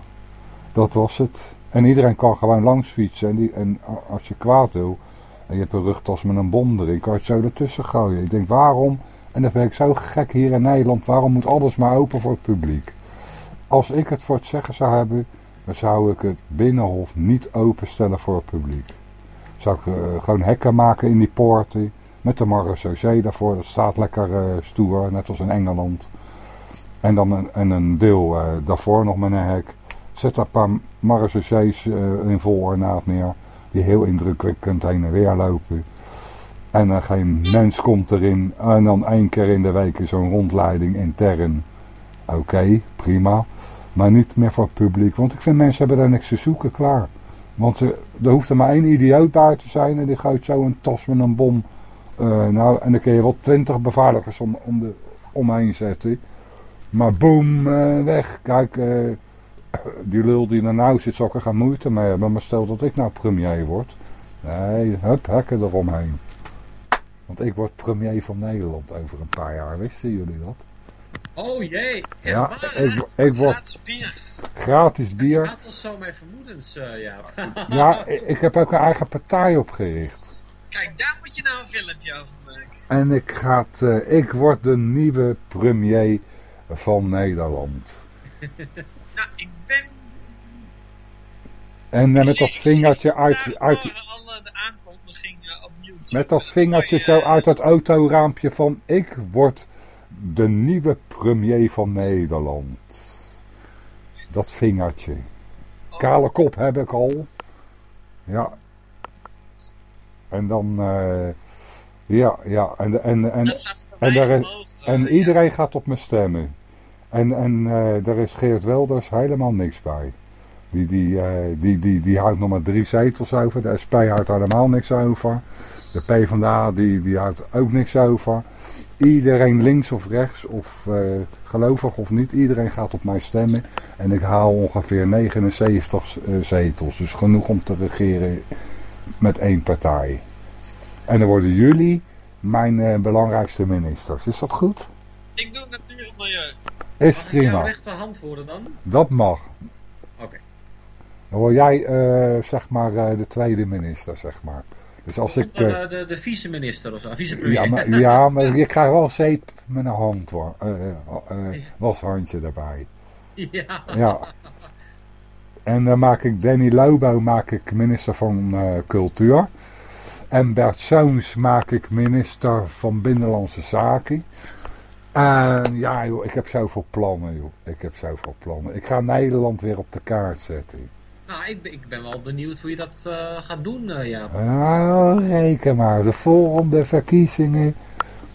dat was het. En iedereen kan gewoon langs fietsen. En, die, en als je kwaad wil, en je hebt een rugtas met een bom erin, kan je het zo ertussen gooien. Ik denk, waarom, en dat ben ik zo gek hier in Nederland, waarom moet alles maar open voor het publiek? Als ik het voor het zeggen zou hebben, dan zou ik het binnenhof niet openstellen voor het publiek. Zou ik uh, gewoon hekken maken in die poorten, met de marechaussee daarvoor, dat staat lekker uh, stoer, net als in Engeland. En dan een, en een deel uh, daarvoor nog met een hek. Zet daar een paar marechaussees in vol ornaat neer, die heel indrukwekkend heen en weer lopen. En uh, geen mens komt erin. En dan één keer in de week zo'n rondleiding intern. Oké, prima. Maar niet meer voor het publiek. Want ik vind mensen hebben daar niks te zoeken, klaar. Want er, er hoeft er maar één idioot bij te zijn. En die gooit zo een tas met een bom. Nou, en dan kun je wel twintig beveiligers om, om de, omheen zetten. Maar boem, uh, weg. Kijk, uh, die lul die er nou zit, zal ik er moeite mee hebben. Maar stel dat ik nou premier word. Nee, hup, hekken eromheen. Want ik word premier van Nederland over een paar jaar. Wisten jullie dat? Oh jee, ja, ik, ik word gratis bier. Gratis bier. Ik had al zo mijn vermoedens, uh, ja. ja, ik, heb ook een eigen partij opgericht. Kijk, daar moet je nou een filmpje over maken. En ik, ga uh, ik word de nieuwe premier van Nederland. nou, ik ben... En uh, met dat vingertje uit... uit de aankondigingen op YouTube. Met dat vingertje zo uit het autoraampje van ik word de nieuwe premier van Nederland. Dat vingertje. Kale kop heb ik al. Ja. En dan... Uh, ja, ja. En, en, en, en, daar, en iedereen gaat op me stemmen. En, en uh, daar is Geert Wilders helemaal niks bij. Die, die, uh, die, die, die houdt nog maar drie zetels over. De SP houdt helemaal niks over. De PvdA die, die houdt ook niks over. Iedereen links of rechts, of uh, gelovig of niet, iedereen gaat op mij stemmen. En ik haal ongeveer 79 uh, zetels. Dus genoeg om te regeren met één partij. En dan worden jullie mijn uh, belangrijkste ministers. Is dat goed? Ik doe natuur en milieu. Is mag prima. Mag rechterhand worden dan? Dat mag. Oké. Okay. Dan word jij zeg maar de tweede minister, zeg maar. Dus als ik, de, de vice-minister of zo, vice-premier. Ja, maar, ja, maar je krijgt wel zeep met een hand hoor. Uh, uh, washandje erbij. Ja. ja. En dan maak ik Danny Lobo maak ik minister van Cultuur. En Bert Soons maak ik minister van Binnenlandse Zaken. En ja joh, ik heb zoveel plannen joh. Ik heb zoveel plannen. Ik ga Nederland weer op de kaart zetten. Nou, ik, ben- ik ben wel benieuwd hoe je dat eh, gaat doen, eh Jaap. Nou, reken maar. De volgende verkiezingen,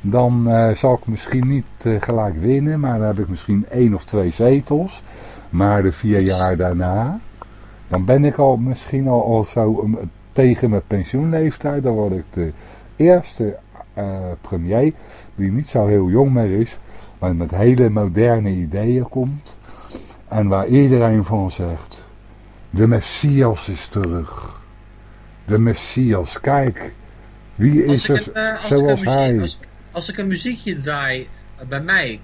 dan eh, zal ik misschien niet gelijk winnen, maar dan heb ik misschien één of twee zetels. Maar de vier jaar daarna, dan ben ik al misschien al, al zo um, tegen mijn pensioenleeftijd. Dan word ik de eerste eh, premier die niet zo heel jong meer is, maar met hele moderne ideeën komt. En waar iedereen van zegt, de Messias is terug. De Messias, kijk. Wie is er eh, als, ik een zoals hij? als, als ik een muziekje draai bij mij,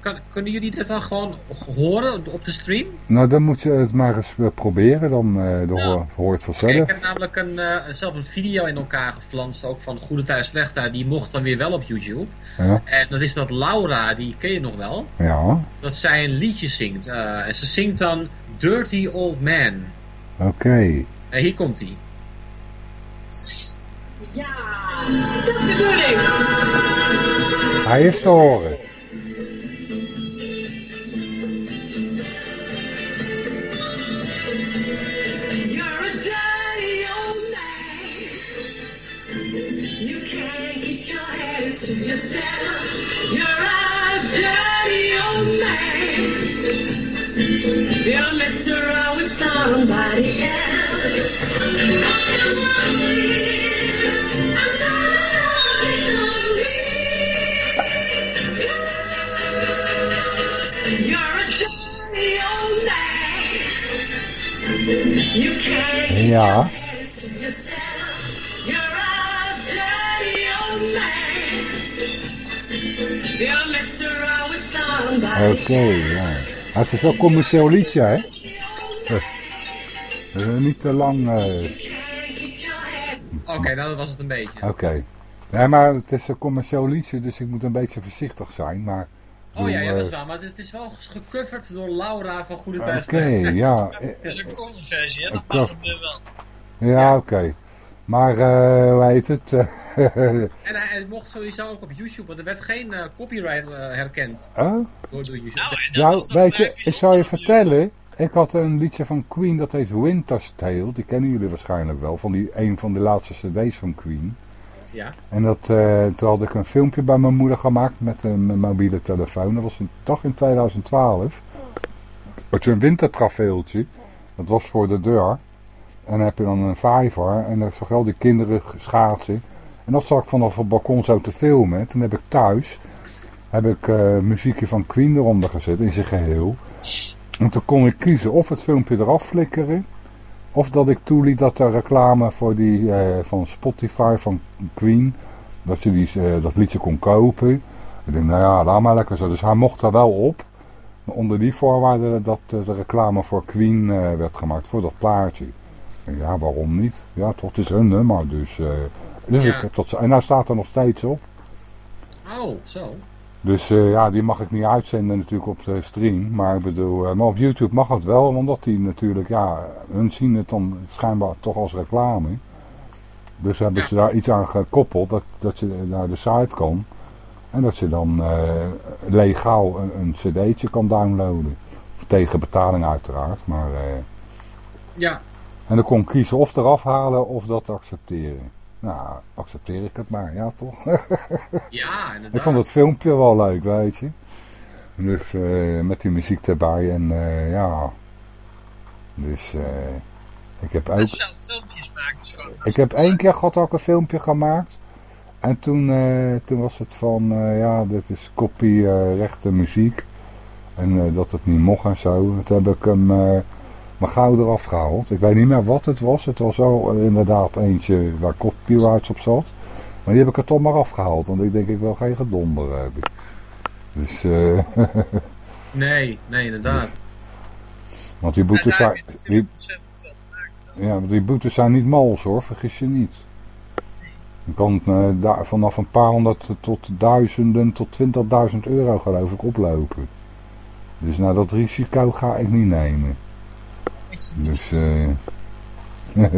kan, kunnen jullie dit dan gewoon horen op de stream? Nou, dan moet je het maar eens eh, proberen. Dan, eh je het Oké, vanzelf. ik heb namelijk een, eh, zelf een video in elkaar geflanst, ook van Goede Tijd, Slecht Tijd. Die mocht dan weer wel op YouTube. Ja. En dat is dat Laura, die ken je nog wel. Ja, Dat zij een liedje zingt. Eh, en ze zingt dan Dirty Old Man. oké. En hier komt hij. Ja, dat bedoel ik. Hij somebody Oké, ja. Het is wel een commercieel liedje, hè? Niet te lang. eh, Oké, nou dat was het een beetje. Oké. Nee, maar het is een commercieel liedje, dus ik moet een beetje voorzichtig zijn. Maar, Oh ja, ja, dat is eh, waar. Maar het is wel gecoverd door Laura van Goede Oké, Tijd, Tijd. ja. Het is een coverversie, hè? Dat cover. het nu wel. Ja, oké. Maar, eh hoe heet het? eh, En hij, hij mocht sowieso ook op YouTube, want er werd geen eh, copyright eh, herkend oh? door, door YouTube. Nou, weet je, ik zal je vertellen. Ik had een liedje van Queen, dat heet Winter's Tale. Die kennen jullie waarschijnlijk wel, van die, een van de laatste cd's van Queen. Ja. En dat, eh, toen had ik een filmpje bij mijn moeder gemaakt met een mijn mobiele telefoon. Dat was een dag in 2012. Het is een wintertraveeltje. Dat was voor de deur. En dan heb je dan een vijver. En dan zag je al die kinderen schaatsen. En dat zag ik vanaf het balkon zo te filmen. Toen heb ik thuis heb ik eh, muziekje van Queen eronder gezet in zijn geheel. En toen kon ik kiezen of het filmpje eraf flikkeren. Of dat ik toeliet dat er reclame voor die eh, van Spotify van Queen. Dat je die, eh, dat liedje kon kopen. Ik denk, nou ja, laat maar lekker zo. Dus hij mocht er wel op. Maar onder die voorwaarden dat de reclame voor Queen eh, werd gemaakt. Voor dat plaatje. Ja, waarom niet? Ja, toch, het is hun nummer. Dus, dus Ja. ik heb dat, en hij staat er nog steeds op. Oh, zo. Dus eh, ja, die mag ik niet uitzenden natuurlijk op de stream. Maar ik bedoel, eh, maar op YouTube mag het wel. Omdat die natuurlijk, ja, hun zien het dan schijnbaar toch als reclame. Dus hebben ze daar iets aan gekoppeld dat, dat je naar de site kan. En dat je dan eh, legaal een, een cd'tje kan downloaden. Tegen betaling uiteraard. Maar, Ja. en dan kon kiezen of eraf halen of dat accepteren. Nou, accepteer ik het maar, ja toch? Ja, inderdaad. Ik vond het filmpje wel leuk, weet je. Dus eh, met die muziek erbij en eh, ja. Dus eh, ik heb ook... Zelf filmpjes maken. Ik heb één keer gehad ook een filmpje gemaakt. En toen, eh, toen was het van, ja, dit is kopierechte muziek. En dat het niet mocht en zo. Toen heb ik hem mijn gauw eraf gehaald. Ik weet niet meer wat het was. Het was wel eh, inderdaad eentje waar copyrights op zat. Maar die heb ik er toch maar afgehaald. Want ik denk, ik wil geen gedonder hebben. Dus, eh Nee, nee, inderdaad. want die boetes zijn... Die, ja, want die boetes zijn niet mals hoor, vergis je niet. Je kan eh, daar vanaf een paar honderd tot duizenden tot 20.000 euro geloof ik oplopen. Dus nou dat risico ga ik niet nemen. Dus eh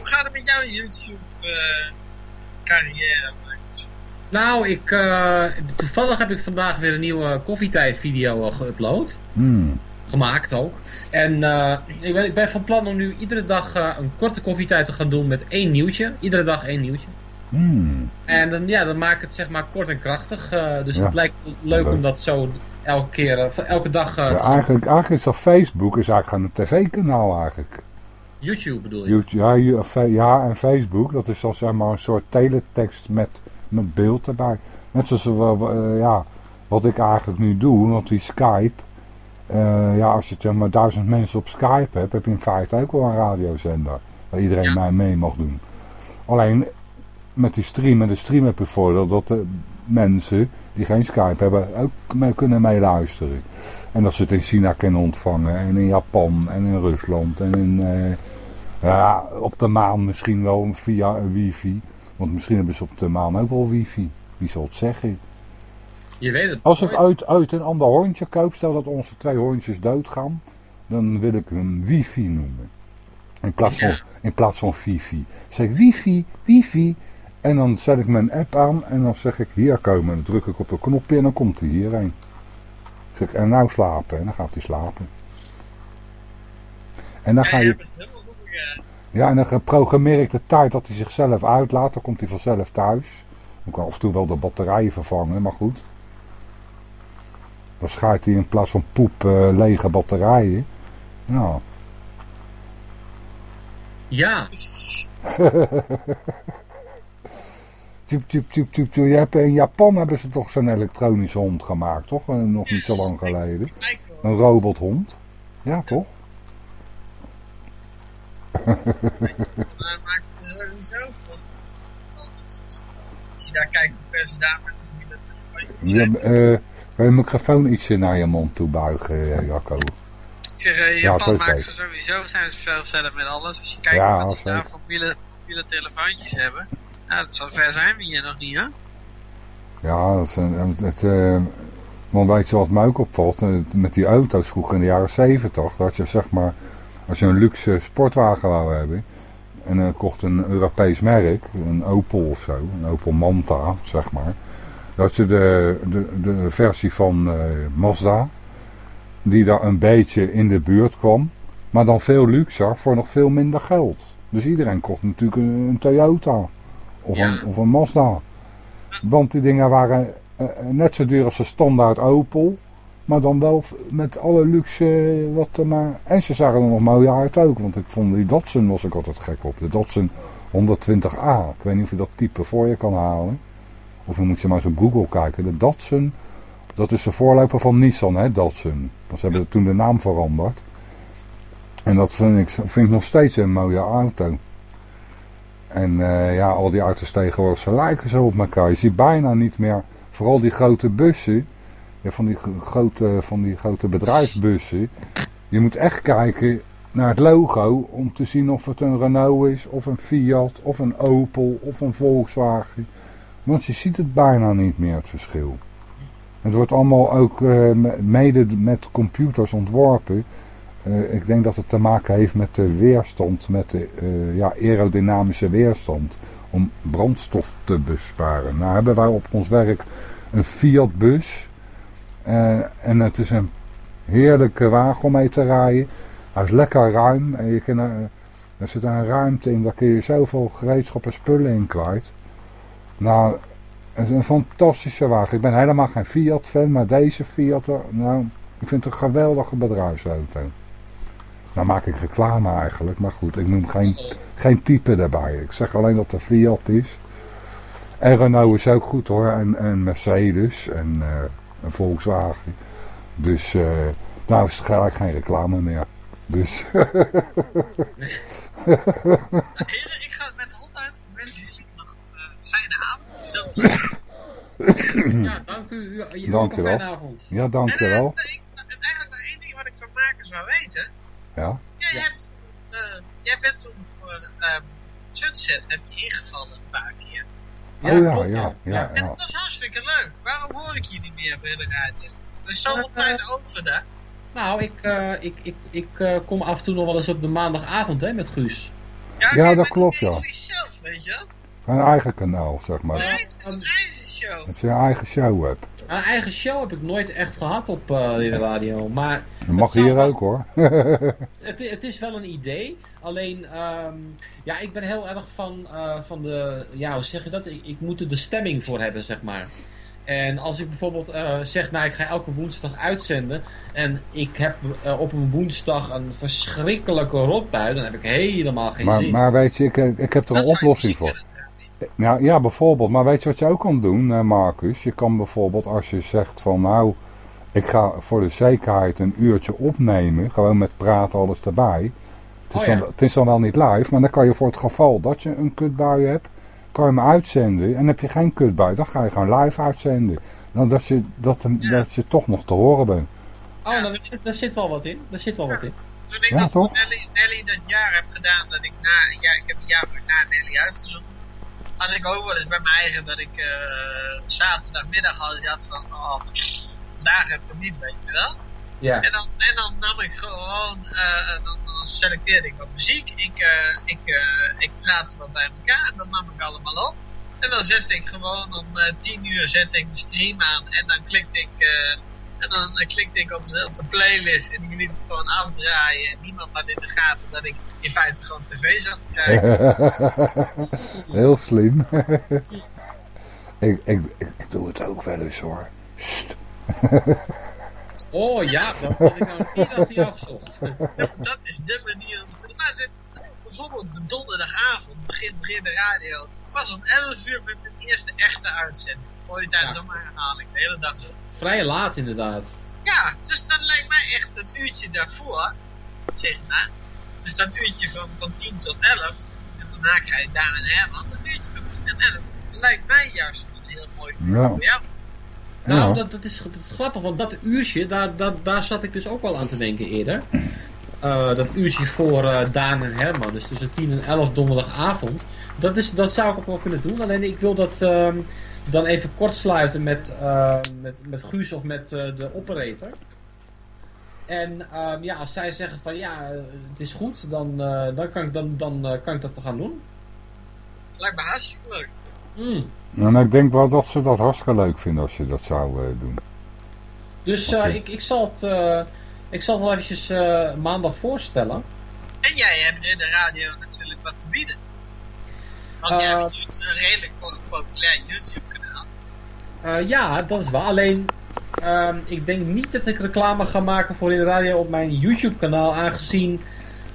Hoe gaat het met jou jouw YouTube eh, carrière? Nou, ik, eh, toevallig heb ik vandaag weer een nieuwe koffietijd video eh, geüpload. Hmm. Gemaakt ook. En eh, ik, ben, ik ben van plan om nu iedere dag eh, een korte koffietijd te gaan doen met één nieuwtje. Iedere dag één nieuwtje. Hmm. En dan, ja, dan maak ik het zeg maar kort en krachtig. eh, dus Ja. het lijkt leuk Leuk. om dat zo elke keer, eh, elke dag... eh, Ja, eigenlijk, eigenlijk is dat Facebook is eigenlijk een tv-kanaal eigenlijk. YouTube bedoel je? YouTube, ja, fe- ja, en Facebook, dat is dan zeg maar een soort teletext met, met beeld erbij. Net zoals eh, ja, wat ik eigenlijk nu doe, want die Skype, eh, ja, als je zeg maar duizend mensen op Skype hebt, heb je in feite ook wel een radiozender. Waar iedereen mij mee mag doen. Alleen met die stream en de stream heb je voordeel dat de mensen die geen Skype hebben ook mee kunnen meeluisteren. En dat ze het in China kunnen ontvangen en in Japan en in Rusland en in... eh, ja, op de maan misschien wel via een wifi. Want misschien hebben ze op de maan ook wel wifi. Wie zal het zeggen? Je weet het Als ik uit, uit een ander hondje koop, stel dat onze twee hondjes doodgaan, dan wil ik hem wifi noemen. In plaats van, in plaats van wifi. Zeg wifi, wifi. En dan zet ik mijn app aan en dan zeg ik hier komen. Dan druk ik op een knopje en dan komt hij hierheen. Zeg ik en nou slapen. En dan gaat hij slapen. En dan ga je... Ja, en dan programmeer ik de tijd dat hij zichzelf uitlaat. Dan komt hij vanzelf thuis. Dan kan af en toe wel de batterijen vervangen, maar goed. Dan schuift hij in plaats van poep eh, lege batterijen. Nou. Ja. Tjup, tjup, tjup, tjup. Je hebt, in Japan hebben ze toch zo'n elektronische hond gemaakt, toch? Eh, Nog niet zo lang geleden. Een robothond. Ja, toch? Maakt sowieso van. Als je daar kijkt hoe ver ze daar met de eh, kan je microfoon ietsje naar je mond toe buigen, eh, Jacco? Ik zeg, eh, Ja, Japan kijk. ze sowieso, zijn ze verder met alles. Als je kijkt Ja, wat ze daar voor mobiele, mobiele telefoontjes hebben. Nou, zo ver zijn we hier nog niet, hè? Ja, dat is een, het, eh, want je wat mij ook opvalt? Eh, Met die auto's vroeger in de jaren 70, dat je zeg maar, als je een luxe sportwagen wou hebben, en je kocht een Europees merk, een Opel of zo, een Opel Manta, zeg maar, dat je de, de, de versie van eh, Mazda, die daar een beetje in de buurt kwam, maar dan veel luxer voor nog veel minder geld. Dus iedereen kocht natuurlijk een Toyota of, een, of een Mazda. Want die dingen waren eh, eh, net zo duur als de standaard Opel. Maar dan wel met alle luxe eh, wat er maar... En ze zagen er nog mooi uit ook. Want ik vond die Datsun was ik altijd gek op. De Datsun 120A. Ik weet niet of je dat type voor je kan halen. Of dan moet je maar eens op Google kijken. De Datsun, dat is de voorloper van Nissan, hè, Datsun. Want ze hebben toen de naam veranderd. En dat vind ik, vind ik nog steeds een mooie auto. En eh, ja, al die auto's tegenwoordig, ze lijken zo op elkaar. Je ziet bijna niet meer, vooral die grote bussen, ja, van, die gro- grote, van die grote bedrijfsbussen. Je moet echt kijken naar het logo om te zien of het een Renault is, of een Fiat, of een Opel, of een Volkswagen. Want je ziet het bijna niet meer, het verschil. Het wordt allemaal ook eh, me- mede met computers ontworpen. Eh, ik denk dat het te maken heeft met de weerstand, met de eh, ja, aerodynamische weerstand. Om brandstof te besparen. Nou hebben wij op ons werk een Fiat bus. Eh, en het is een heerlijke wagen om mee te rijden. Hij is lekker ruim. En er, zit een ruimte in, daar kun je zoveel gereedschap en spullen in kwijt. Nou, het is een fantastische wagen. Ik ben helemaal geen Fiat fan, maar deze Fiat, nou, ik vind het een geweldige bedrijfsauto. Nou maak ik reclame eigenlijk, maar goed, ik noem geen, geen type daarbij. Ik zeg alleen dat er Fiat is. En Renault is ook goed hoor, en, en Mercedes en eh, een Volkswagen. Dus eh nou is het gelijk geen reclame meer. Dus... Heren, ik ga met de hond uit. Ik wens jullie nog een fijne avond. Ja, dank u. u, u ook Dank een je fijne wel. avond. Ja, dankjewel. En eigenlijk nog één ding wat ik van makers wou weten. Ja. Jij, hebt, eh, jij bent toen voor ehm, Sunset heb je ingevallen een paar keer. Oh ja, ja, ja, ja. En dat was hartstikke leuk. Waarom hoor ik je niet meer bij de radio? Er is zoveel tijd over daar. Nou, ik, eh, ik, ik, ik eh, kom af en toe nog wel eens op de maandagavond hè, met Guus. Ja, dat klopt, ja. Zelf, weet je wel? Een eigen kanaal, zeg maar. Is een eigen show. Dat je een eigen show hebt. Een eigen show heb ik nooit echt gehad op eh, de radio. Maar Dat mag hier wel- ook hoor. Het, het is wel een idee. Alleen, ehm, ja, ik ben heel erg van, eh, van de, ja, hoe zeg je dat? Ik, ik moet er de stemming voor hebben, zeg maar. En als ik bijvoorbeeld eh, zeg, nou, ik ga elke woensdag uitzenden. En ik heb op een woensdag een verschrikkelijke rotbui. Dan heb ik helemaal geen Maar, zin. maar weet je, ik, ik heb er een oplossing voor. Nou ja, bijvoorbeeld. Maar weet je wat je ook kan doen, eh, Marcus? Je kan bijvoorbeeld als je zegt van nou, ik ga voor de zekerheid een uurtje opnemen. Gewoon met praten, alles erbij. Het is, Oh ja. dan, het is dan wel niet live, maar dan kan je voor het geval dat je een kutbui hebt, kan je hem uitzenden. En heb je geen kutbui, dan ga je gewoon live uitzenden. Dan dat je, dat, dat je toch nog te horen bent. Oh, daar, zit, daar zit wel wat in. Daar zit wel wat in. Toen ik Ja, dat Nelly, Nelly dat jaar heb gedaan, dat ik na een jaar, ik heb een jaar na Nelly uitgezonden. Had ik ook wel eens bij mijn eigen dat ik eh, zaterdagmiddag had, had van, oh, vandaag even niet, weet je wel. Ja. En dan, en dan nam ik gewoon, eh, dan, dan selecteerde ik wat muziek, ik, eh, ik, eh, ik praatte wat bij elkaar en dat nam ik allemaal op. En dan zette ik gewoon om eh 10 uur zette ik de stream aan en dan klikte ik, eh, en dan eh, klikte ik op de, op de playlist en ik liet het gewoon afdraaien. En niemand had in de gaten dat ik in feite gewoon tv zat te kijken. Heel slim. ik, ik, ik, ik doe het ook wel eens hoor. Sst. Oh ja, dat had ik nou niet achter jou gezocht. dat, dat is de manier om te doen. Maar dit, bijvoorbeeld de donderdagavond begint begint de radio. Pas om 11 uur met hun eerste echte uitzending. Hoor je tijdens allemaal herhaling, de hele dag zo. Vrij laat inderdaad. Ja, dus dat lijkt mij echt het uurtje daarvoor. Zeg maar. Dus dat uurtje van, van 10 tot 11. En daarna krijg je Daan en Herman. Dat uurtje van 10 en 11. Lijkt mij juist een heel mooi Ja. voor jou. Nou, dat, dat, is, dat is grappig, want dat uurtje, daar, dat, daar zat ik dus ook wel aan te denken eerder. Eh, dat uurtje voor eh, Daan en Herman, dus tussen 10 en 11 donderdagavond. Dat, is, dat zou ik ook wel kunnen doen, alleen ik wil dat ehm, dan even kort sluiten met, eh, met, met Guus of met eh, de operator. En ehm, ja, als zij zeggen van ja, het is goed, dan, eh, dan, kan, ik, dan, dan eh, kan ik dat te gaan doen. Lijkt me hartstikke leuk. Mm. En ik denk wel dat ze dat hartstikke leuk vinden als je dat zou eh, doen. Dus eh, ik, ik, zal het, eh, ik zal het wel eventjes eh, maandag voorstellen. En jij hebt in de radio natuurlijk wat te bieden. Want jij hebt een redelijk po- populair YouTube Eh, ja, dat is waar. Alleen, ehm, ik denk niet dat ik reclame ga maken voor in de radio op mijn YouTube-kanaal, aangezien,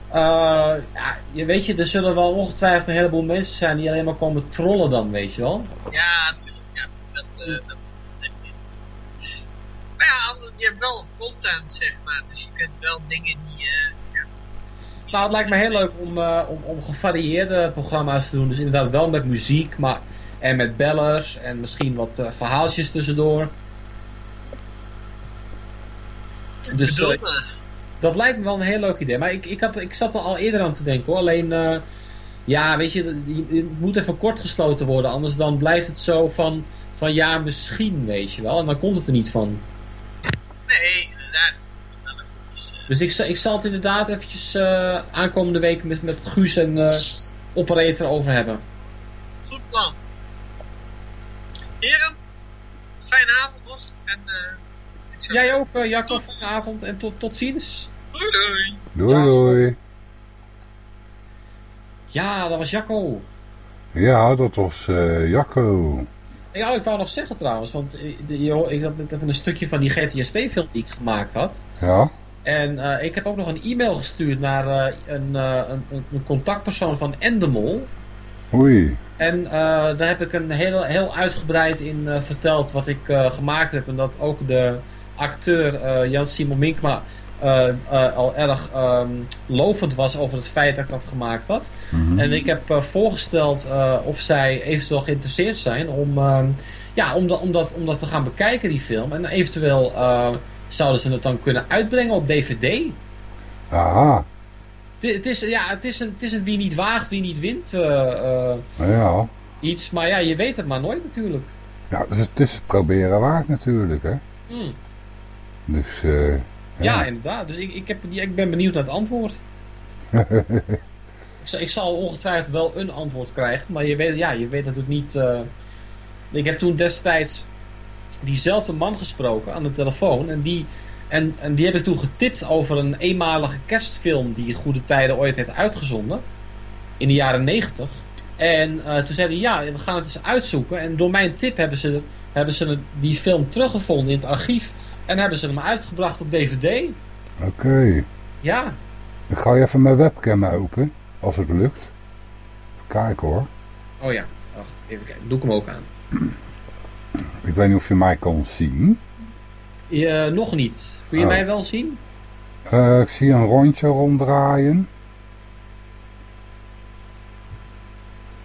eh, ja, je weet je, er zullen wel ongetwijfeld een heleboel mensen zijn die alleen maar komen trollen dan, weet je wel. Ja, natuurlijk. Ja, dat, eh, dat, maar ja, je hebt wel content, zeg maar. Dus je kunt wel dingen die... ja. Nou, het lijkt me heel leuk om, om, om gevarieerde programma's te doen. Dus inderdaad wel met muziek, maar en met bellers en misschien wat eh, verhaaltjes tussendoor. Dus eh, dat lijkt me wel een heel leuk idee. Maar ik, ik, had, ik zat er al eerder aan te denken hoor. Alleen, eh, ja, weet je, het moet even kort gesloten worden. Anders dan blijft het zo van, van ja, misschien, weet je wel. En dan komt het er niet van. Nee, inderdaad. Dus ik, zal- ik zal het inderdaad eventjes aankomende week met, met Guus en operator over hebben. Goed plan. Heren, fijne avond nog. En eh, Jij ook, eh, Jacco, fijne avond en tot, tot ziens. Doei doei. Doei doei. Ja, dat was Jacco. Ja, dat was eh Jacco. Ja, ik wou nog zeggen trouwens, want de- je hoor- ik had net even een stukje van die GTST-film die ik gemaakt had. Ja? En eh, ik heb ook nog een e-mail gestuurd naar eh, een, eh, een, een- een contactpersoon van Endemol. Oei. En eh, daar heb ik een heel, heel uitgebreid in eh, verteld wat ik eh, gemaakt heb. En dat ook de acteur eh, Jan Simon Minkma al erg ehm, lovend was over het feit dat ik dat gemaakt had. Mhm. En ik heb voorgesteld of zij eventueel geïnteresseerd zijn om, ehm, ja, om, dat, om, dat, om dat te gaan bekijken, die film. En eventueel zouden ze het dan kunnen uitbrengen op DVD. Aha. Het, is, ja, het, is een, het is een wie niet waagt, wie niet wint eh, eh, Ja. iets. Maar ja, je weet het maar nooit natuurlijk. Ja, dus het is het proberen waard natuurlijk, hè. Hmm. Dus, eh Ja, inderdaad. Dus ik, ik, heb, ik ben benieuwd naar het antwoord. Ik, zal- ik zal ongetwijfeld wel een antwoord krijgen, maar je weet, ja, je weet natuurlijk niet. ik heb toen destijds diezelfde man gesproken aan de telefoon en die, en, en die heb ik toen getipt over een eenmalige kerstfilm die Goede Tijden ooit heeft uitgezonden in de jaren 90. En eh, toen zei hij, ja, we gaan het eens uitzoeken. En door mijn tip hebben ze, hebben ze die film teruggevonden in het archief. En hebben ze hem uitgebracht op DVD. Oké. Ja, Ik ga je even mijn webcam open, als het lukt. Even kijken hoor. oh ja, wacht, even kijken. Doe ik hem ook aan. Ik weet niet of je mij kan zien. Eh, nog niet. Kun je Oh. mij wel zien? Eh, ik zie een rondje ronddraaien.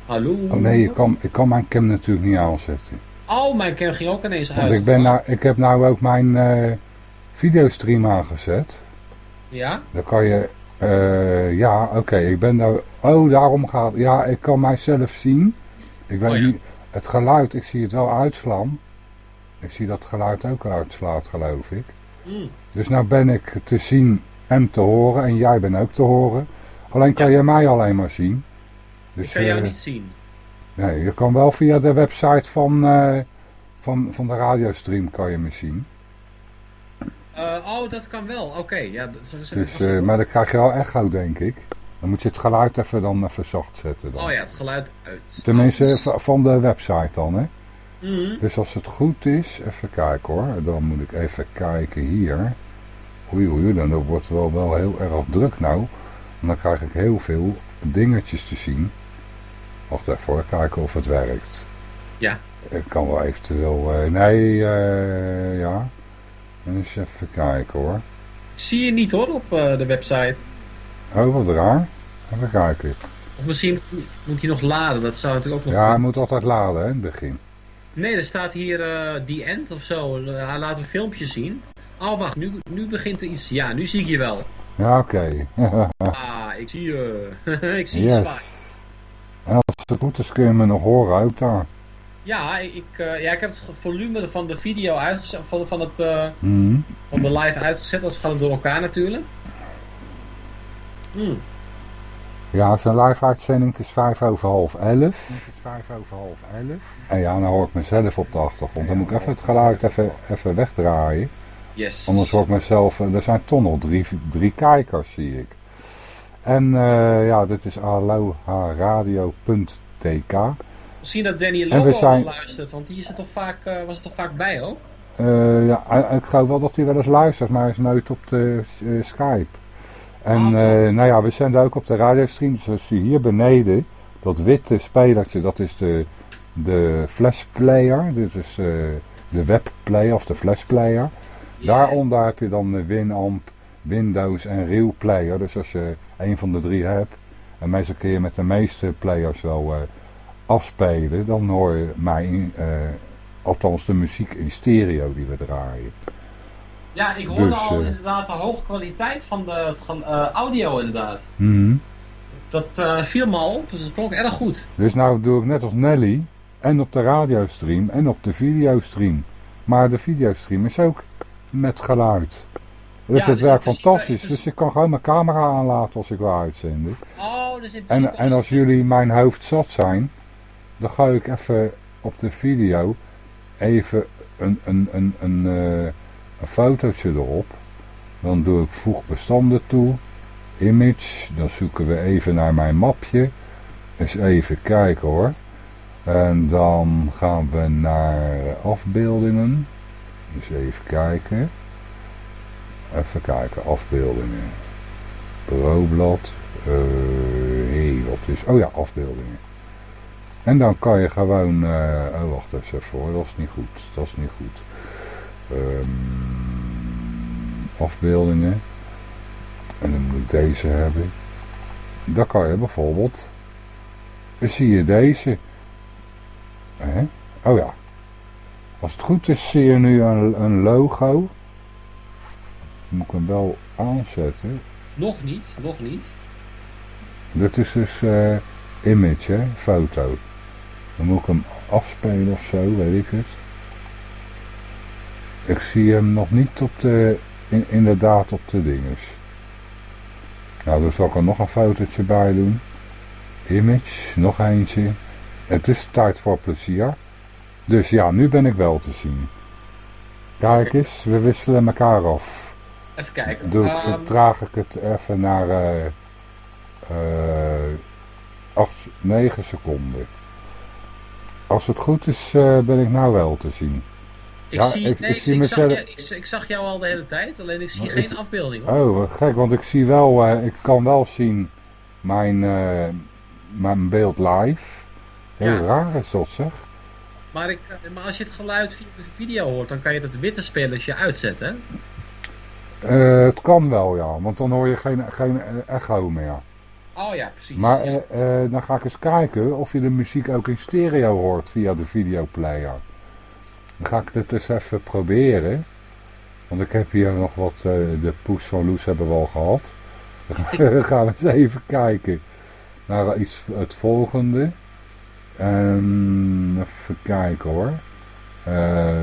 Hallo? Oh nee, ik kan, ik kan mijn cam natuurlijk niet aanzetten. Oh, mijn cam ging ook ineens uit. Want ik, ben nou, ik heb nou ook mijn eh, videostream aangezet. Ja? Dan kan je... ja, oké, ik ben nou... Oh, daarom gaat... Ja, ik kan mijzelf zien. Ik weet Oh, ja. niet... Het geluid, ik zie het wel uitslaan. Ik zie dat geluid ook uitslaat, geloof ik. Mm. Dus nou ben ik te zien en te horen. En jij bent ook te horen. Alleen kan je mij alleen maar zien. Dus, ik kan jou eh, niet zien. Nee, je kan wel via de website van, eh, van, van de radiostream kan je me zien. Eh, oh, dat kan wel. Oké, ja. Dat, Dus, eh, maar dan krijg je wel echo, denk ik. Dan moet je het geluid even, dan even zacht zetten. Dan. Oh ja, het geluid uit. Tenminste, van de website dan, hè. Mhm. Dus als het goed is, even kijken hoor. Dan moet ik even kijken hier. Oei, oei, dan wordt het wel, wel heel erg druk nou. En dan krijg ik heel veel dingetjes te zien. Wacht even hoor, kijken of het werkt. Ja. Ik kan wel eventueel... eh, nee, eh, ja. Eens even kijken hoor. Zie je niet hoor op eh, de website. Oh, wat raar. Even kijken. Of misschien moet hij nog laden. Dat zou natuurlijk ook nog... Ja, hij moet altijd laden hè, in het begin. Nee, er staat hier eh The End of zo. Eh, Hij laat een filmpje zien. Oh, wacht. Nu, nu begint er iets. Ja, nu zie ik je wel. Ja, oké. Ah, ik zie je. ik zie je yes. En als het goed is kun je me nog horen ook daar. Ja, ik, eh, ja, ik heb het volume van de video uitgezet. Van, van, het, eh, Mhm. van de live uitgezet. Dat gaat het door elkaar natuurlijk. Hmm. Ja, zo'n live uitzending het is vijf over half elf. Het is vijf over half elf. En ja, dan hoor ik mezelf op de achtergrond. Dan moet ik even het geluid even, even wegdraaien. Yes. Anders hoor ik mezelf... eh, Er zijn toch nog drie, drie kijkers, zie ik. En eh, ja, dit is aloharadio.tk. Misschien dat Danny Lobo zijn- al luistert. Want die is er toch vaak, eh, was er toch vaak bij? Eh, ja, ik- geloof wel dat hij wel eens luistert, maar hij is nooit op de Skype. En eh, nou ja, we zenden ook op de radiostream. Zoals je hier beneden, dat witte spelertje, dat is de, de flashplayer. Dit is eh, de webplayer of de flashplayer. Daaronder heb je dan de Winamp, Windows en Real Player. Dus als je een van de drie hebt, en meestal kun je met de meeste players wel eh, afspelen, dan hoor je mij in, althans de muziek in stereo die we draaien. Ja, ik hoorde Dus, al eh, inderdaad de hoge kwaliteit van de van, eh, audio inderdaad. Mhm. Dat eh, viel me al op, dus het klonk erg goed. Dus nou doe ik net als Nelly, en op de radiostream en op de videostream. Maar de videostream is ook met geluid. Dus Ja, het dus werkt fantastisch. is- Dus ik kan gewoon mijn camera aanlaten als ik wil uitzenden. Oh, dus En, en als jullie mijn hoofd zat zijn, dan ga ik even op de video even een, een, een, een, eh, een fotootje erop. Dan doe ik voeg bestanden toe. Image. Dan zoeken we even naar mijn mapje. Eens even kijken hoor. En dan gaan we naar afbeeldingen. Dus even kijken. Even kijken, afbeeldingen. Bureaublad. eh hey, wat is... Oh ja, afbeeldingen. En dan kan je gewoon... eh, oh, wacht eens even hoor. Dat is niet goed. Dat is niet goed. Ehm, afbeeldingen. En dan moet ik deze hebben. Dan kan je bijvoorbeeld... Dan zie je deze. Hè? Oh ja. Als het goed is zie je nu een, een logo. Moet ik hem wel aanzetten. Nog niet, nog niet. Dit is dus eh, image, hè? Foto. Dan moet ik hem afspelen of zo, weet ik het. Ik zie hem nog niet op de, in, inderdaad op de dinges. Nou, dan zal ik er nog een fotootje bij doen. Image, nog eentje. Het is tijd voor plezier. Dus ja, nu ben ik wel te zien. Kijk eens, we wisselen elkaar af. Even kijken. Doe, Ehm, vertraag ik het even naar eh eh, 8, 9 seconden. Als het goed is, eh, ben ik nou wel te zien. Ik, Ja, zie, ik- nee, ik ik, zie zag mezelf- je, ik, ik zag jou al de hele tijd, alleen ik zie geen afbeelding. Hoor. Oh, wat gek, want ik zie wel, eh, ik kan wel zien mijn, eh, mijn beeld live. Heel Ja. raar is dat zeg. Maar, ik, eh, maar als je het geluid via de video hoort, dan kan je dat witte spelletje uitzetten. Eh, het kan wel, ja, want dan hoor je geen, geen echo meer. Oh ja, precies. Maar ja. dan ga ik eens kijken of je de muziek ook in stereo hoort via de videoplayer. Dan ga ik dit eens even proberen. Want ik heb hier nog wat, eh, de poes van Loes hebben we al gehad. Dan gaan we eens even kijken naar iets, het volgende. Ehm, even kijken hoor. Eh,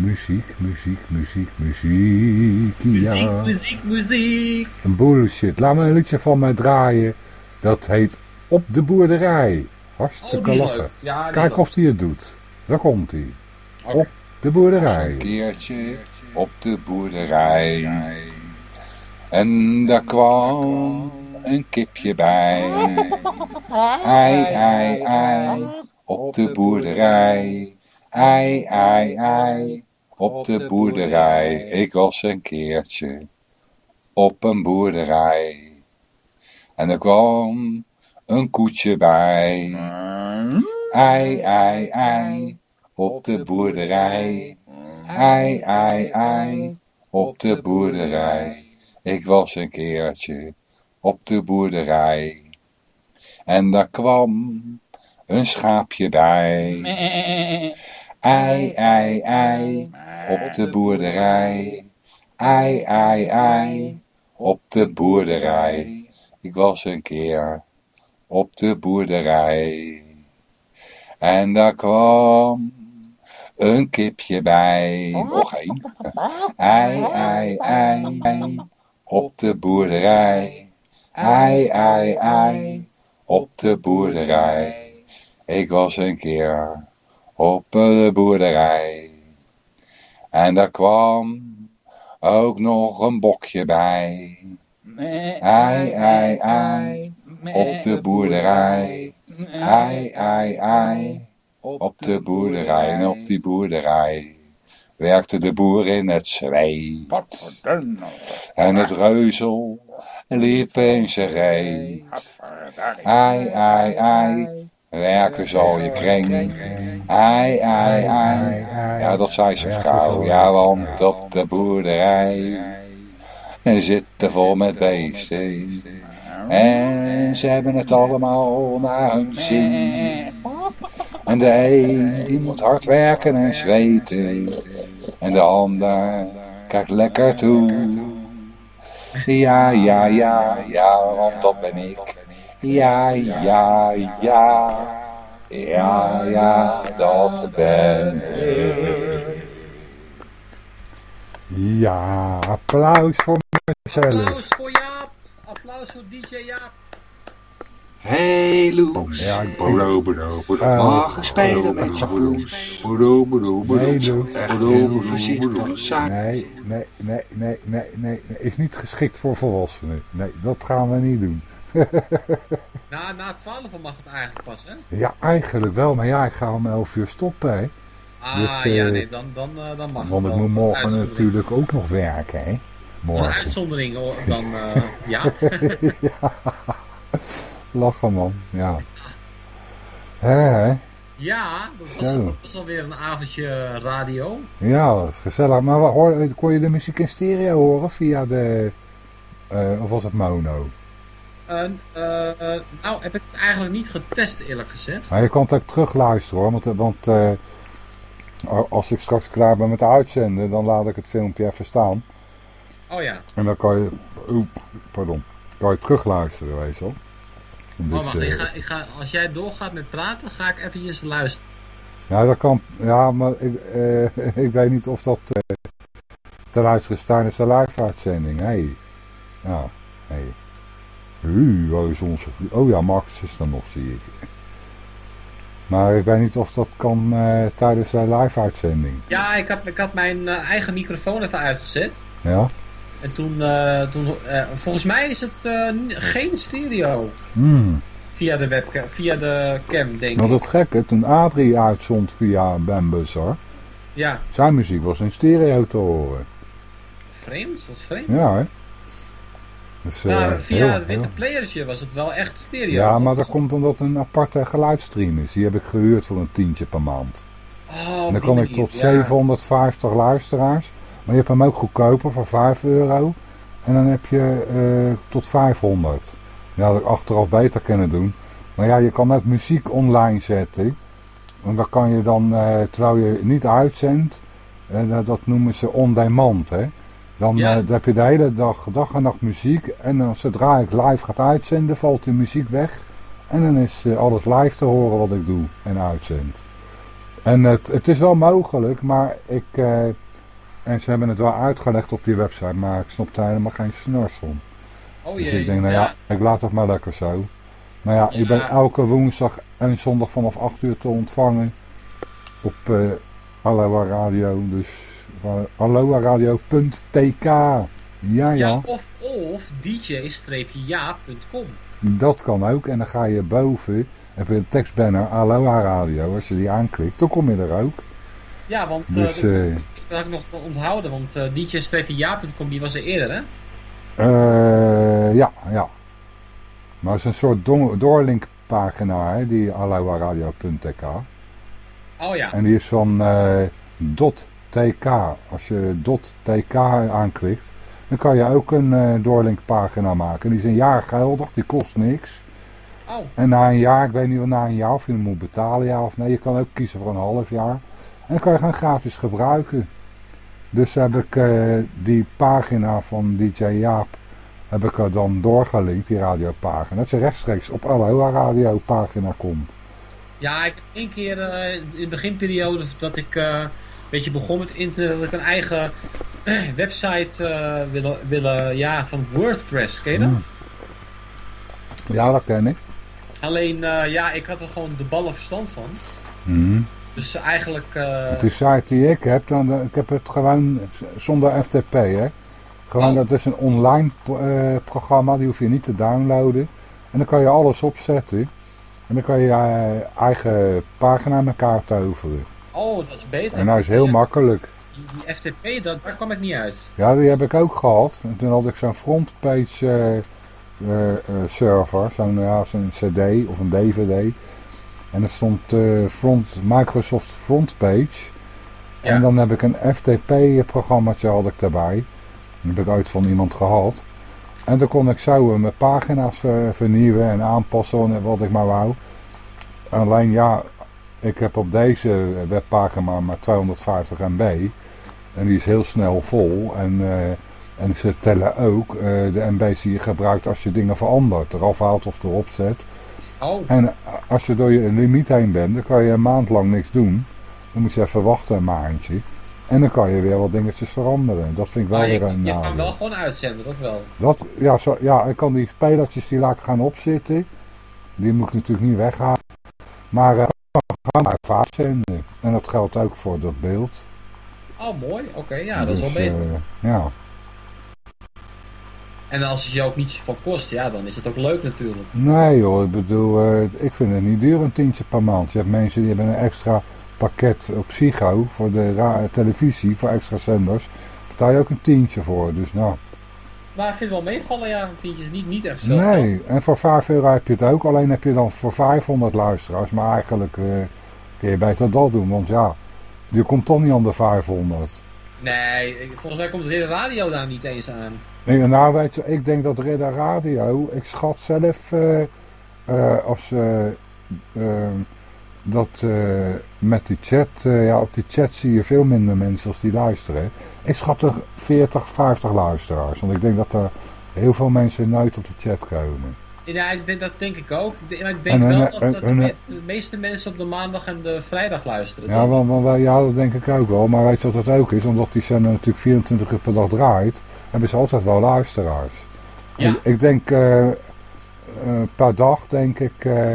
muziek, muziek, muziek, muziek. muziek, ja. muziek, muziek. Een bullshit. Laat me een liedje van mij draaien. Dat heet Op de Boerderij. Hartstikke Oh, die is lachen. Ja, Kijk leuk. of hij het doet. Daar komt hij. Op de boerderij. Een keertje op de boerderij. En daar kwam een kipje bij. Ei, ei, ei, op de boerderij. Ei, ei, ei, op de boerderij. Ik was een keertje op een boerderij. En er kwam een koetje bij. Ei, ei, ei, op de boerderij. Ei, ei, ei, op de boerderij. Ik was een keertje op de boerderij. En daar kwam een schaapje bij. Ei, ei, ei, op de boerderij. Ei, ei, ei, op de boerderij. Ik was een keer op de boerderij. En daar kwam een kipje bij. Nog één. Ei, ei, ei, op de boerderij. Ei, ei, ei, op de boerderij. Ik was een keer op de boerderij. En daar kwam ook nog een bokje bij. Ei, ei, ei, op de boerderij. Ei, ei, ei, op de boerderij. En op die boerderij werkte de boer in het zwee. En het reuzel liep in zijn reet. Ei, ei, ei, werken zal je kring. Ei, ei, ei, ja dat zei zijn vrouw. Ja, want op de boerderij en zitten vol met beesten. En ze hebben het allemaal naar hun zin. En de een die moet hard werken en zweten. En de ander kijkt lekker toe. Ja, ja, ja, ja, want dat ben ik. Ja, ja, ja. Ja, ja, dat ben ik. Ja, applaus voor mezelf. Applaus voor Jaap. Applaus voor DJ Jaap. Hey Loes, Ja, ik- bodo, bodo, bodo. Mag ik spelen met je Loes? Bodo, bodo, bodo. Nee, Loes. Echt heel voorzichtig zijn. Nee, nee, nee, nee, nee, nee, nee. Is niet geschikt voor volwassenen. Nee, dat gaan we niet doen. Na, na 12 mag het eigenlijk pas, hè? ja, eigenlijk wel, maar ja, ik ga om 11 uur stoppen, hè. Ah, Dus, ja, eh, nee, dan, dan, eh, dan mag Want het ik wel. moet morgen Uitzondering. natuurlijk ook nog werken, hè. Een Morgen. uitzondering, hoor, dan, eh, ja. ja. Lachen, man. Ja. Hè, hè. ja, dat was, dat was alweer een avondje radio. Ja, dat is gezellig. Maar wat hoor, kon je de muziek in stereo horen via de... eh, of was het mono? Eh, nou, heb ik het eigenlijk niet getest, eerlijk gezegd. Maar je kan het ook terugluisteren hoor. Want, eh, want als ik straks klaar ben met de uitzenden, dan laat ik het filmpje even staan. Oh ja. En dan kan je... Oep, pardon. Kan je terugluisteren, weet je wel. Dus, oh, wacht, ik eh, ga, ik ga, als jij doorgaat met praten, ga ik eventjes luisteren. Ja, dat kan. Ja, maar ik, eh, ik weet niet of dat eh te luisteren is tijdens de live-uitzending. Hé. Hey. Ja, hey. Hu, waar is onze vriend? Oh ja, Max is er nog, zie ik. Maar ik weet niet of dat kan eh, tijdens de live-uitzending. Ja, ik had, ik had mijn eh, eigen microfoon even uitgezet. Ja? En toen, eh, toen eh, volgens mij is het eh, geen stereo Hmm. via de webcam, via de cam, denk Wat ik. het gekke, toen Adrie uitzond via Bambusser, Ja, zijn muziek was in stereo te horen. vreemd, wat vreemd. Ja, hè? Dus, nou, via heel- het witte heel- playertje was het wel echt stereo. Ja, maar dat komt omdat het een aparte geluidsstream is. Die heb ik gehuurd voor een tientje per maand. Oh, en dan kan ik tot ja. 750 luisteraars. Maar je hebt hem ook goedkoper voor 5 euro. En dan heb je eh, tot 500. Ja, dat had ik achteraf beter kunnen doen. Maar ja, je kan ook muziek online zetten. En dat kan je dan, eh, terwijl je niet uitzendt, eh, dat- noemen ze on-demand. Hè? Dan, Ja. dan heb je de hele dag, dag en nacht muziek. En dan, zodra ik live ga uitzenden, valt die muziek weg. En dan is alles live te horen wat ik doe en uitzend. En het, het is wel mogelijk, maar ik... eh, en ze hebben het wel uitgelegd op die website, maar ik snap daar helemaal geen snurs van. Oh dus ik denk, nou ja. ik laat het maar lekker zo. Nou ja, ik ben elke woensdag en zondag vanaf 8 uur te ontvangen op eh Aloha Radio. Dus uh, aloha-radio.tk. Ja, ja, Ja, of, of dj-jaap.com. dat kan ook. En dan ga je boven, heb je een tekstbanner Aloha Radio. Als je die aanklikt, dan kom je er ook. Ja, want eh, Dus, eh, dat had ik nog te onthouden, want eh dj-jaap.com die was er eerder, hè? Eh, ja, ja. Maar het is een soort do- doorlinkpagina, hè, die aloha-radio.tk. Oh ja. En die is van eh, .tk. Als je .tk aanklikt, dan kan je ook een doorlinkpagina maken. Die is een jaar geldig, die kost niks. Oh. En na een jaar, ik weet niet of na een jaar of je moet betalen, ja of nee. Je kan ook kiezen voor een half jaar. En kan je gewoon gratis gebruiken. Dus heb ik eh, die pagina van DJ Jaap heb ik er dan doorgelinkt, die radiopagina. Dat ze rechtstreeks op Aloha Radio pagina komt. Ja, ik heb één keer eh, in de beginperiode dat ik eh, een beetje begon met internet, dat ik een eigen website eh willen, willen, ja, van WordPress, ken je dat? Mm. Ja, dat ken ik. Alleen, ja, ik had er gewoon de ballen verstand van. Mhm. Dus eigenlijk, eh, Die site die ik heb, dan, ik heb het gewoon zonder FTP. Hè. Gewoon, Oh. dat is een online eh, programma, die hoef je niet te downloaden. En dan kan je alles opzetten. En dan kan je je eh, eigen pagina met elkaar toveren. oh, dat was beter. En nou is heel makkelijk. Die, die FTP, dat, daar kwam ik niet uit. Ja, die heb ik ook gehad. En toen had ik zo'n frontpage eh, eh, eh, server, zo'n ja, zo'n cd of een dvd. En er stond eh, front, Microsoft Frontpage. En dan heb ik een FTP programmaatje had ik daarbij. Dat heb ik ooit van iemand gehad. En dan kon ik zo eh, mijn pagina's ver- vernieuwen en aanpassen en wat ik maar wou. Alleen ja, ik heb op deze webpagina maar 250 MB. En die is heel snel vol. En, eh, en ze tellen ook eh, de MB's die je gebruikt als je dingen verandert. Eraf haalt of erop zet. Oh. En als je door je limiet heen bent, dan kan je een maand lang niks doen. Dan moet je even wachten een maandje. En dan kan je weer wat dingetjes veranderen. Dat vind ik wel Maar je, weer een je kan wel gewoon uitzenden, dat wel. Dat, ja, zo, ja, ik kan die spelertjes die laat ik gaan opzitten. Die moet ik natuurlijk niet weghalen. Maar uh, gaan maar vaak zenden. En dat geldt ook voor dat beeld. Oh, mooi. Oké, ja, dat is wel Dus, beter. eh, ja. En als het je ook niets van kost, ja, dan is het ook leuk natuurlijk. Nee joh, ik bedoel, eh, ik vind het niet duur een tientje per maand. Je hebt mensen die hebben een extra pakket op Psycho voor de televisie, voor extra zenders. Betaal je ook een tientje voor, dus nou. Maar ik vind het wel meevallen, ja, een tientje is niet, niet echt zo. Nee, en voor 5 euro heb je het ook. Alleen heb je dan voor 500 luisteraars. Maar eigenlijk eh, kun je beter dat doen, want ja, je komt toch niet aan de 500. Nee, volgens mij komt de hele radio daar niet eens aan. Nee, nou weet je, ik denk dat Ridder Radio, ik schat zelf eh, eh, als eh, eh, dat met die chat, ja op die chat zie je veel minder mensen als die luisteren. Ik schat er 40, 50 luisteraars, want ik denk dat er heel veel mensen nooit op de chat komen. Ja, ik denk, dat denk ik ook. Ik denk- Maar ik denk En, wel dat, en, dat de, en, me- de meeste mensen op de maandag en de vrijdag luisteren. Ja, want, want wij- ja, dat denk ik ook wel. Maar weet je wat dat ook is? Omdat die zender natuurlijk 24 uur per dag draait, hebben ze altijd wel luisteraars. Ja. Ik, ik denk, eh, eh, per dag denk ik eh,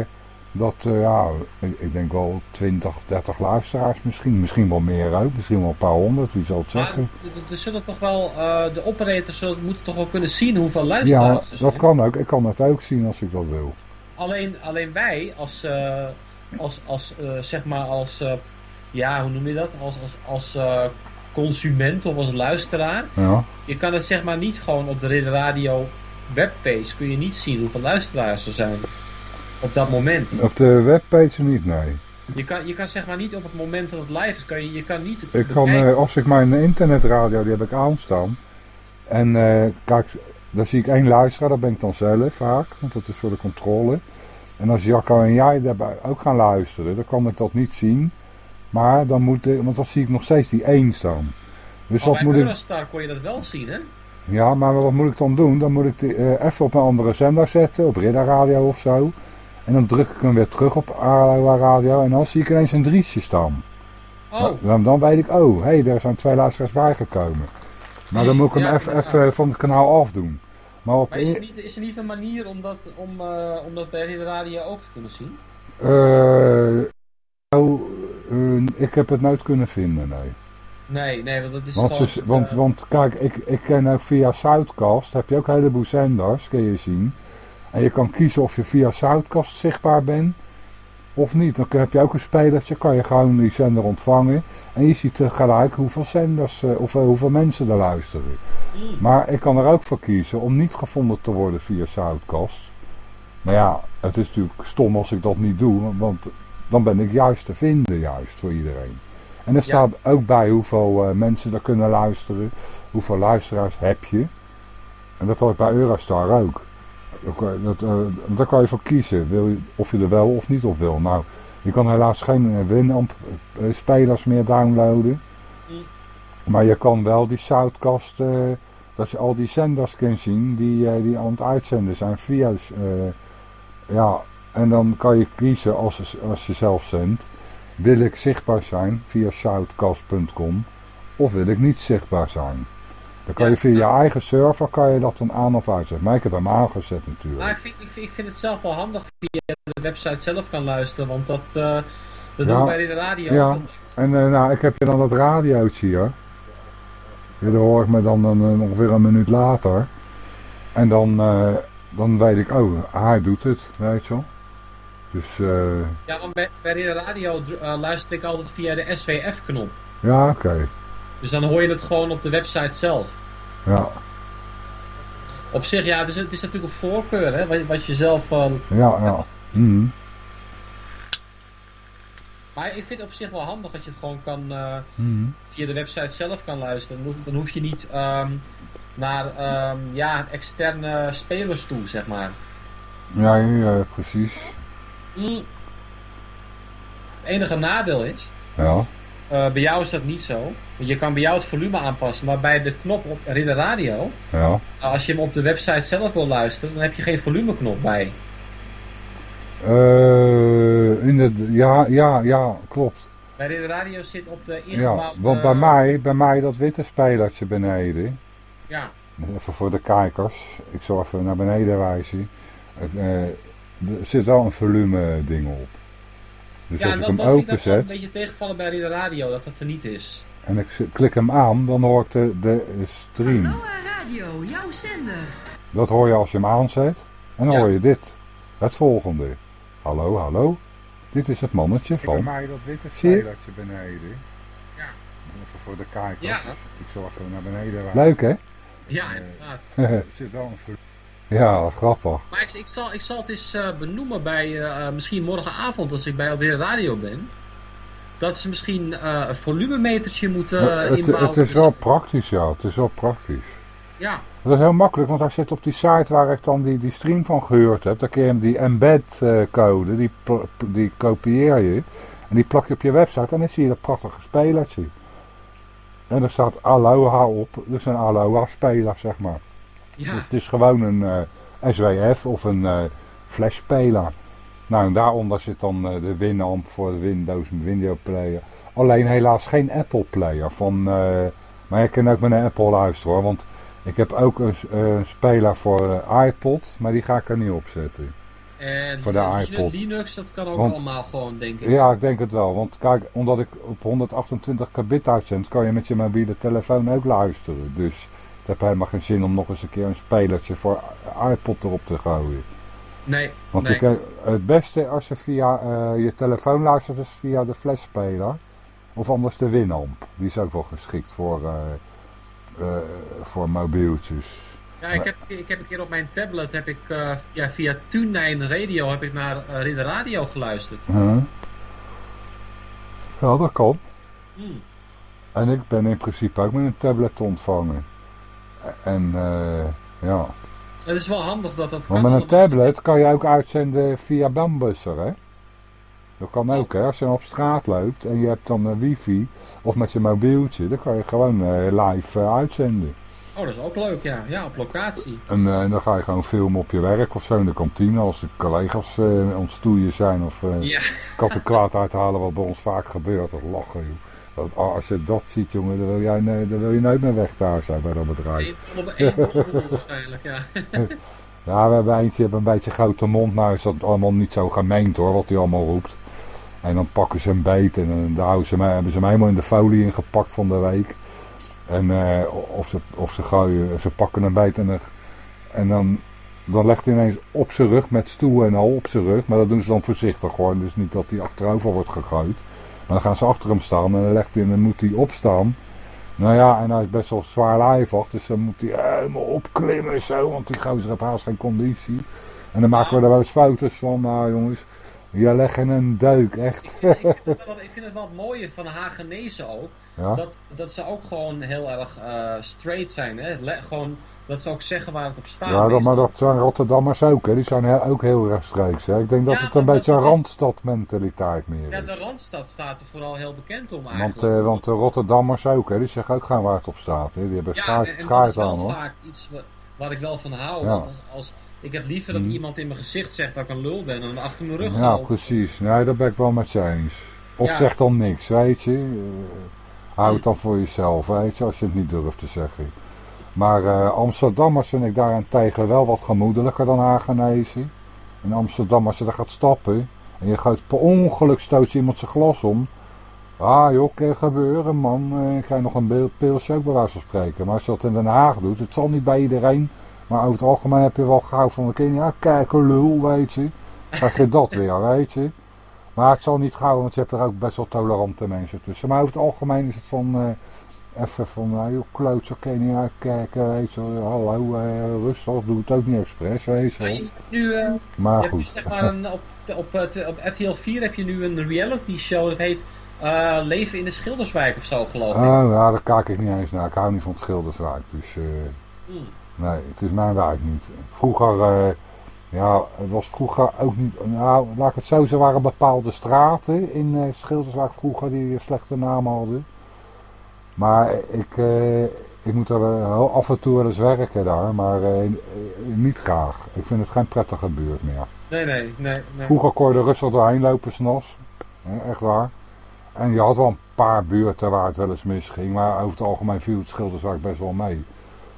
dat, ja, ik, ik denk wel 20, 30 luisteraars misschien. Misschien wel meer ook, misschien wel een paar honderd, wie zal het zeggen. er zullen toch wel, de operators zullen, moeten toch wel kunnen zien hoeveel Ja, luisteraars er zijn? dat kan ook. Ik kan het ook zien als ik dat wil. Alleen, alleen wij als, als, als zeg maar als, ja, hoe noem je dat? Als, als, als consument of als luisteraar. Ja. Je kan het zeg maar niet gewoon op de Radio webpage, kun je niet zien hoeveel luisteraars er zijn. Op dat moment. Op de webpage niet, nee. Je kan, je kan zeg maar niet op het moment dat het live is, kan je, je kan niet Ik kan, eh, als ik mijn internetradio, die heb ik aanstaan. En eh, kijk, daar zie ik één luisteraar, dat ben ik dan zelf vaak, want dat is voor de controle. En als Jacco en jij daarbij ook gaan luisteren, dan kan ik dat niet zien. Maar dan moet ik, want dan zie ik nog steeds die één staan. Dus wat moet ik, Eurostar kon je dat wel zien, hè? ja, maar wat moet ik dan doen? Dan moet ik die, eh, even op een andere zender zetten, op Ridder Radio of zo. En dan druk ik hem weer terug op Aloha Radio en dan zie ik ineens een drietje staan. Oh, Nou, Dan, dan weet ik, oh, hé, hey, er zijn twee luisteraars bijgekomen. Maar dan moet ik hem Ja, even, even van het kanaal afdoen. Maar op maar is er, niet, is er niet een manier om dat, om, eh, om dat bij Ridder Radio ook te kunnen zien? eh, nou, eh, ik heb het nooit kunnen vinden, nee. Nee, nee, want dat is Want, ze- want, eh, want kijk, ik, ik ken ook via Southcast, heb je ook een heleboel zenders, kun je zien. En je kan kiezen of je via Southcast zichtbaar bent of niet. Dan heb je ook een spelertje, kan je gewoon die zender ontvangen. En je ziet tegelijk hoeveel zenders, eh, of eh, hoeveel mensen er luisteren. Hmm. Maar ik kan er ook voor kiezen om niet gevonden te worden via Southcast. Maar ja, het is natuurlijk stom als ik dat niet doe, want dan ben ik juist te vinden, juist voor iedereen. En er staat ook bij hoeveel eh, mensen er kunnen luisteren, hoeveel luisteraars heb je. En dat had ik bij Eurostar ook. Dat, eh, daar kan je voor kiezen, wil je, of je er wel of niet op wil. Nou, je kan helaas geen eh, Winamp spelers meer downloaden. Maar je kan wel die Southcast, eh, dat je al die zenders kan zien die, die aan het uitzenden zijn via... ja, en dan kan je kiezen als, als je zelf zendt. Wil ik zichtbaar zijn via shoutcast.com of wil ik niet zichtbaar zijn? Dan kan je via je eigen server kan je dat dan aan of uitzetten. Maar ik heb hem aangezet natuurlijk. Nou, ik vind, ik, vind, ik vind het zelf wel handig via de website zelf kan luisteren, want dat, eh dat doen we bij de radio. Ja, en eh, nou, ik heb je dan dat radiootje hier. Ja, daar hoor ik me dan een, een- ongeveer een minuut later. En dan, eh, dan weet ik, oh, hij doet het, weet je wel. Dus, eh, Ja, want bij, bij de radio eh, luister ik altijd via de SWF-knop. ja, oké. Dus dan hoor je het gewoon op de website zelf. Ja, Op zich, ja, het is, het is natuurlijk een voorkeur, hè, wat, wat je zelf... eh, ja, ja. Mhm. maar ik vind het op zich wel handig dat je het gewoon kan... eh, Mhm. via de website zelf kan luisteren. Dan hoef, dan hoef je niet ehm, naar ehm, ja, externe spelers toe, zeg maar. Ja, ja, precies. Mm. Het enige nadeel is, Ja, eh, bij jou is dat niet zo. Want Je kan bij jou het volume aanpassen, maar bij de knop op Ridder Radio, ja. eh, als je hem op de website zelf wil luisteren, dan heb je geen volumeknop bij. Eh, in de, ja, ja, ja, klopt. Bij Ridder Radio zit op de Ja, ingebouwde... want bij mij, bij mij dat witte spelertje beneden. Ja. Even voor de kijkers. Ik zal even naar beneden wijzen. Eh, er zit wel een volume ding op. Dus ja, als en ik dat, hem dat vind ik dan wel een openzet beetje tegenvallen bij Ridder Radio, dat dat er niet is. en ik klik hem aan, dan hoor ik de, de stream. Radio, jouw zender. Dat hoor je als je hem aanzet. En dan Ja. hoor je dit. Het volgende. Hallo, hallo. Dit is het mannetje van... Bij mij dat witte Zie je? spelertje beneden. Ja. Even voor de kijkers. Ja. Ik zal even naar beneden wijzen. Leuk hè? Ja, inderdaad. Er zit wel een volume. Ja, grappig. Maar ik, ik, zal, ik zal het eens eh, benoemen bij eh, eh, misschien morgenavond als ik bij op de radio ben. Dat ze misschien eh, een volumemetertje moeten het, inbouwen. het is wel praktisch, ja. Het is wel praktisch. Ja, Dat is heel makkelijk, want hij zit op die site waar ik dan die, die stream van gehuurd heb. Dan kun je hem die embed code, die, die kopieer je. En die plak je op je website en dan zie je dat prachtige spelertje. En er staat Aloha op, dus een Aloha speler zeg maar. Ja. Het is gewoon een eh, SWF of een eh flash speler. Nou en daaronder zit dan eh, de Winamp voor de Windows Video Player. Alleen helaas geen Apple Player. Van, maar je kan ook met een Apple luisteren hoor. Want ik heb ook een, speler voor iPod, maar die ga ik er niet op zetten. En Voor de iPod. Linux, dat kan ook Want- allemaal gewoon, denk ik. Ja, ik denk het wel. Want kijk, omdat ik op 128 kbit uitzend, kan je met je mobiele telefoon ook luisteren. Dus heeft helemaal geen zin om nog eens een keer een spelertje voor iPod erop te gooien. Nee, Want nee. je het beste als je via eh, je telefoon luistert is via de flashspeler. Of anders de Winamp. Die is ook wel geschikt voor, eh, eh, voor mobieltjes. Ja, ik heb, ik heb een keer op mijn tablet heb ik, ja, via TuneIn Radio heb ik naar Ridder Radio geluisterd. Huh? Ja, dat kan. Hmm. En ik ben in principe ook met een tablet te ontvangen. En eh, ja. Het is wel handig dat dat Maar kan. met een tablet kan je ook uitzenden via bambusser, hè? Dat kan ook, hè? Als je op straat loopt en je hebt dan een wifi of met je mobieltje, dan kan je gewoon eh, live eh, uitzenden. Oh, dat is ook leuk, ja. Ja, op locatie. En, eh, en dan ga je gewoon filmen op je werk of zo in de kantine als de collega's eh aan het stoeien zijn of eh Ja. katten kwaad uithalen wat bij ons vaak gebeurt. Dat lachen, joh. Dat, ah, als je dat ziet, jongen, dan wil, jij, dan wil je nooit meer weg daar zijn bij dat bedrijf. Op één waarschijnlijk, ja. Ja, we hebben eentje, hebben een beetje grote mond, maar is dat allemaal niet zo gemeend hoor, wat hij allemaal roept. En dan pakken ze hem beet en dan houden ze hem, hebben ze hem helemaal in de folie ingepakt van de week. En eh, of, ze, of ze gooien, ze pakken hem beet en, dan- en dan, dan legt hij ineens op zijn rug met stoel en al op zijn rug. Maar dat doen ze dan voorzichtig hoor, dus niet dat hij achterover wordt gegooid. Maar dan gaan ze achter hem staan en dan, legt hij, dan moet hij opstaan. Nou ja, en hij is best wel zwaarlijvig, dus dan moet hij helemaal opklimmen zo, want die gozer heeft haast geen conditie. En dan maken we er wel eens foto's van, nou jongens, je legt in een deuk, echt. ik, vind het wel, ik vind het wel het mooie van de Hagenezen ook. Ja? Dat, dat ze ook gewoon heel erg eh, straight zijn. Hè? Le- gewoon, dat ze ook zeggen waar het op staat. Ja, dat, maar dat zijn Rotterdammers ook, hè. die zijn ook heel rechtstreeks. Hè. Ik denk dat Ja, het een beetje een randstadmentaliteit meer Ja, is. de Randstad staat er vooral heel bekend om Want, eigenlijk. eh, want de Rotterdammers ook, hè. die zeggen ook gewoon waar het op staat. Hè. Die hebben ja, schaart, en, en dat schaart is wel aan hoor. vaak iets wa- waar ik wel van hou. Ja. Want als, als, ik heb liever dat Mhm. iemand in mijn gezicht zegt dat ik een lul ben dan achter mijn rug Ja, precies. Nee, dat ben ik wel met je eens. Of Ja. zeg dan niks, weet je. Eh, hou het dan voor jezelf, weet je, als je het niet durft te zeggen. Maar eh, Amsterdammers vind ik daarentegen wel wat gemoedelijker dan Hagenezen. In Amsterdam, als je daar gaat stappen en je gaat per ongeluk stoot iemand zijn glas om. Ah joh, kan gebeuren man. Eh, Ik krijg nog een pilsje ook bij wijze van spreken. Maar als je dat in Den Haag doet, het zal niet bij iedereen. Maar over het algemeen heb je wel gauw van de kind, ja kijk lul, weet je. Krijg je dat weer, weet je. Maar het zal niet gauw, want je hebt er ook best wel tolerante mensen tussen. Maar over het algemeen is het van, eh, even van, nou joh, klootzak, kan je niet uitkijken, weet je wel. Hallo, eh, rustig, doe het ook niet expres, weet je. Nu, eh, Maar nu goed. zeg maar een, op, op, het- op RTL 4 heb je nu een reality show dat heet eh, Leven in de Schilderswijk of zo geloof ik. Oh ja, daar kijk ik niet eens naar. Ik hou niet van het Schilderswijk, dus eh, Hmm. nee, het is mijn wijk niet. Vroeger, eh, ja, het was vroeger ook niet, nou, laat ik het zo zeggen, waren bepaalde straten in eh Schilderswijk vroeger die een slechte naam hadden. Maar ik, eh, ik moet er wel af en toe wel eens werken daar, maar eh, niet graag. Ik vind het geen prettige buurt meer. Nee, nee, nee. nee. Vroeger kon je er rustig doorheen lopen s'nachts. Echt waar. En je had wel een paar buurten waar het wel eens misging. Maar over het algemeen viel het Schilderswijk best wel mee.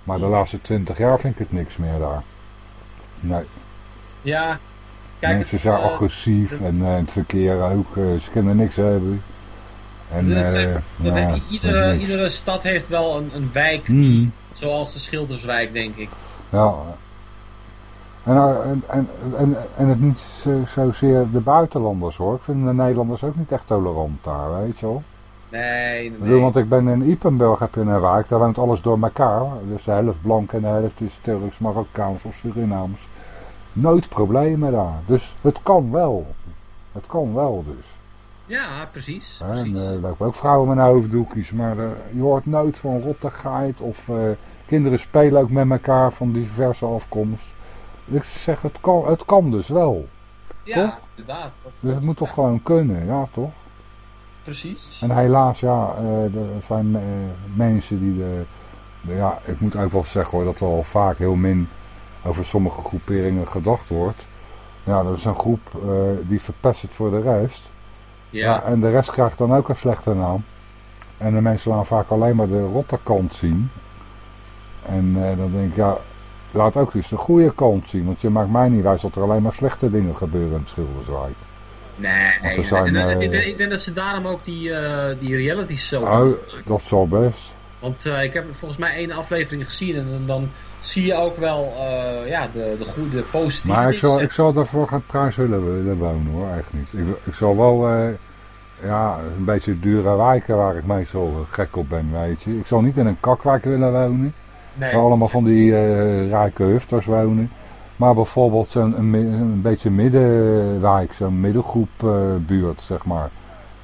Maar de laatste twintig jaar vind ik het niks meer daar. Nee. Ja, kijk, Mensen zijn eh, agressief en het verkeer ook. ze kunnen niks hebben. En, dat zijn- eh, dat- iedere, iedere stad heeft wel een, een wijk, Hmm. zoals de Schilderswijk, denk ik. Ja. En, nou, en, en, en, en het niet zo, zozeer de buitenlanders hoor. Ik vind de Nederlanders ook niet echt tolerant daar, weet je wel. Nee, bedoel, nee. want ik ben in Ipenburg, heb je een wijk, daar woont alles door elkaar. Dus de helft blank en de helft is Turks, Marokkaans of Surinaams. Nooit problemen daar. Dus het kan wel. Het kan wel dus. Ja, precies. Precies. En, eh, er lopen ook vrouwen met hoofddoekjes, maar eh, je hoort nooit van rottigheid. Of eh, kinderen spelen ook met elkaar van diverse afkomst. Ik zeg, het kan, het kan dus wel. ja, toch? inderdaad. Dat Dus het moet toch gewoon kunnen, ja toch? Precies. En helaas, ja, er zijn mensen die de, Ja, ik moet ook wel zeggen hoor, dat er al vaak heel min over sommige groeperingen gedacht wordt. Ja, dat is een groep die verpest het voor de rest. Ja. en de rest krijgt dan ook een slechte naam. En de mensen laten vaak alleen maar de rotte kant zien. En eh, dan denk ik, ja, laat ook eens de goede kant zien. Want je maakt mij niet wijs dat er alleen maar slechte dingen gebeuren in Schilderswijk. Nee, nee. zijn, en, eh, eh, ik, denk, ik denk dat ze daarom ook die, eh, die reality show Oh, dat zal best. Want ik heb volgens mij één aflevering gezien en dan zie je ook wel eh, ja, de, de goede, positieve Maar ik zeg ik zou daarvoor geen prijs willen, wonen hoor, echt niet. Ik, ik zou wel, eh, ja, een beetje dure wijken waar ik meestal gek op ben, weet je. Ik zou niet in een kakwijk willen wonen. Nee. Waar allemaal van die eh, rijke hufters wonen. Maar bijvoorbeeld een, een, een beetje middenwijk, zo'n middengroep eh, buurt, zeg maar.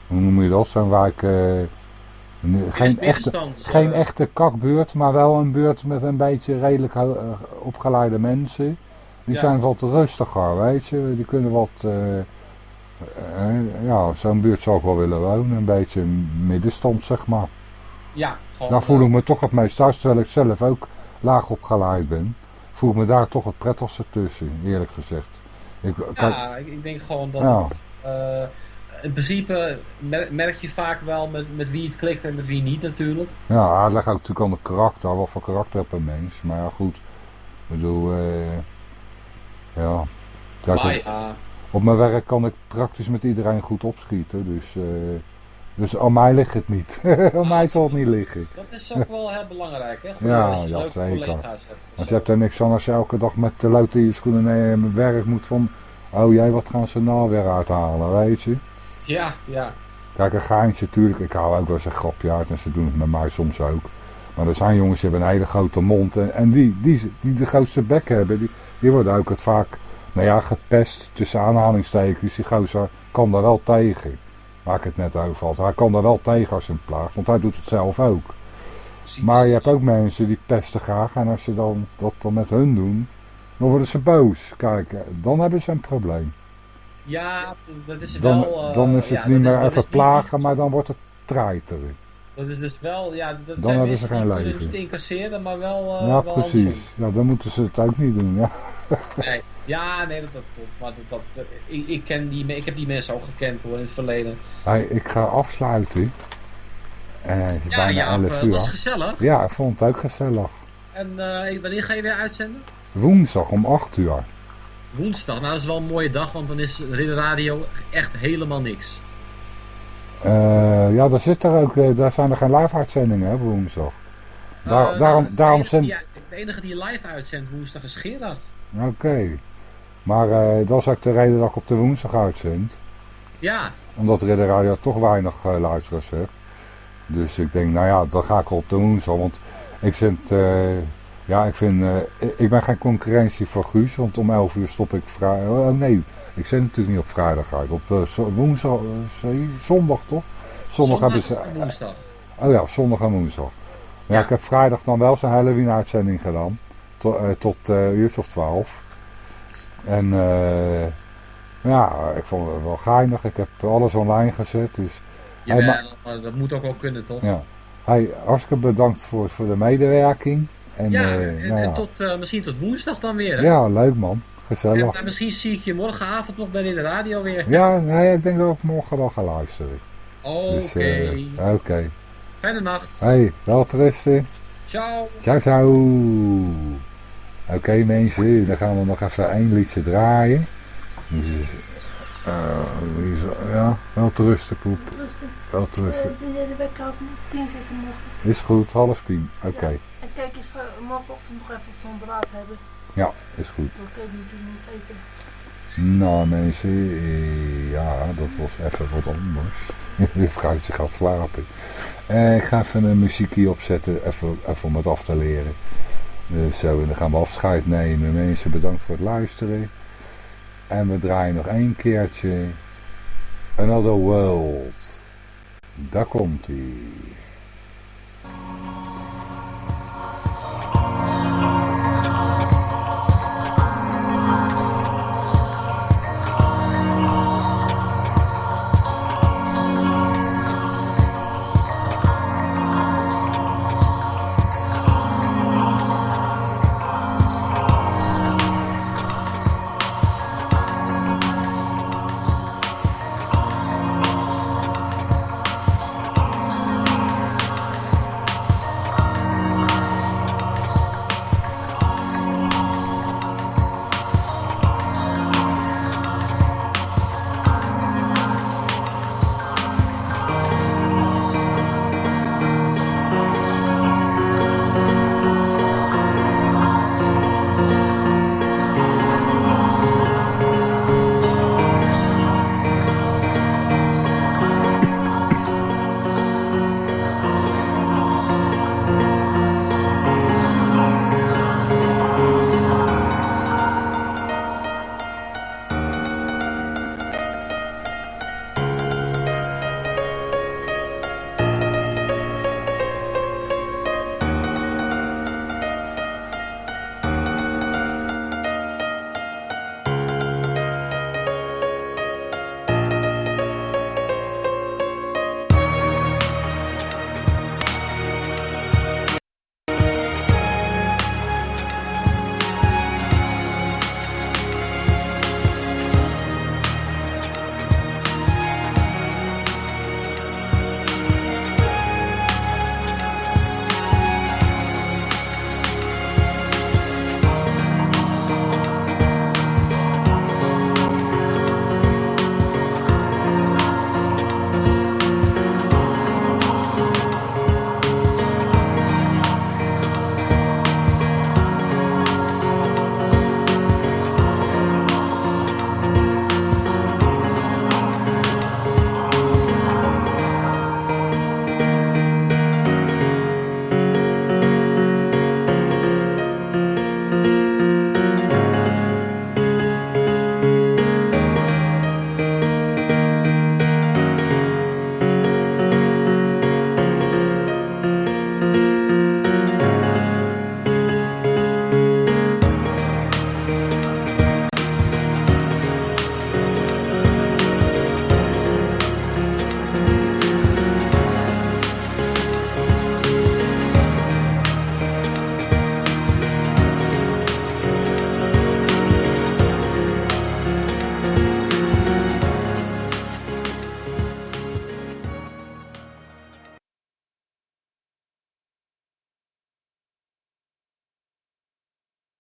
Hoe noem je dat? Zo'n wijk... geen, echte, middenstands, eh. geen echte kakbuurt, maar wel een buurt met een beetje redelijk eh, opgeleide mensen. Die Ja. zijn wat rustiger, weet je. Die kunnen wat... eh, ja, zo'n buurt zou ik wel willen wonen. Een beetje middenstand, zeg maar. Ja, gewoon, Daar voel ik me toch het meest thuis, terwijl ik zelf ook laag opgeleid ben. Voel ik me daar toch het prettigste tussen, eerlijk gezegd. Ik, kijk, Ja, ik, denk gewoon dat Ja. het, in principe mer- merk je vaak wel met, met wie het klikt en met wie niet natuurlijk. ja, het ligt ook natuurlijk aan de karakter, wat voor karakter heb een mens. Maar ja, goed. Ik bedoel, eh, ja. Maar op, ja, op mijn werk kan ik praktisch met iedereen goed opschieten, dus... eh, dus aan mij ligt het niet. aan mij zal het niet liggen. dat is ook wel heel belangrijk hè. Gewoon Ja, je ja, leuke zeker. collega's hebt. Want je hebt er niks aan als je elke dag met de lood in je schoenen naar je werk moet van... Oh jij, wat gaan ze nou weer uithalen, weet je? Ja, ja. Kijk, een geintje natuurlijk. Ik haal ook wel eens een grapje uit en ze doen het met mij soms ook. Maar er zijn jongens die hebben een hele grote mond. En, en die, die, die de grootste bek hebben, die, die worden ook het vaak, nou ja, gepest tussen aanhalingstekens. Die gozer kan daar wel tegen. Waar ik het net over had. Hij kan daar wel tegen als je hem plaagt, want hij doet het zelf ook. Maar je hebt ook mensen die pesten graag. En als je dan dat dan met hun doet, dan worden ze boos. Kijk, dan hebben ze een probleem. Ja, dat is Dan, wel... eh, dan is het ja, niet meer even niet- plagen, maar dan wordt het treiteren. Dat is dus wel, ja, dat Dan zijn hebben ze geen leven. niet incasseren, maar wel, eh, ja, wel precies. andersom. Ja, dan moeten ze het ook niet doen. Ja. Nee, ja, nee, dat, dat klopt. Maar dat, dat, dat- ik, ik, ken die, ik heb die mensen ook gekend hoor, in het verleden. Hey, ik ga afsluiten. En het is Ja, bijna Jaap, 11 eh, uur. was gezellig. Ja, ik vond het ook gezellig. En eh, wanneer ga je weer uitzenden? Woensdag om 8 uur. Woensdag, nou dat is wel een mooie dag, want dan is Ridder Radio echt helemaal niks. Eh, ja, daar, zit er ook, daar zijn er geen live uitzendingen hè, op woensdag. Daar, Eh, daarom daarom de, enige die, de enige die live uitzendt woensdag is Gerard. Oké. Maar eh, dat is ook de reden dat ik op de woensdag uitzend. Ja, Omdat Ridder Radio toch weinig uh, luisteraars heeft. Dus ik denk, nou ja, dan ga ik op de woensdag. Want ik zend, ja, ik vind, eh, ik- ben geen concurrentie voor Guus. Want om 11 uur stop ik vrij. Oh nee, ik zend natuurlijk niet op vrijdag uit. Op eh, woensdag, eh, zondag toch? Zondag, hebben ze. en woensdag. Oh ja, zondag en woensdag. Maar ja, ik heb vrijdag dan wel zo'n Halloween uitzending gedaan. Tot, eh tot eh uur of 12. En eh, ja, ik vond het wel geinig. Ik heb alles online gezet. Dus Hey, maar- maar dat moet ook wel kunnen toch? ja. Hey, hartstikke bedankt voor, voor de medewerking. En, Ja, eh, en, nou en ja. tot, eh, misschien tot woensdag dan weer. Hè? ja, leuk man. En Gezellig. eh, misschien zie ik je morgenavond nog bij de radio weer. Ja, nee, ik denk dat ik morgen wel ga luisteren. Oké. Dus, eh, Oké. Fijne nacht. Hey, wel rusten. Ciao. Ciao, ciao. Oké mensen, dan gaan we nog even één liedje draaien. Dus, eh, ja, wel te rusten, poep. Wel te rusten. De, de wekker moet tien zetten morgen. Is goed, half tien. Oké. En kijk eens, eh, morgenochtend nog even op zo'n draad hebben. Ja, is goed. Dan kan ik niet eten. Nou mensen, eh, ja, dat was even wat anders. Je vrouwtje gaat slapen. Eh, ik ga even een muziekje opzetten, even, even om het af te leren. Dus zo, en dan gaan we afscheid nemen. Mensen, bedankt voor het luisteren. En we draaien nog één keertje. Another World. Daar komt